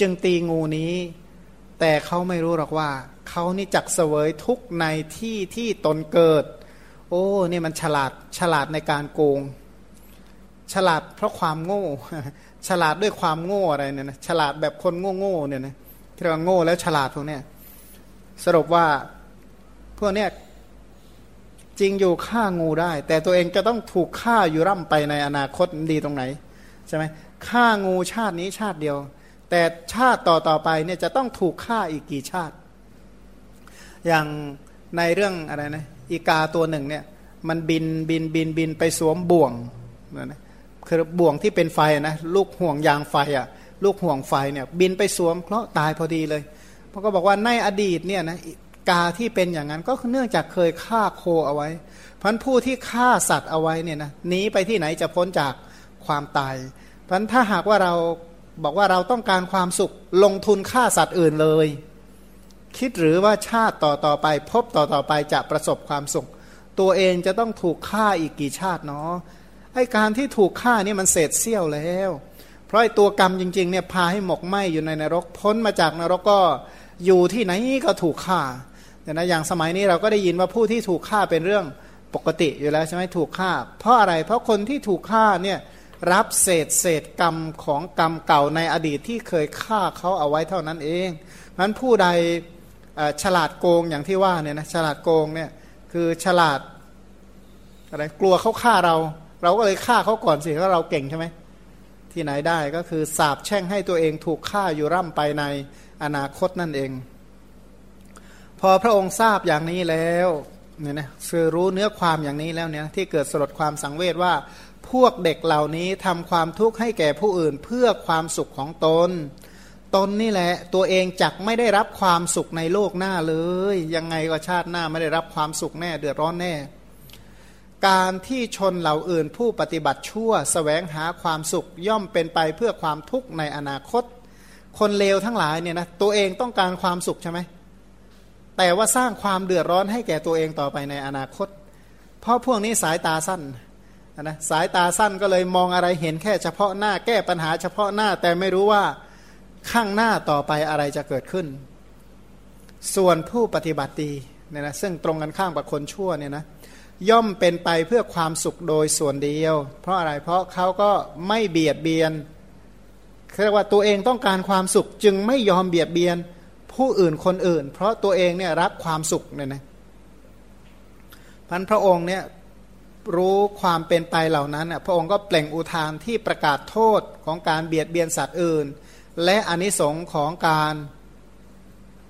จึงตีงูนี้ แต่เขาไม่รู้หรอกว่าเขานี่จักเสวยทุกในที่ที่ตนเกิด โอ้เนี่ยมันฉลาดฉลาดในการโกง ฉลาดเพราะความโง่ ฉลาดด้วยความโง่อะไรเนี่ยนะฉลาดแบบคนโง่โง่เนี่ยนะที่เราโง่แล้วฉลาดพวกเนี้ยสรุปว่าพวกเนี้ย จริงอยู่ฆ่างูได้ แต่ตัวเองจะต้องถูกฆ่าอยู่ร่ำไปในอนาคตดีตรงไหนใช่ไหมฆ่างูชาตินี้ชาติเดียว แต่ชาติต่อต่อไปเนี่ยจะต้องถูกฆ่าอีกกี่ชาติ อย่างในเรื่องอะไรนะอีกาตัวหนึ่งเนี่ยมันบินบินบินบินไปสวมบ่วงนะคือบ่วงที่เป็นไฟนะลูกห่วงยางไฟอะ่ะลูกห่วงไฟเนี่ยบินไปสวมเพราะตายพอดีเลยเพราะก็บอกว่าในอดีตเนี่ยนะ กาที่เป็นอย่างนั้นก็เนื่องจากเคยฆ่าโคเอาไว้พันผู้ที่ฆ่าสัตว์เอาไว้เนี่ยนะหนีไปที่ไหนจะพ้นจากความตายพันถ้าหากว่าเราบอกว่าเราต้องการความสุขลงทุนฆ่าสัตว์อื่นเลย คิดหรือว่าชาติต่อต่อไป พบต่อต่อไปจะประสบความสุข ตัวเองจะต้องถูกฆ่าอีกกี่ชาติเนาะไอการที่ถูกฆ่านี่มันเศษเสี้ยวแล้ว เพราะไอตัวกรรมจริงๆเนี่ยพาให้หมกไหมอยู่ในนรก พ้นมาจากนรกก็อยู่ที่ไหนก็ถูกฆ่า แต่นะอย่างสมัยนี้เราก็ได้ยินว่าผู้ที่ถูกฆ่าเป็นเรื่องปกติอยู่แล้วใช่ไหมถูกฆ่า เพราะอะไรเพราะคนที่ถูกฆ่าเนี่ยรับเศษเศษกรรมของกรรมเก่าในอดีตที่เคยฆ่าเขาเอาไว้เท่านั้นเองนั้นผู้ใดฉลาดโกงอย่างที่ว่าเนี่ยนะฉลาดโกงเนี่ยคือฉลาดอะไรกลัวเขาฆ่าเรา เราก็เลยฆ่าเขาก่อนสิเพราะเราเก่งใช่ไหมที่ไหนได้ก็คือสาบแช่งให้ตัวเองถูกฆ่าอยู่ร่ำไปในอนาคตนั่นเอง พอพระองค์ทราบอย่างนี้แล้วเนี่ยนะคือรู้เนื้อความอย่างนี้แล้วเนี่ยที่เกิดสลดความสังเวชว่า พวกเด็กเหล่านี้ทำความทุกข์ให้แก่ผู้อื่นเพื่อความสุขของตน ตนนี่แหละ ตัวเองจักไม่ได้รับความสุขในโลกหน้าเลย ยังไงก็ชาติหน้าไม่ได้รับความสุขแน่เดือดร้อนแน่ การที่ชนเหล่าอื่นผู้ปฏิบัติชั่วสแสวงหาความสุขย่อมเป็นไปเพื่อความทุกข์ในอนาคต คนเลวทั้งหลายเนี่ยนะตัวเองต้องการความสุขใช่ไหม แต่ว่าสร้างความเดือดร้อนให้แก่ตัวเองต่อไปในอนาคต เพราะพวกนี้สายตาสั้นนะสายตาสั้นก็เลยมองอะไรเห็นแค่เฉพาะหน้าแก้ปัญหาเฉพาะหน้าแต่ไม่รู้ว่าข้างหน้าต่อไปอะไรจะเกิดขึ้น ส่วนผู้ปฏิบัติดีเนี่ยนะซึ่งตรงกันข้ามกับคนชั่วเนี่ยนะย่อมเป็นไปเพื่อความสุขโดยส่วนเดียว เพราะอะไรเพราะเขาก็ไม่เบียดเบียนเรียกว่าตัวเองต้องการความสุขจึงไม่ยอมเบียดเบียน ผู้อื่นคนอื่น เพราะตัวเองเนี่ยรักความสุขเนี่ยนะพันพระองค์เนี่ยรู้ความเป็นไปเหล่านั้น พระองค์ก็เปล่งอุทานที่ประกาศโทษของการเบียดเบียนสัตว์อื่น และอนิสงค์ของการ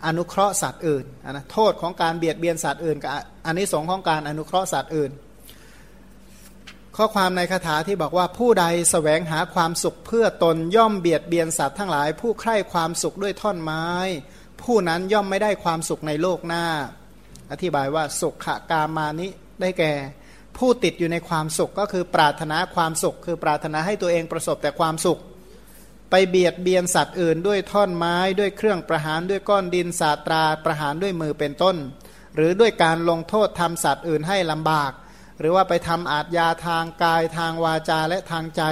อนุเคราะห์สัตว์อื่นนะโทษของการเบียดเบียนสัตว์อื่นกับอนิสงค์ของการอนุเคราะห์สัตว์อื่น ข้อความในคาถาที่บอกว่าผู้ใดสแสวงหาความสุขเพื่อตนย่อมเบียดเบียนสัตว์ทั้งหลาย ผู้ใคร่ความสุขด้วยท่อนไม้ ผู้นั้นย่อมไม่ได้ความสุขในโลกหน้า อธิบายว่าสุขกามานิได้แก่ ผู้ติดอยู่ในความสุขก็คือปรารถนาความสุข คือปรารถนาให้ตัวเองประสบแต่ความสุข ไปเบียดเบียนสัตว์อื่น ด้วยท่อนไม้ด้วยเครื่องประหารด้วยก้อนดินสาตราประหารด้วยมือเป็นต้น หรือด้วยการลงโทษทำสัตว์อื่นให้ลำบาก หรือว่าไปทำอาทยาทางกายทางวาจาและทางใจ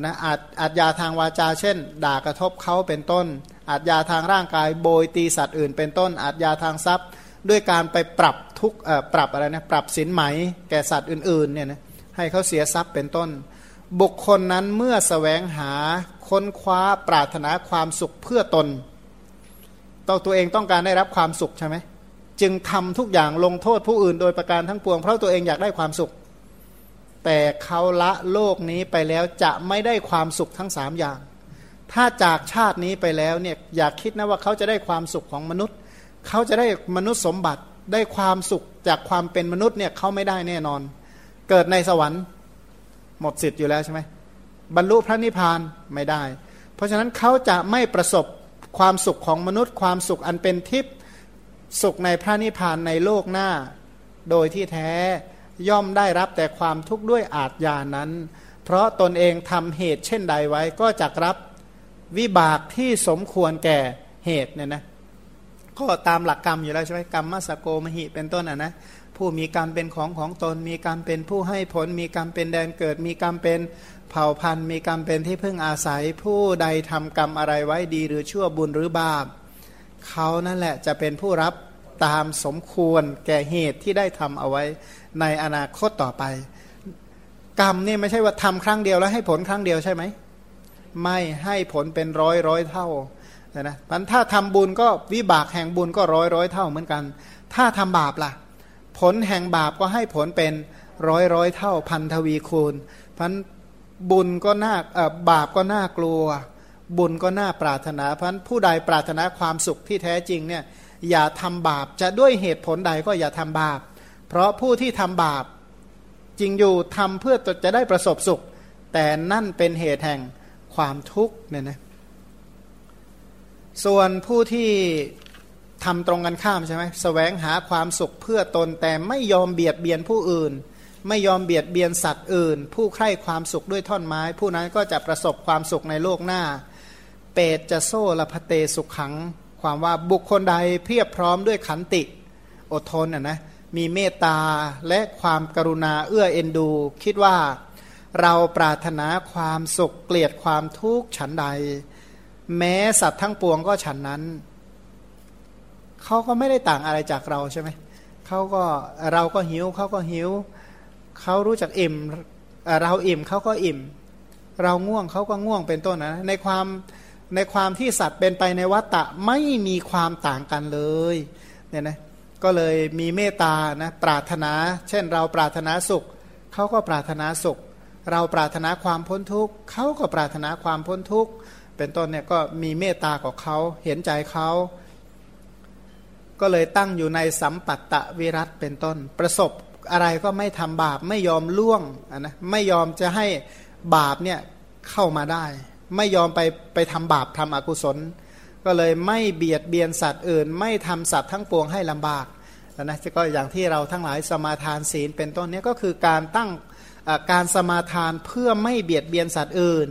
นะอาจอาทยาทางวาจาเช่น ด่ากระทบเขาเป็นต้น อาทยาทางร่างกายโบยตีสัตว์อื่น เป็นต้นอาทยาทางทรัพย์ ด้วยการไปปรับทุกปรับอะไรนะปรับสินไหมแก่สัตว์อื่นๆเนี่ยนะให้เขาเสียทรัพย์เป็นต้น บุคคลนั้นเมื่อสแสวงหาค้นคว้าปรารถนาความสุขเพื่อตนตัวตัวเองต้องการได้รับความสุขใช่ไหมจึงทำทุกอย่างลงโทษผู้อื่นโดยประการทั้งปวง เพราะตัวเองอยากได้ความสุข แต่เขาละโลกนี้ไปแล้วจะไม่ได้ความสุขทั้งสามอย่าง ถ้าจากชาตินี้ไปแล้วเนี่ยอยากคิดนะว่าเขาจะได้ความสุขของมนุษย์ เขาจะได้มนุษย์สมบัติได้ความสุขจากความเป็นมนุษย์เนี่ยเขาไม่ได้แน่นอน เกิดในสวรรค์หมดสิทธิ์อยู่แล้วใช่ไหมบรรลุพระนิพพานไม่ได้ เพราะฉะนั้นเขาจะไม่ประสบความสุขของมนุษย์ ความสุขอันเป็นทิพย์สุขในพระนิพพานในโลกหน้า โดยที่แท้ย่อมได้รับแต่ความทุกข์ด้วยอาทยานั้น เพราะตนเองทำเหตุเช่นใดไว้ก็จะรับ วิบากที่สมควรแก่เหตุเนี่ยนะก็ตามหลักกรรมอยู่แล้วใช่ไหมกรรมมัสโกมหิเป็นต้นอะนะผู้มีกรรมเป็นของของตน มีกรรมเป็นผู้ให้ผล มีกรรมเป็นแดนเกิด มีกรรมเป็นเผ่าพันธุ์ มีกรรมเป็นที่พึ่งอาศัย ผู้ใดทำกรรมอะไรไว้ดีหรือชั่วบุญหรือบาปเขานั่นแหละจะเป็นผู้รับตามสมควรแก่เหตุที่ได้ทำเอาไว้ในอนาคตต่อไป กรรมนี่ไม่ใช่ว่าทำครั้งเดียวแล้วให้ผลครั้งเดียวใช่ไหม ไม่ให้ผลเป็นร้อยร้อยเท่านะมันถ้าทำบุญก็วิบากแห่งบุญก็ร้อยร้อยเท่าเหมือนกัน ถ้าทำบาปล่ะ ผลแห่งบาปก็ให้ผลเป็นร้อยร้อยเท่าพันทวีคูณพันบุญก็น่าบาปก็น่ากลัว บุญก็น่าปรารถนาพราะผู้ใดปรารถนาความสุขที่แท้จริงเนี่ยอย่าทำบาปจะด้วยเหตุผลใดก็อย่าทำบาป เพราะผู้ที่ทำบาปจริงอยู่ทำเพื่อจะได้ประสบสุข แต่นั่นเป็นเหตุแห่ง ความทุกข์เนี่ยนะส่วนผู้ที่ทำตรงกันข้ามใช่ไหมสแสวงหาความสุขเพื่อตนแต่ไม่ยอมเบียดเบียนผู้อื่น ไม่ยอมเบียดเบียนสัตว์อื่น ผู้ใคร่ความสุขด้วยท่อนไม้ ผู้นั้นก็จะประสบความสุขในโลกหน้า เปตจะโซละพเตสุขขัง ความว่าบุคคลใดเพียบพร้อมด้วยขันติ อดทนอะนะมีเมตตาและความกรุณาเอื้อเอ็นดู คิดว่า เราปรารถนาความสุขเกลียดความทุกข์ฉันใด แม้สัตว์ทั้งปวงก็ฉันนั้นเขาก็ไม่ได้ต่างอะไรจากเราใช่ไหมเขาก็เราก็หิวเขาก็หิวเขารู้จักอิ่มเราอิ่มเขาก็อิ่ม เราง่วงเขาก็ง่วงเป็นต้นนะในความในความที่สัตว์เป็นไปในวัฏฏะไม่มีความต่างกันเลยเนี่ยนะก็เลยมีเมตตานะปรารถนา เช่นเราปรารถนาสุขเขาก็ปรารถนาสุข เราปรารถนาความพ้นทุกข์เขาก็ปรารถนาความพ้นทุกข์เป็นต้นเนี่ยก็มีเมตตากับเขาเห็นใจเขาก็เลยตั้งอยู่ในสัมปัตตะวิรัตเป็นต้น ประสบอะไรก็ไม่ทำบาปไม่ยอมล่วงนะไม่ยอมจะให้บาปเนี่ยเข้ามาได้ ไม่ยอมไปไปทำบาปทำอกุศล ก็เลยไม่เบียดเบียนสัตว์อื่น ไม่ทำสัตว์ทั้งปวงให้ลำบากนะก็อย่างที่เราทั้งหลายสมาทานศีลเป็นต้นนี้ก็คือการตั้ง การสมาทานเพื่อไม่เบียดเบียนสัตว์อื่น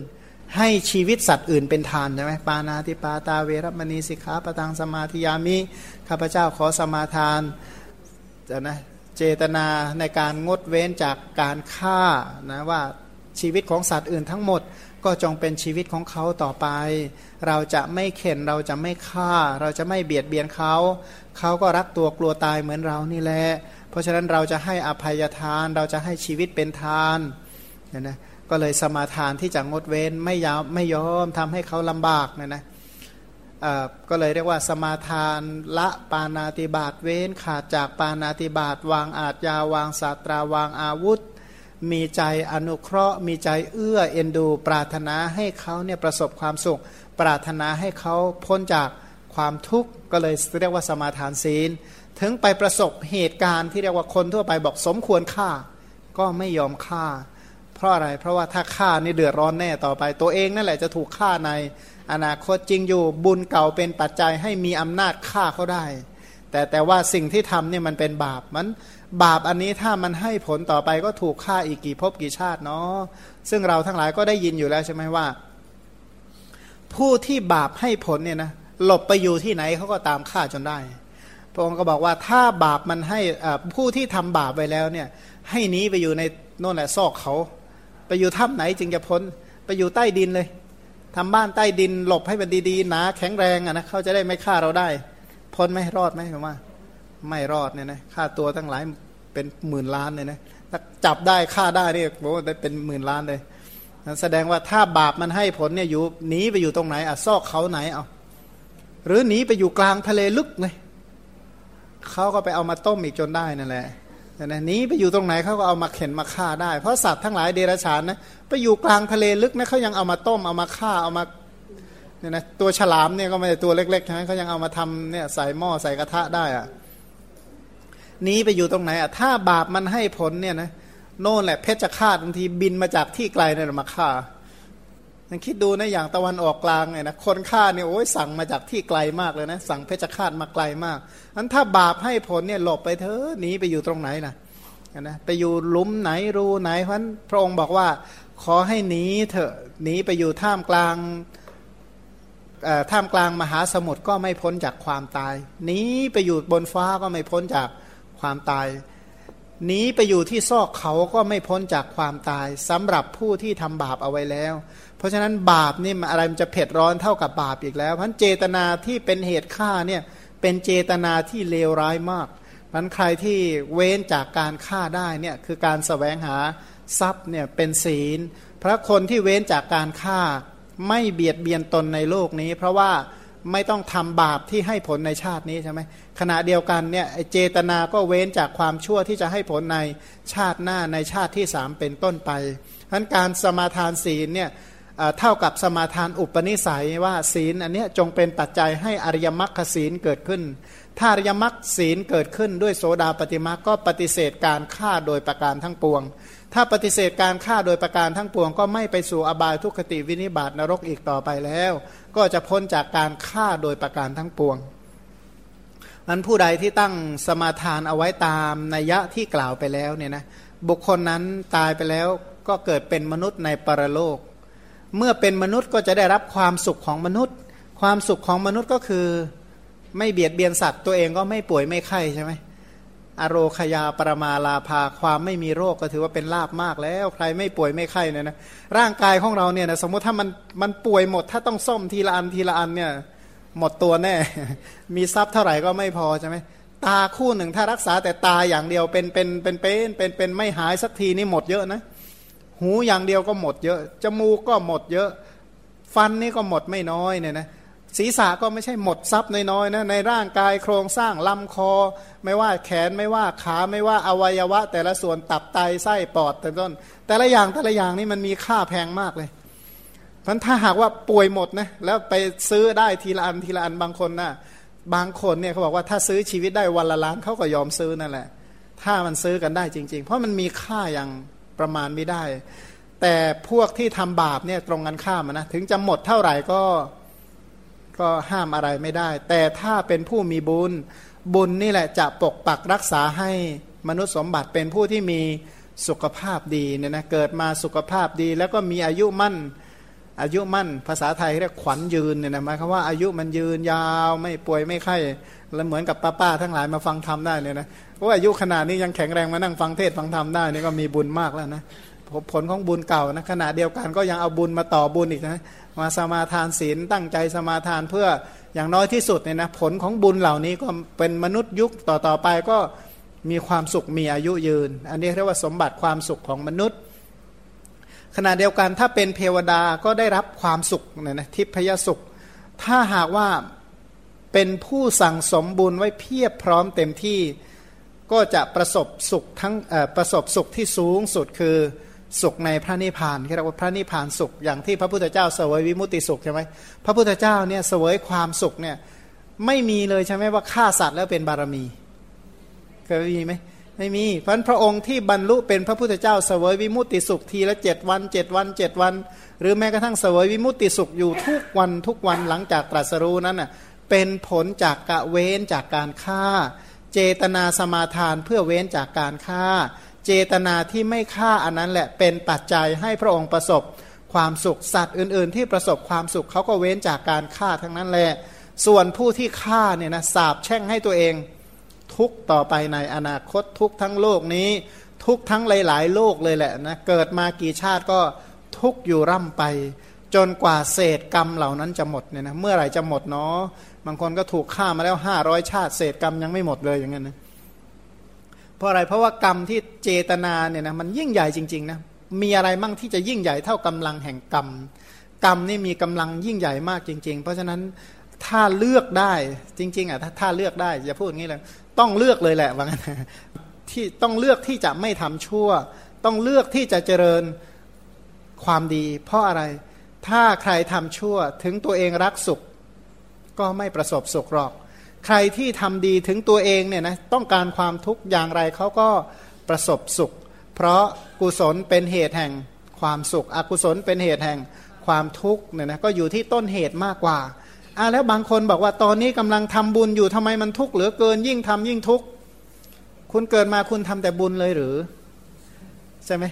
ให้ชีวิตสัตว์อื่นเป็นทานใช่ไหมปานาติปาตาเวรมณีสิกขาปตังสมาธิยามิข้าพเจ้าขอสมาทานนะเจตนาในการงดเว้นจากการฆ่านะว่าชีวิตของสัตว์อื่นทั้งหมดก็จงเป็นชีวิตของเขาต่อไป เราจะไม่เข็นเราจะไม่ฆ่า เราจะไม่เบียดเบียนเขา เขาก็รักตัวกลัวตายเหมือนเรานี่แหละ เพราะฉะนั้นเราจะให้อภัยทานเราจะให้ชีวิตเป็นทานเนี่ยนะก็เลยสมาทานที่จะงดเว้นไม่ยอมไม่ยอมทำให้เขาลำบากเนี่ยนะก็เลยเรียกว่าสมาทานละปานาติบาตเว้นขาดจากปานาติบาตวางอาจยาวางศาสตราวางอาวุธ มีใจอนุเคราะห์ มีใจเอื้อเอ็นดู ปรารถนาให้เขาเนี่ยประสบความสุข ปรารถนาให้เขาพ้นจากความทุกข์ก็เลยเรียกว่าสมาทานศีล ถึงไปประสบเหตุการณ์ที่เรียกว่าคนทั่วไปบอกสมควรฆ่า ก็ไม่ยอมฆ่า เพราะอะไร เพราะว่าถ้าฆ่านี่เดือดร้อนแน่ต่อไป ตัวเองนั่นแหละจะถูกฆ่าในอนาคตจริงอยู่บุญเก่าเป็นปัจจัยให้มีอำนาจฆ่าเขาได้ แต่แต่ว่าสิ่งที่ทำเนี่ยมันเป็นบาปมันบาปอันนี้ถ้ามันให้ผลต่อไปก็ถูกฆ่าอีกกี่ภพกี่ชาติเนาะซึ่งเราทั้งหลายก็ได้ยินอยู่แล้วใช่ไหมว่า ผู้ที่บาปให้ผลเนี่ยนะหลบไปอยู่ที่ไหนเขาก็ตามฆ่าจนได้ พระองค์ก็บอกว่าถ้าบาปมันให้ผู้ที่ทำบาปไปแล้วเนี่ยให้หนีไปอยู่ในโน่นแหละซอกเขา ไปอยู่ถ้ำไหนจึงจะพ้นไปอยู่ใต้ดินเลยทำบ้านใต้ดินหลบให้มันดีๆหนาแข็งแรงอะนะเขาจะได้ไม่ฆ่าเราได้ พ้นไหมรอดไหมผมว่า ไม่รอดเนี่ยนะฆ่าตัวตั้งหลายเป็นหมื่นล้านเลยนะถ้าจับได้ฆ่าได้เนี่บอกว่าได้เป็นหมื่นล้านเลยแสดงว่าถ้าบาปมันให้ผลเนี่ยอยู่หนีไปอยู่ตรงไหนอะซอกเขาไหนเอาหรือหนีไปอยู่กลางทะเลลึกเลย เขาก็ไปเอามาต้มอีกจนได้นั่นแหละนะนี้ไปอยู่ตรงไหนเขาก็เอามาเข็นมาฆ่าได้ เพราะสัตว์ทั้งหลายเดรัจฉานนะไปอยู่กลางทะเลลึกนะเขายังเอามาต้มเอามาฆ่าเอามาเนี่ยนะตัวฉลามเนี่ยก็ไม่ใช่ตัวเล็กๆใช่ไหมเขายังเอามาทำเนี่ยใส่หม้อใส่กระทะได้อะนี้ไปอยู่ตรงไหนอะถ้าบาปมันให้ผลเนี่ยนะโน่นแหละเพชฌฆาตบางทีบินมาจากที่ไกลเนี่ยมาฆ่า ยังคิดดูนะอย่างตะวันออกกลางเนี่ยนะคนฆ่าเนี่ยโอ้ยสั่งมาจากที่ไกลมากเลยนะ สั่งเพชฌฆาตมาไกลมากอันถ้าบาปให้ผลเนี่ยหลบไปเถอะหนีไปอยู่ตรงไหนนะนะไปอยู่ลุมไหนรูไหนเพราะพระองค์บอกว่า ขอให้หนีเถอะหนีไปอยู่ท่ามกลางท่ามกลางมหาสมุทรก็ไม่พ้นจากความตายหนีไปอยู่บนฟ้าก็ไม่พ้นจากความตายหนีไปอยู่ที่ซอกเขาก็ไม่พ้นจากความตายสำหรับผู้ที่ทำบาปเอาไว้แล้ว เพราะฉะนั้นบาปนี่อะไรมันจะเผ็ดร้อนเท่ากับบาปอีกแล้วเพราะเจตนาที่เป็นเหตุฆ่าเนี่ยเป็นเจตนาที่เลวร้ายมากมันใครที่เว้นจากการฆ่าได้เนี่ยคือการสแสวงหาทรัพย์เนี่ยเป็นศีล พระคนที่เว้นจากการฆ่าไม่เบียดเบียนตนในโลกนี้ เพราะว่าไม่ต้องทำบาปที่ให้ผลในชาตินี้ใช่ไหมขณะเดียวกันเนี่ยเจตนาก็เว้นจากความชั่วที่จะให้ผลในชาติหน้าในชาติที่สามเป็นต้นไปเพราะการสมาทานศีลเนี่ย เท่ากับสมาทานอุปนิสัยว่าศีลอันนี้จงเป็นปัจจัยให้อริยมรรคศีลเกิดขึ้น ถ้าอริยมรรคศีลเกิดขึ้นด้วยโสดาปฏิมาก็ปฏิเสธการฆ่าโดยประการทั้งปวง ถ้าปฏิเสธการฆ่าโดยประการทั้งปวง ก็ไม่ไปสู่อบายทุกขติวินิบาตนรกอีกต่อไปแล้ว ก็จะพ้นจากการฆ่าโดยประการทั้งปวงนั้นผู้ใดที่ตั้งสมาทานเอาไว้ตามนัยยะที่กล่าวไปแล้วเนี่ยนะบุคคลนั้นตายไปแล้วก็เกิดเป็นมนุษย์ในปรโลก เมื่อเป็นมนุษย์ก็จะได้รับความสุขของมนุษย์ ความสุขของมนุษย์ก็คือไม่เบียดเบียนสัตว์ตัวเองก็ไม่ป่วยไม่ไข้ใช่ไหมอโรคยาปรมาลาภาความไม่มีโรคก็ถือว่าเป็นลาบมากแล้ว ใครไม่ป่วยไม่ไข้เนี่ยนะร่างกายของเราเนี่ยนะสมมติถ้ามันมันป่วยหมด ถ้าต้องซ่อมทีละอันทีละอันเนี่ยหมดตัวแน่ มีทรัพย์เท่าไหร่ก็ไม่พอใช่ไหมตาคู่หนึ่งถ้ารักษาแต่ตาอย่างเดียวเป็นเป็นเป็นเป็นเป็นเป็นไม่หายสักทีนี่หมดเยอะนะ หูอย่างเดียวก็หมดเยอะ จมูกก็หมดเยอะ ฟันนี่ก็หมดไม่น้อยเนี่ยนะศีรษะก็ไม่ใช่หมดทรัพย์น้อยๆนะในร่างกายโครงสร้างลำคอ ไม่ว่าแขนไม่ว่าขาไม่ว่าอวัยวะ แต่ละส่วนตับไตไส้ปอดเป็นต้น แต่ละอย่างแต่ละอย่างนี่มันมีค่าแพงมากเลยพันถ้าหากว่าป่วยหมดนะแล้วไปซื้อได้ทีละอันทีละอันบางคนนะบางคนเนี่ยเขาบอกว่าถ้าซื้อชีวิตได้วันละล้านเขาก็ยอมซื้อนั่นแหละ ถ้ามันซื้อกันได้จริง ๆ เพราะมันมีค่าอย่าง ประมาณไม่ได้ แต่พวกที่ทำบาปเนี่ยตรงกันข้ามนะถึงจะหมดเท่าไหร่ก็ก็ห้ามอะไรไม่ได้ แต่ถ้าเป็นผู้มีบุญ บุญนี่แหละจะปกปักรักษาให้มนุษย์สมบัติเป็นผู้ที่มีสุขภาพดีเนี่ยนะเกิดมาสุขภาพดี แล้วก็มีอายุมั่นอายุมั่น ภาษาไทยเรียกขวัญยืนเนี่ยนะหมายความว่าอายุมันยืนยาวไม่ป่วยไม่ไข้แล้วเหมือนกับป้าป้าทั้งหลายมาฟังธรรมได้เนี่ยนะ ราะอายุขนาดนี้ยังแข็งแรงมานั่งฟังเทศฟังธรรมได้นี่ก็มีบุญมากแล้วนะผลของบุญเก่านะขณะเดียวกันก็ยังเอาบุญมาต่อบุญอีกนะมาสมาทานศีลตั้งใจสมาทานเพื่ออย่างน้อยที่สุดเนี่ยนะผลของบุญเหล่านี้ก็เป็นมนุษย์ยุคต่อต่อไปก็มีความสุขมีอายุยืน อันนี้เรียกว่าสมบัติความสุขของมนุษย์ ขณะเดียวกันถ้าเป็นเทวดาก็ได้รับความสุขเนี่ยนะทิพยสุข ถ้าหากว่าเป็นผู้สั่งสมบุญไว้เพียบพร้อมเต็มที่ ก็จะประสบสุขทั้งประสบสุขที่สูงสุดคือสุขในพระนิพพานที่เรียกว่าพระนิพพานสุขอย่างที่พระพุทธเจ้าเสวยวิมุติสุขใช่ไหมพระพุทธเจ้าเนี่ยเสวยความสุขเนี่ยไม่มีเลยใช่ไหมว่าฆ่าสัตว์แล้วเป็นบารมีเคยมีไหมไม่มีเพราะพระองค์ที่บรรลุเป็นพระพุทธเจ้าเสวยวิมุติสุขทีละเจ็ดวันเจ็ดวันเจ็ดวัน หรือแม้กระทั่งเสวยวิมุติสุขอยู่ทุกวันทุกวันหลังจากตรัสรู้นั้นน่ะเป็นผลจากกะเว้นจากการฆ่า เจตนาสมาทานเพื่อเว้นจากการฆ่า เจตนาที่ไม่ฆ่าอันนั้นแหละเป็นปัจจัยให้พระองค์ประสบความสุขสัตว์อื่น ๆ ที่ประสบความสุขเขาก็เว้นจากการฆ่าทั้งนั้นแหละส่วนผู้ที่ฆ่าเนี่ยนะสาบแช่งให้ตัวเอง ทุกต่อไปในอนาคตทุกทั้งโลกนี้ ทุกทั้งหลาย ๆ โลกเลยแหละนะเกิดมากี่ชาติก็ทุกอยู่ร่ำไป จนกว่าเศษกรรมเหล่านั้นจะหมดเนี่ยนะเมื่อไหร่จะหมดเนาะบางคนก็ถูกฆ่ามาแล้วห้าร้อยชาติเศษกรรมยังไม่หมดเลยอย่างนั้นนะเพราะอะไรเพราะว่ากรรมที่เจตนาเนี่ยนะมันยิ่งใหญ่จริงๆนะมีอะไรมั่งที่จะยิ่งใหญ่เท่ากำลังแห่งกรรม กรรมนี่มีกำลังยิ่งใหญ่มากจริง ๆ เพราะฉะนั้นถ้าเลือกได้จริง ๆอะถ้าถ้าเลือกได้อย่าพูดอย่างนี้เลยต้องเลือกเลยแหละว่างั้นที่ต้องเลือกที่จะไม่ทำชั่ว ต้องเลือกที่จะเจริญความดี เพราะอะไร ถ้าใครทำชั่วถึงตัวเองรักสุข ก็ไม่ประสบสุขหรอก ใครที่ทำดีถึงตัวเองเนี่ยนะต้องการความทุกข์อย่างไรเขาก็ประสบสุข เพราะกุศลเป็นเหตุแห่งความสุข อกุศลเป็นเหตุแห่งความทุกข์เนี่ยนะก็อยู่ที่ต้นเหตุมากกว่าอ่าแล้วบางคนบอกว่าตอนนี้กำลังทำบุญอยู่ทำไมมันทุกข์เหลือเกินยิ่งทำยิ่งทุกข์คุณเกิดมาคุณทำแต่บุญเลยหรือ ใช่ไหม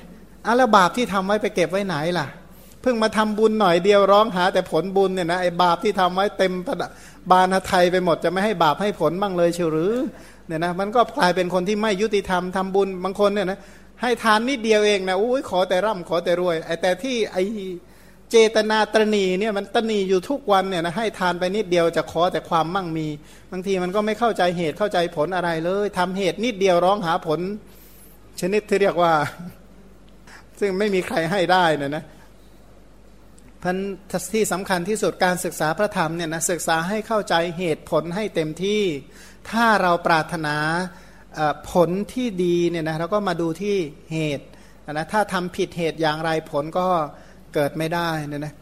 อ่าแล้วบาปที่ทำไว้ไปเก็บไว้ไหนล่ะ เพิ่งมาทำบุญหน่อยเดียวร้องหาแต่ผลบุญเนี่ยนะไอ้บาปที่ทำไว้เต็มบานไทยไปหมดจะไม่ให้บาปให้ผลบ้างเลยเชียวหรือเนี่ยนะมันก็กลายเป็นคนที่ไม่ยุติธรรมทำบุญบางคนเนี่ยนะให้ทานนิดเดียวเองนะอุ้ยขอแต่ร่ำขอแต่รวยไอ้แต่ที่ไอ้เจตนาตรณีเนี่ยมันตรณีอยู่ทุกวันเนี่ยนะให้ทานไปนิดเดียวจะขอแต่ความมั่งมี บางทีมันก็ไม่เข้าใจเหตุเข้าใจผลอะไรเลยทำเหตุนิดเดียวร้องหาผล ชนิดที่เรียกว่า ซึ่งไม่มีใครให้ได้นะนะ พันที่สำคัญที่สุดการศึกษาพระธรรมเนี่ยนะศึกษาให้เข้าใจเหตุผลให้เต็มที่ ถ้าเราปรารถนาผลที่ดีเนี่ยนะเราก็มาดูที่เหตุนะถ้าทำผิดเหตุอย่างไรผลก็เกิดไม่ได้เนี่ยนะ